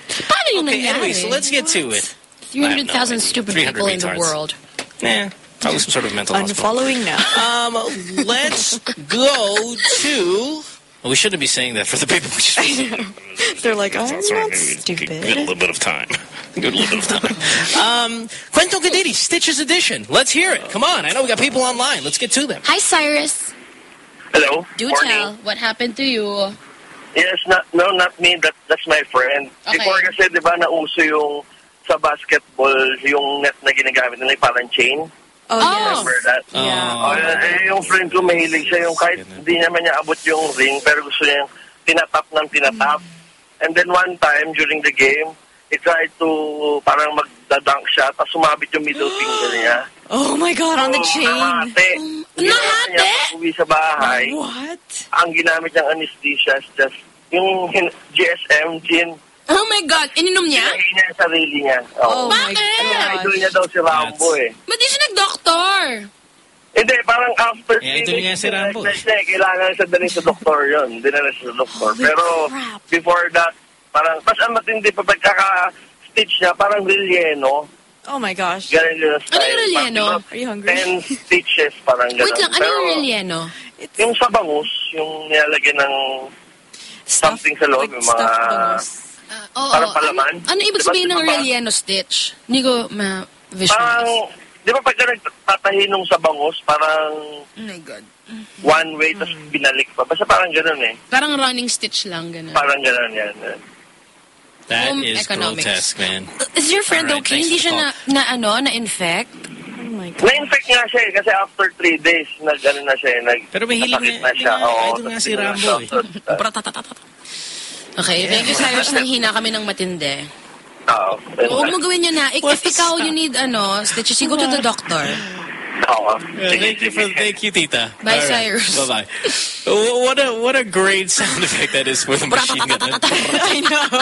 Speaker 5: Okay, anyway, so let's get to it.
Speaker 3: 300,000
Speaker 5: idea.
Speaker 3: stupid
Speaker 5: 300
Speaker 3: people in the world.
Speaker 5: Nah, probably some sort of mental hospital.
Speaker 4: Unfollowing now.
Speaker 5: Um, let's go to... Well, we shouldn't be saying that for the people. We just,
Speaker 4: They're like, I'm
Speaker 5: That's
Speaker 4: not
Speaker 5: maybe
Speaker 4: stupid.
Speaker 5: Get a little bit of time. Get a little bit of time. Um, Kwento Kadiri, Stitches Edition. Let's hear it. Come on. I know we got people online. Let's get to them.
Speaker 3: Hi, Cyrus.
Speaker 11: Hello.
Speaker 3: Do
Speaker 11: Morning.
Speaker 3: tell. What happened to you?
Speaker 11: Yes, not, no, not me. That, that's my friend.
Speaker 3: Okay.
Speaker 11: Before kasi, di ba, nauso yung sa basketball, yung net na ginagamit nila, yung parang chain.
Speaker 4: Oh,
Speaker 21: Remember that?
Speaker 5: Yeah.
Speaker 21: Oh, eh, yung friend ko mahilig siya yung kahit hindi naman niya abot yung ring pero gusto niya tinatap ng tinatap. And then one time during the game, he tried to parang magdadunk siya tapos sumabit yung middle finger niya.
Speaker 4: Oh my God, on the
Speaker 21: So,
Speaker 4: chain.
Speaker 21: Nahati. Nahati? niya pag uwi sa bahay.
Speaker 4: What?
Speaker 21: Ang ginamit niyang anesthesia is just yung GSM, gin.
Speaker 3: Oh my God, ininom niya?
Speaker 21: Hinahin niya yung sarili niya.
Speaker 3: Oh my
Speaker 21: Ang idol niya daw si Rambo eh.
Speaker 3: Ba't di siya nag-doctor?
Speaker 21: Hindi, parang after
Speaker 5: Eh, niya
Speaker 21: weeks,
Speaker 5: si Rambo.
Speaker 21: kailangan siya dalhin sa doktor yun. Dinala siya sa doktor. Pero before that, parang, pas ang matindi pa pagkaka-stitch niya, parang relleno.
Speaker 4: Oh my gosh.
Speaker 21: Ganun yung style.
Speaker 3: Ano yung relleno?
Speaker 21: Are you hungry? Ten stitches, parang gano'n.
Speaker 3: Wait lang, ano yung relleno?
Speaker 21: Yung sa bangus, yung nilalagyan ng something sa loob, yung mga...
Speaker 3: Oo,
Speaker 21: Parang palaman.
Speaker 3: Ano, ano ibig
Speaker 21: Diba,
Speaker 3: sabihin ng
Speaker 21: diba,
Speaker 3: relleno stitch? Hindi ko ma-visualize.
Speaker 21: Parang, di ba pagka nagtatahinong sa bangus, parang
Speaker 3: Oh my God.
Speaker 21: one way, tapos binalik pa. Basta parang gano'n eh.
Speaker 3: Parang running stitch lang, gano'n.
Speaker 21: Parang gano'n yan.
Speaker 5: That
Speaker 3: Home
Speaker 5: is
Speaker 3: economics.
Speaker 5: grotesque, man.
Speaker 3: Is your friend
Speaker 5: Alright,
Speaker 3: okay? Hindi siya na, na ano, na-infect?
Speaker 21: Na-infect nga siya eh, kasi after three days, nag, ano na siya eh, nag,
Speaker 5: Pero mahilig
Speaker 21: nasakit na siya. Oo,
Speaker 5: idol nga si Rambo
Speaker 21: siya.
Speaker 3: Okay, thank you, Cyrus. Nanghina kami ng matindi.
Speaker 21: Oo.
Speaker 3: Huwag mo gawin yun na. Ik- if ikaw, you need, ano, stitches, you go to the doctor.
Speaker 21: Oo.
Speaker 5: Yeah, thank you for thank you, Tita.
Speaker 3: Bye, Cyrus.
Speaker 5: Bye bye. What a what a great sound effect that is with a machine gun.
Speaker 4: I know.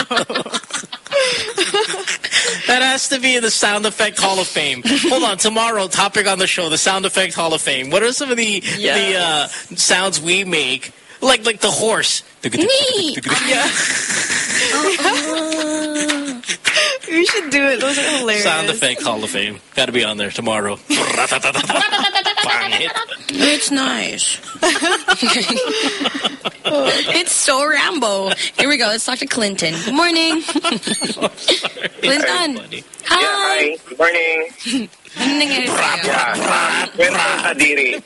Speaker 5: that has to be in the sound effect Hall of Fame. Hold on, tomorrow topic on the show, the sound effect Hall of Fame. What are some of the the uh, sounds we make? Like like the horse.
Speaker 3: Me.
Speaker 4: we should do it. Those are hilarious.
Speaker 5: Sound effect Hall of Fame. Got to be on there tomorrow.
Speaker 3: It's nice. it's so Rambo. Here we go. Let's talk to Clinton. Good morning. Clinton.
Speaker 22: Hi. Good morning.
Speaker 3: Ano nangyari sa'yo?
Speaker 22: Yeah. Kwento sa.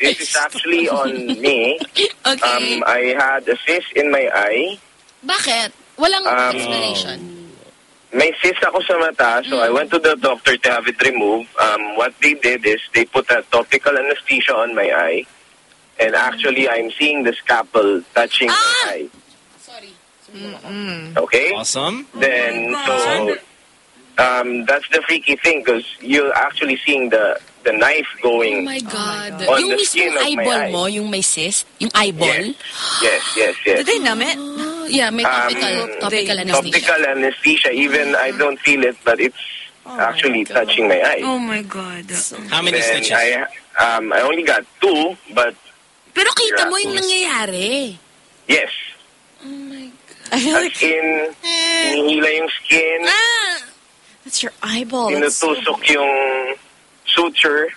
Speaker 22: This is actually on me.
Speaker 3: Okay.
Speaker 22: Um, I had a cyst in my eye.
Speaker 3: Bakit? Walang
Speaker 22: Um,
Speaker 3: explanation.
Speaker 22: May cyst ako sa mata, so I went to the doctor to have it removed. Um, what they did is they put a topical anesthesia on my eye. And actually, I'm seeing the scalpel touching
Speaker 3: Ah!
Speaker 22: my eye. Okay?
Speaker 5: Awesome.
Speaker 22: Then, so, um, that's the freaky thing because you're actually seeing the, the knife going
Speaker 3: Oh my God.
Speaker 22: on
Speaker 3: yung
Speaker 22: the skin of my
Speaker 3: eyeball
Speaker 22: eye.
Speaker 3: mo, yung may cyst, yung eyeball.
Speaker 22: Yes, yes, yes.
Speaker 4: Did they numb it?
Speaker 3: Oh, yeah, may topical, topical anesthesia.
Speaker 22: Topical anesthesia. Even I don't feel it, but it's actually touching my eye.
Speaker 4: Oh my God.
Speaker 5: How many stitches?
Speaker 22: I, um, I only got two, but
Speaker 3: Pero kita mo yung nangyayari.
Speaker 22: yes.
Speaker 4: I feel
Speaker 22: As
Speaker 4: like
Speaker 22: in, hinihila yung skin,
Speaker 4: that's your eyeball. That's so
Speaker 22: tinutusok yung suture.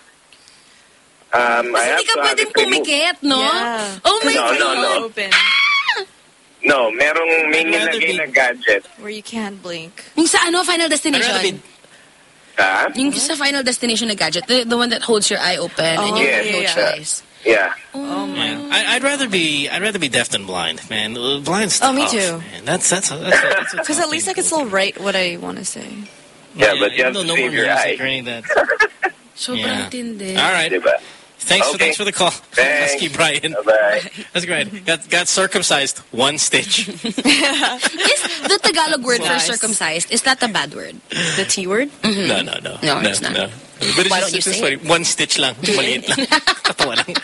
Speaker 22: Um, I
Speaker 3: Kasi
Speaker 22: have
Speaker 3: hindi ka
Speaker 22: to have
Speaker 3: pwedeng
Speaker 22: it removed.
Speaker 3: pumikit, no?
Speaker 4: Yeah.
Speaker 3: Oh my
Speaker 22: No,
Speaker 3: God.
Speaker 22: no, no.
Speaker 4: open
Speaker 22: No, merong may
Speaker 5: I'd
Speaker 22: nilagay na gadget.
Speaker 4: where you can't blink.
Speaker 3: Yung sa ano, Final
Speaker 5: I'd rather
Speaker 3: Destination.
Speaker 22: Ha?
Speaker 3: Yung sa Final Destination na gadget, the, the one that holds your eye open and
Speaker 4: Oh,
Speaker 3: you
Speaker 22: yeah,
Speaker 3: have no
Speaker 22: yeah.
Speaker 3: choice.
Speaker 22: Yeah.
Speaker 4: Oh my.
Speaker 5: Yeah. I, I'd rather be I'd rather be deaf than blind, man. Blind's tough.
Speaker 4: Oh, me too.
Speaker 5: Man. That's that's that's, a, that's a
Speaker 4: Because at least I can still write what I want to say.
Speaker 22: Yeah, but you have to
Speaker 5: no
Speaker 22: save
Speaker 5: more
Speaker 22: your
Speaker 5: music
Speaker 22: eye.
Speaker 5: or any of that.
Speaker 3: Sobrang
Speaker 5: Yeah.
Speaker 3: tindi.
Speaker 5: All right.
Speaker 22: Diba?
Speaker 5: Thanks for thanks for the call.
Speaker 22: Thanks.
Speaker 5: Husky Brian.
Speaker 22: Bye-bye.
Speaker 5: That's great. Got got circumcised. One stitch.
Speaker 3: Is the Tagalog word for circumcised, is that a bad word?
Speaker 4: The T word?
Speaker 5: No, no, no.
Speaker 3: No, it's not.
Speaker 5: No. But it's
Speaker 3: Why
Speaker 5: just,
Speaker 3: don't you
Speaker 5: it's just
Speaker 3: say
Speaker 5: funny. One stitch lang. Maliit lang. Katawa lang.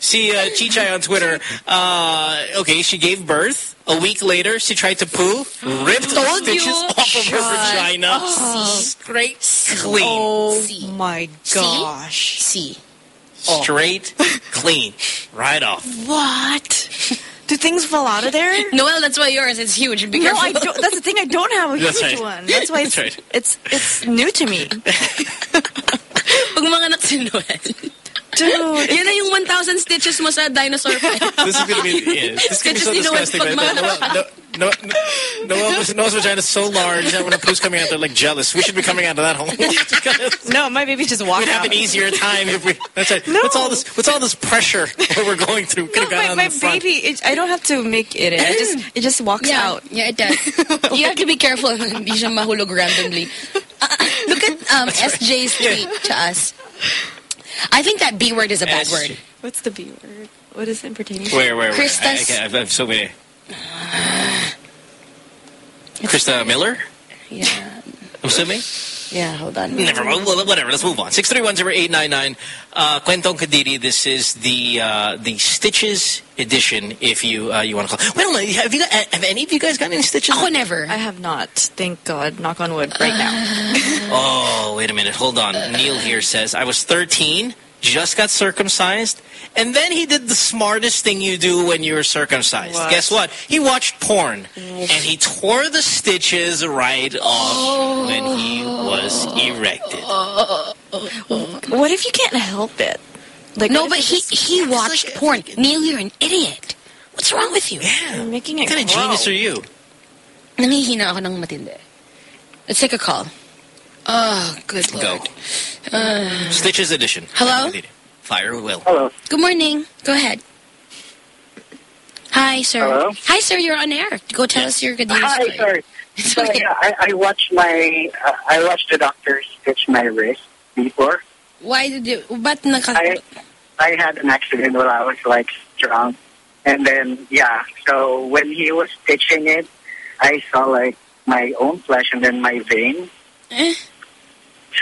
Speaker 5: See, uh, Chichay on Twitter, uh, okay, she gave birth. A week later, she tried to poo, ripped
Speaker 3: Told
Speaker 5: stitches
Speaker 3: you.
Speaker 5: off of her
Speaker 3: Shut
Speaker 5: vagina.
Speaker 3: up.
Speaker 5: Straight clean.
Speaker 4: Oh
Speaker 3: See.
Speaker 4: my gosh.
Speaker 3: See. Oh.
Speaker 5: Straight clean. Right off.
Speaker 4: What? Do things fall out of there?
Speaker 3: Noel, that's why yours is huge. Be
Speaker 4: No,
Speaker 3: careful.
Speaker 4: I don't. That's the thing. I don't have a
Speaker 5: That's
Speaker 4: huge
Speaker 5: right.
Speaker 4: one. That's why it's
Speaker 5: That's right.
Speaker 4: it's it's new to me.
Speaker 3: Pag mga anak si Noel.
Speaker 4: Dude,
Speaker 3: Yan na yung 1,000 stitches mo sa dinosaur fight.
Speaker 5: This is gonna be yeah, this is gonna be so
Speaker 3: Stitches ni Noel
Speaker 5: disgusting.
Speaker 3: pag
Speaker 5: man.
Speaker 3: mga-
Speaker 5: No, no, no, no, Noel's, Noel's vagina is so large that when a poo's coming out, they're like jealous. We should be coming out of that hole.
Speaker 4: no, my baby just walked
Speaker 5: We'd have
Speaker 4: out.
Speaker 5: an easier time if we. That's right. What's all this? What's all this pressure that we're going through? Could
Speaker 4: No,
Speaker 5: gone
Speaker 4: my, my baby, it, I don't have to make it. in. I just it just walks
Speaker 3: yeah,
Speaker 4: out.
Speaker 3: Yeah, it does. you have to be careful na hindi siya mahulog randomly. Uh, look at um, SJ's tweet to us. I think that B word is a bad
Speaker 5: S-
Speaker 3: word.
Speaker 4: What's the B word? What is it pertaining to?
Speaker 5: Where, where, where? I, I I have so many. Uh, Krista Miller?
Speaker 3: Yeah.
Speaker 5: I'm assuming?
Speaker 3: Yeah, hold on.
Speaker 5: Never mind. Well, whatever. Let's move on. Six three one zero eight nine nine. Uh, Kwentong Kadiri. This is the uh, the Stitches edition. If you uh, you want to call. Wait a minute. Have you got, have any of you guys got any Stitches?
Speaker 3: Oh, never.
Speaker 4: I have not. Thank God. Knock on wood. Right now.
Speaker 5: Oh, wait a minute. Hold on. Neil here says I was 13, just got circumcised, and then he did the smartest thing you do when you're circumcised.
Speaker 4: What?
Speaker 5: Guess what? He watched porn, and he tore the stitches right off when he was erected. Oh.
Speaker 4: what if you can't help it? Like,
Speaker 3: no, but he he watched porn. Neil, you're an idiot. What's wrong with you?
Speaker 5: Yeah.
Speaker 4: You're making it
Speaker 5: What kind of genius are you?
Speaker 3: Nangihina ako ng matindi. Let's take a call. Oh, good
Speaker 5: Go.
Speaker 3: Uh,
Speaker 5: Stitches edition.
Speaker 3: Hello?
Speaker 5: Fire will.
Speaker 10: Hello.
Speaker 3: good morning. Go ahead. Hi, sir.
Speaker 10: Hello?
Speaker 3: Hi, sir. You're on air. Go tell us your good news.
Speaker 10: Hi,
Speaker 3: story.
Speaker 10: sorry.
Speaker 3: It's
Speaker 10: So,
Speaker 3: okay.
Speaker 10: yeah, I, I watched my uh, I watched the doctor stitch my wrist before.
Speaker 3: Why did you? But
Speaker 10: I I had an accident while I was like drunk, and then yeah. So when he was stitching it, I saw like my own flesh and then my vein.
Speaker 3: Eh?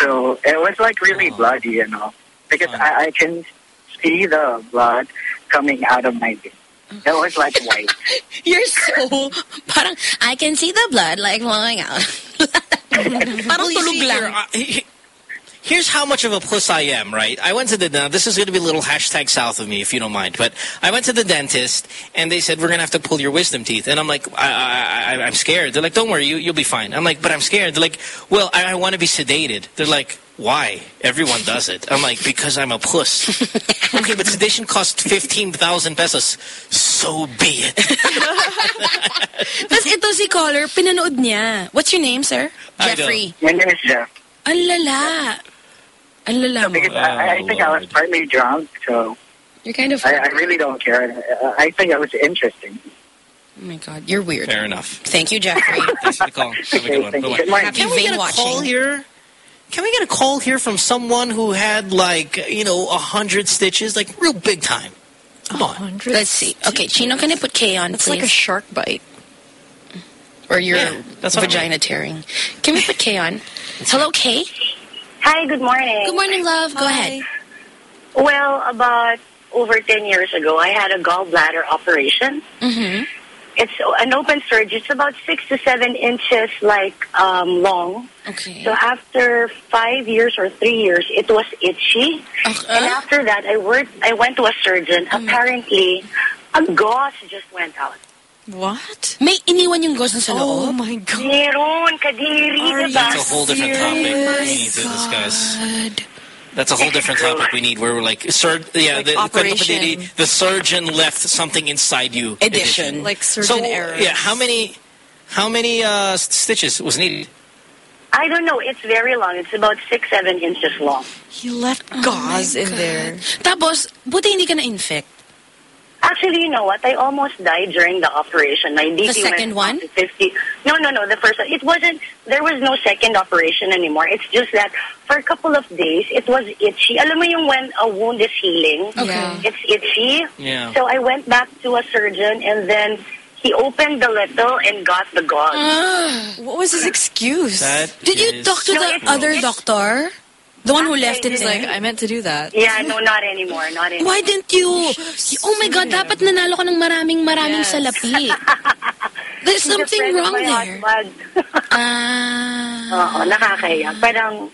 Speaker 10: So it was like really oh. bloody, you know, because I, I can see the blood coming out of my vein. It was like white.
Speaker 3: You're so parang I can see the blood like flowing out. parang
Speaker 5: Well, you
Speaker 3: tulog
Speaker 5: see,
Speaker 3: lang.
Speaker 5: Here, he- Here's how much of a puss I am, right? I went to the now. This is going to be a little hashtag south of me, if you don't mind. But I went to the dentist, and they said we're going to have to pull your wisdom teeth. And I'm like, I, I, I, I'm scared. They're like, don't worry, you, you'll be fine. I'm like, but I'm scared. They're like, well, I, I want to be sedated. They're like, why? Everyone does it. I'm like, because I'm a puss. okay, but sedation costs fifteen thousand pesos. So be it.
Speaker 3: Tapos ito si caller, pinanood niya. What's your name, sir? Jeffrey.
Speaker 10: My name is Jeff.
Speaker 3: Ang lala. Ang lala
Speaker 10: I, I think I was partly drunk, so
Speaker 3: You're kind of...
Speaker 10: I, I really don't care. I, I think it was interesting.
Speaker 3: Oh my God, you're weird.
Speaker 5: Fair enough.
Speaker 3: Thank you, Jeffrey.
Speaker 5: Thanks for the call. Have a good one. Bye-bye.
Speaker 3: Happy
Speaker 5: Can we get a
Speaker 3: watching.
Speaker 5: call here? Can we get a call here from someone who had like you know a hundred stitches, like real big time? Come on.
Speaker 3: Let's see. Okay, Chino, can I put K on,
Speaker 4: It's
Speaker 3: please?
Speaker 4: like a shark bite.
Speaker 3: or your
Speaker 5: Yeah, that's what I
Speaker 3: vagina tearing. Can we put K on? Hello, K.
Speaker 23: Hi, good morning.
Speaker 3: Good morning, love. Go ahead.
Speaker 23: Well, about over 10 years ago, I had a gallbladder operation.
Speaker 3: Mm-hmm.
Speaker 23: It's an open surgery. It's about six to seven inches, like um, long.
Speaker 3: Okay.
Speaker 23: So after five years or three years, it was itchy. And after that, I worked. I went to a surgeon.
Speaker 3: Mm.
Speaker 23: Apparently, a gauze just went out.
Speaker 4: What?
Speaker 3: May iniwan yung ghost sa
Speaker 4: Oh my God.
Speaker 23: Meron, kadiri, diba?
Speaker 5: That's a whole different topic we need to discuss. That's a whole different topic we need where we're like, sur- yeah,
Speaker 4: Like
Speaker 5: the,
Speaker 4: operation.
Speaker 5: the, the surgeon left something inside you.
Speaker 3: Edition.
Speaker 4: Like
Speaker 5: So,
Speaker 4: surgeon errors.
Speaker 5: yeah, how many, how many uh, stitches was needed?
Speaker 23: I don't know. It's very long. It's about six, seven inches long.
Speaker 4: He left
Speaker 3: Oh
Speaker 4: gauze
Speaker 3: my
Speaker 4: in
Speaker 3: God.
Speaker 4: there.
Speaker 3: Tapos, buti hindi ka na-infect.
Speaker 23: Actually, you know what? I almost died during the operation. My BP
Speaker 3: The second
Speaker 23: went
Speaker 3: one?
Speaker 23: 50. No, no, no. The first one. It wasn't, there was no second operation anymore. It's just that for a couple of days, it was itchy. Alam mo yung when a wound is healing,
Speaker 4: Okay.
Speaker 23: it's itchy.
Speaker 5: Yeah.
Speaker 23: So I went back to a surgeon and then he opened the little and got the gauze.
Speaker 3: Ah.
Speaker 4: What was his excuse?
Speaker 5: That
Speaker 3: Did you talk to
Speaker 23: No,
Speaker 3: the other
Speaker 23: it's-
Speaker 3: doctor? The one who left it
Speaker 4: He's like. I meant to do that.
Speaker 23: yeah, no, not anymore. Not anymore.
Speaker 3: Why didn't you? Oh my God, dapat nanalo ka ng maraming maraming
Speaker 4: Yes.
Speaker 3: salapi. There's
Speaker 23: He's
Speaker 3: something wrong there.
Speaker 23: husband.
Speaker 3: Ah.
Speaker 23: Oo, nakakaya. Parang,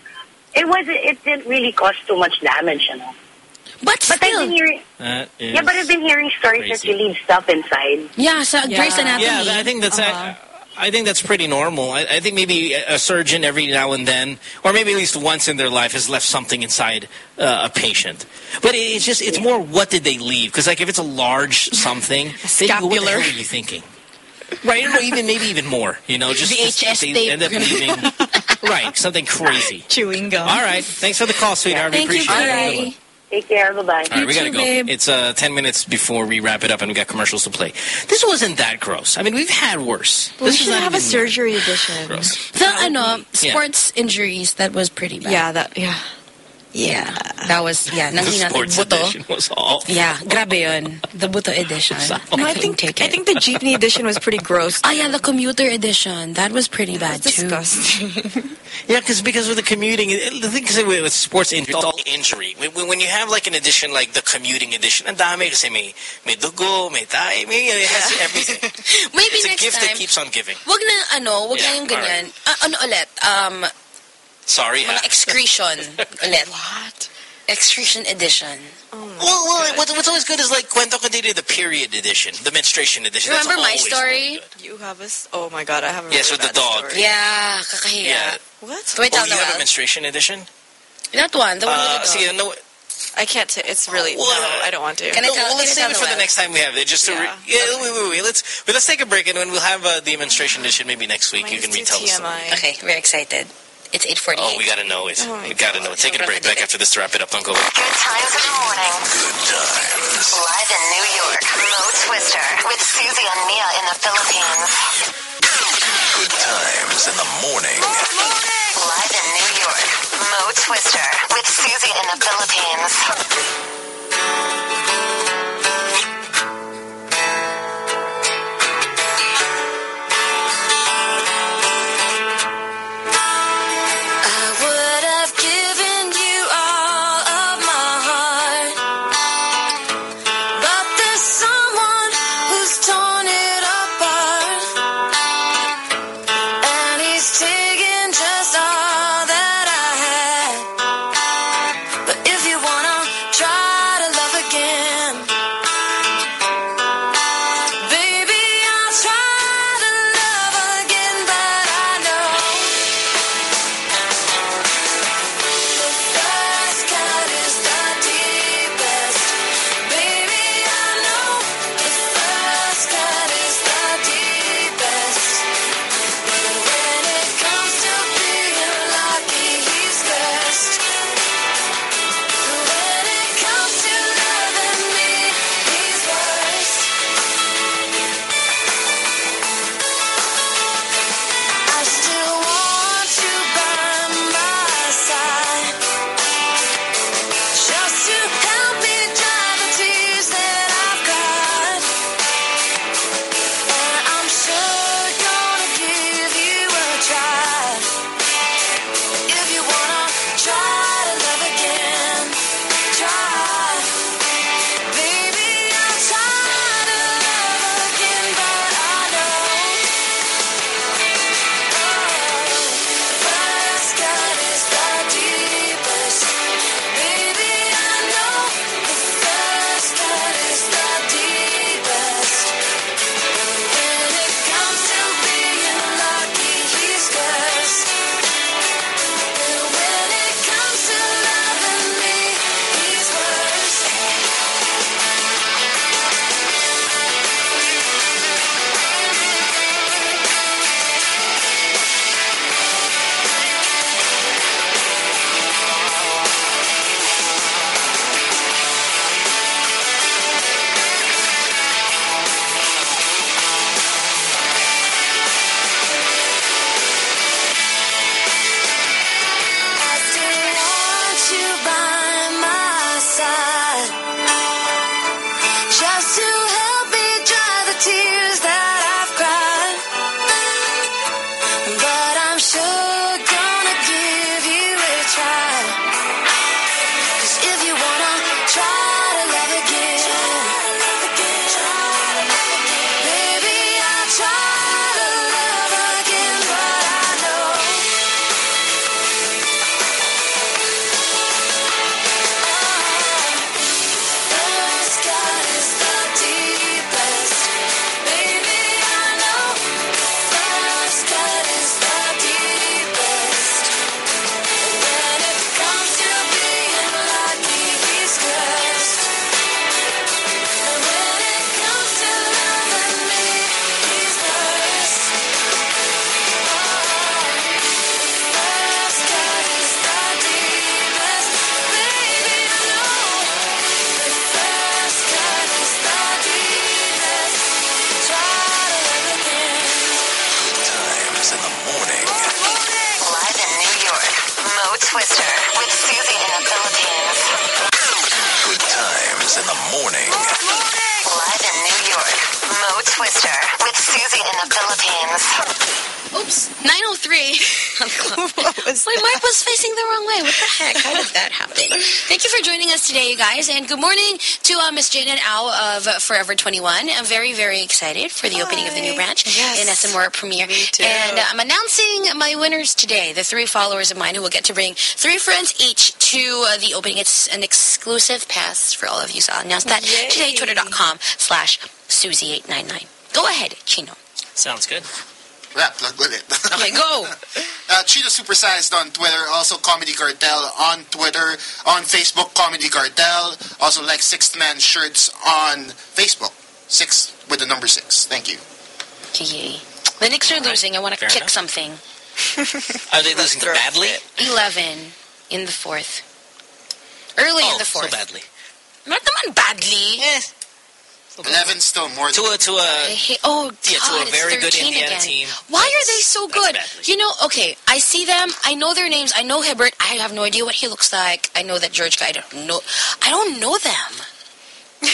Speaker 23: it was, it didn't really cause too much damage, you know.
Speaker 3: But
Speaker 23: But I've been
Speaker 3: still.
Speaker 23: hearing, yeah, but I've been hearing stories that you leave stuff inside.
Speaker 3: Yeah, so
Speaker 4: Yeah.
Speaker 3: Grey's Anatomy.
Speaker 5: Yeah, I think that's I, I think that's pretty normal. I, I think maybe a surgeon every now and then, or maybe at least once in their life, has left something inside uh, a patient. But it- it's just it's more what did they leave? Because like if it's a large something, then you go, what
Speaker 3: scapular.
Speaker 5: are you thinking? Right, or even maybe even more. You know, just
Speaker 3: VHS
Speaker 5: they
Speaker 3: tape.
Speaker 5: end up leaving right something crazy.
Speaker 4: Chewing gum.
Speaker 5: All right, thanks for the call, sweetheart. we
Speaker 3: Thank you,
Speaker 5: appreciate it. Have a good
Speaker 3: bye.
Speaker 5: one.
Speaker 23: Take care. Bye-bye.
Speaker 5: All right, we gotta
Speaker 3: too,
Speaker 5: go.
Speaker 3: babe.
Speaker 5: It's uh, 10 minutes before we wrap it up and we got commercials to play. This wasn't that gross. I mean, we've had worse.
Speaker 4: We
Speaker 5: this is
Speaker 4: should
Speaker 5: not
Speaker 4: have a surgery edition.
Speaker 5: gross.
Speaker 3: The ano, sports injuries, that was pretty bad.
Speaker 4: Yeah, that, yeah.
Speaker 3: Yeah. That was, yeah,
Speaker 5: The
Speaker 3: nanghina
Speaker 5: sports
Speaker 3: buto.
Speaker 5: edition was awful.
Speaker 3: Yeah, grabe yun. The buto edition.
Speaker 4: No, I think
Speaker 3: take
Speaker 4: I think the jeepney edition was pretty gross.
Speaker 3: Ah, yeah, the commuter edition. That was pretty bad, too.
Speaker 4: disgusting.
Speaker 5: Yeah, because because with the commuting, the thing is with, with sports injury, it's all injury. When, when when you have like an edition like the commuting edition, ang dami kasi may, may dugo, may tayo, may, it has everything.
Speaker 3: Maybe
Speaker 5: it's a gift
Speaker 3: time.
Speaker 5: that keeps on giving.
Speaker 3: Wag na, ano, wag
Speaker 5: Yeah,
Speaker 3: na yung ganyan. Ah, ano ulit? Um,
Speaker 5: Sorry,
Speaker 3: mga
Speaker 5: ha?
Speaker 3: excretion ulit. What? Excretion edition.
Speaker 5: Well, well, what, what's always good is like Kwento Kadiri, the period edition, the menstruation edition. That's
Speaker 3: Remember my
Speaker 5: always
Speaker 3: story?
Speaker 4: You have a... s- Oh my god, I have a
Speaker 5: Yes,
Speaker 4: really
Speaker 5: with the dog.
Speaker 4: story.
Speaker 3: Yeah, kakahiya.
Speaker 5: Yeah.
Speaker 4: What?
Speaker 3: Wait,
Speaker 5: oh, you have a menstruation edition?
Speaker 3: Not one, the one
Speaker 5: Uh,
Speaker 3: with the
Speaker 5: sige,
Speaker 3: dog.
Speaker 5: no,
Speaker 4: I can't say it's really no, I don't want to.
Speaker 3: Can I
Speaker 5: no,
Speaker 3: tell-
Speaker 5: well, let's
Speaker 3: can
Speaker 5: save it
Speaker 3: tell
Speaker 5: for the next time we have it. Just to
Speaker 4: Yeah.
Speaker 5: re- yeah, wait, wait, wait. Let's but let's take a break and when we'll have uh, the menstruation edition maybe next week. you can retell the story.
Speaker 3: Okay, we're excited. It's 8.48.
Speaker 5: Oh, we gotta know it.
Speaker 3: Oh
Speaker 5: we gotta know it. Take a break. Back after this to wrap it up. Don't go away.
Speaker 1: Good times in the morning. Good times. Live in New York, Mo Twister with Susie and Mia in the Philippines.
Speaker 8: Good times in the morning. morning.
Speaker 1: Live in New York, Mo Twister with Susie in the Philippines.
Speaker 3: What the heck? How did that happen? Thank you for joining us today, you guys. And good morning to uh, Miss Jane and Al of Forever 21. I'm very, very excited for the opening of the new branch
Speaker 4: Yes.
Speaker 3: in SM Aura Premier.
Speaker 4: too.
Speaker 3: And uh, I'm announcing my winners today, the three followers of mine who will get to bring three friends each to uh, the opening. It's an exclusive pass for all of you. So I'll announce that
Speaker 4: Yay.
Speaker 3: today, twitter.com slash Susie899. Go ahead, Chino.
Speaker 5: Sounds good.
Speaker 6: Yeah, plug with it.
Speaker 3: Okay, go.
Speaker 6: Uh, Cheetah Supersized on Twitter, also Comedy Cartel on Twitter, on Facebook, Comedy Cartel. Also like Sixth Man Shirts on Facebook. Six with the number six. Thank you.
Speaker 3: Yay. The Knicks are losing. I want to kick
Speaker 5: enough.
Speaker 3: something.
Speaker 5: Are they losing badly?
Speaker 3: 11 in the fourth. Early
Speaker 5: oh,
Speaker 3: in the fourth.
Speaker 5: so badly.
Speaker 3: Not naman badly.
Speaker 6: Eleven still more
Speaker 5: To a to a
Speaker 3: I hate- oh,
Speaker 5: Yeah, to a very good
Speaker 3: 13
Speaker 5: Indiana
Speaker 3: again.
Speaker 5: team.
Speaker 3: Why are they so good? You know, okay, I see them. I know their names. I know Hibbert. I have no idea what he looks like. I know that George guy. I don't know. I don't know them.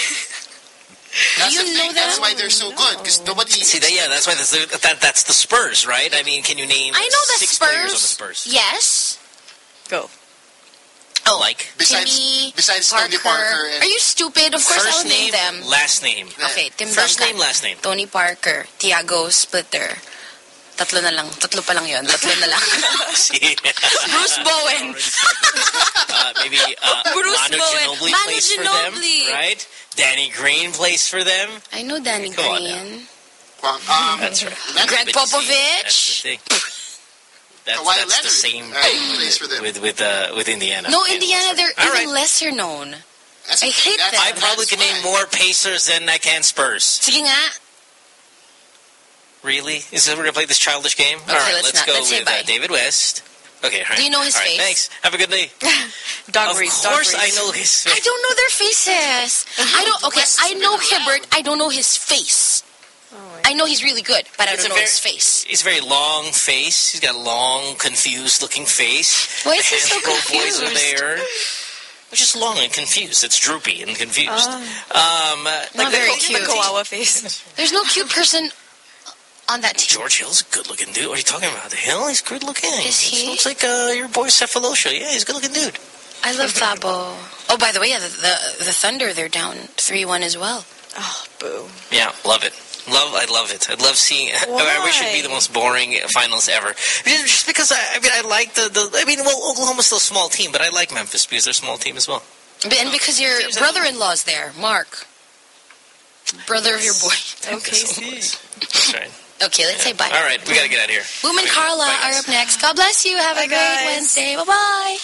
Speaker 6: That's
Speaker 3: you
Speaker 6: the
Speaker 3: know
Speaker 6: thing. That's why they're so good because nobody.
Speaker 5: See that? Yeah, that's why that's the, that, that's the Spurs, right? I mean, can you name
Speaker 3: I know the
Speaker 5: six
Speaker 3: Spurs.
Speaker 5: players on the Spurs?
Speaker 3: Yes.
Speaker 4: Go.
Speaker 3: Oh,
Speaker 5: Like
Speaker 6: Besides,
Speaker 3: Timmy,
Speaker 6: besides
Speaker 3: Parker.
Speaker 6: Tony Parker and
Speaker 3: Are you stupid? Of course,
Speaker 5: first
Speaker 3: I'll name
Speaker 5: name,
Speaker 3: them.
Speaker 5: last name.
Speaker 3: Okay, Tim
Speaker 5: First
Speaker 3: Duncan.
Speaker 5: name, last name.
Speaker 3: Tony Parker, Tiago Splitter. Tatlo na lang. Tatlo pa lang yun. Tatlo na lang.
Speaker 5: See,
Speaker 3: Bruce Bowen.
Speaker 5: uh, maybe uh,
Speaker 3: Bruce
Speaker 5: Manu
Speaker 3: Bowen.
Speaker 5: Ginobili
Speaker 3: Manu
Speaker 5: plays for them, right? Danny Green plays for them.
Speaker 3: I know Danny
Speaker 5: Come on
Speaker 3: Green.
Speaker 6: Um,
Speaker 5: That's right.
Speaker 3: Greg
Speaker 5: But you see,
Speaker 3: Popovich.
Speaker 5: That's the thing. That's,
Speaker 6: Kawhi
Speaker 5: that's the same
Speaker 6: plays for
Speaker 5: with with uh, with Indiana.
Speaker 3: No,
Speaker 5: Yeah.
Speaker 3: Indiana, they're
Speaker 5: All
Speaker 3: even
Speaker 5: right.
Speaker 3: lesser known.
Speaker 6: That's
Speaker 3: I hate
Speaker 6: That's-
Speaker 3: them.
Speaker 5: I probably
Speaker 6: that's
Speaker 5: could name more Pacers than I can Spurs.
Speaker 3: Sige nga.
Speaker 5: Really? Is this we're gonna play this childish game? all right,
Speaker 3: let's
Speaker 5: let's, go
Speaker 3: Let's
Speaker 5: with uh. David West. Okay, all right.
Speaker 3: Do you know his
Speaker 5: All right,
Speaker 3: face?
Speaker 5: Thanks. Have a good day.
Speaker 4: Dog
Speaker 5: of
Speaker 4: breeds, dog
Speaker 5: course, I know his face.
Speaker 3: I don't know their faces. I don't. Okay,
Speaker 6: West
Speaker 3: I know
Speaker 6: has
Speaker 3: Hibbert. I don't know his face.
Speaker 4: Oh
Speaker 3: I know he's really good, but I don't know his face.
Speaker 5: He's a very long face. He's got a long, confused-looking face.
Speaker 3: Why is he
Speaker 5: The
Speaker 3: so
Speaker 5: boys are there. Just long and confused. It's droopy and confused.
Speaker 4: Oh.
Speaker 5: um, uh,
Speaker 3: Not
Speaker 5: like
Speaker 3: very cute.
Speaker 4: The kawawa face.
Speaker 3: There's no cute person on that team.
Speaker 5: George Hill's a good-looking dude. What are you talking about? The Hill? He's good-looking.
Speaker 3: Is he?
Speaker 5: looks like uh, your boy Sefolosha. Yeah, he's a good-looking dude.
Speaker 3: I love Thabo. Oh, by the way, yeah, the, the the Thunder they're down three one as well.
Speaker 4: Oh, boo.
Speaker 5: Yeah, love it. Love, I love it. I love seeing. I wish it'd be the most boring finals ever. Just just because I, I mean, I like the, the. I mean, well, Oklahoma's still a small team, but I like Memphis because they're a small team as well.
Speaker 3: And because your brother-in-law's there, Mark, brother of your boy.
Speaker 4: Okay,
Speaker 5: That's right.
Speaker 3: Okay, let's say bye.
Speaker 5: All right, we got to get out of here.
Speaker 3: Boom and Carla
Speaker 5: bye,
Speaker 3: are up next. God bless you. Have a
Speaker 4: Bye,
Speaker 3: great
Speaker 4: guys.
Speaker 3: Wednesday. Bye bye.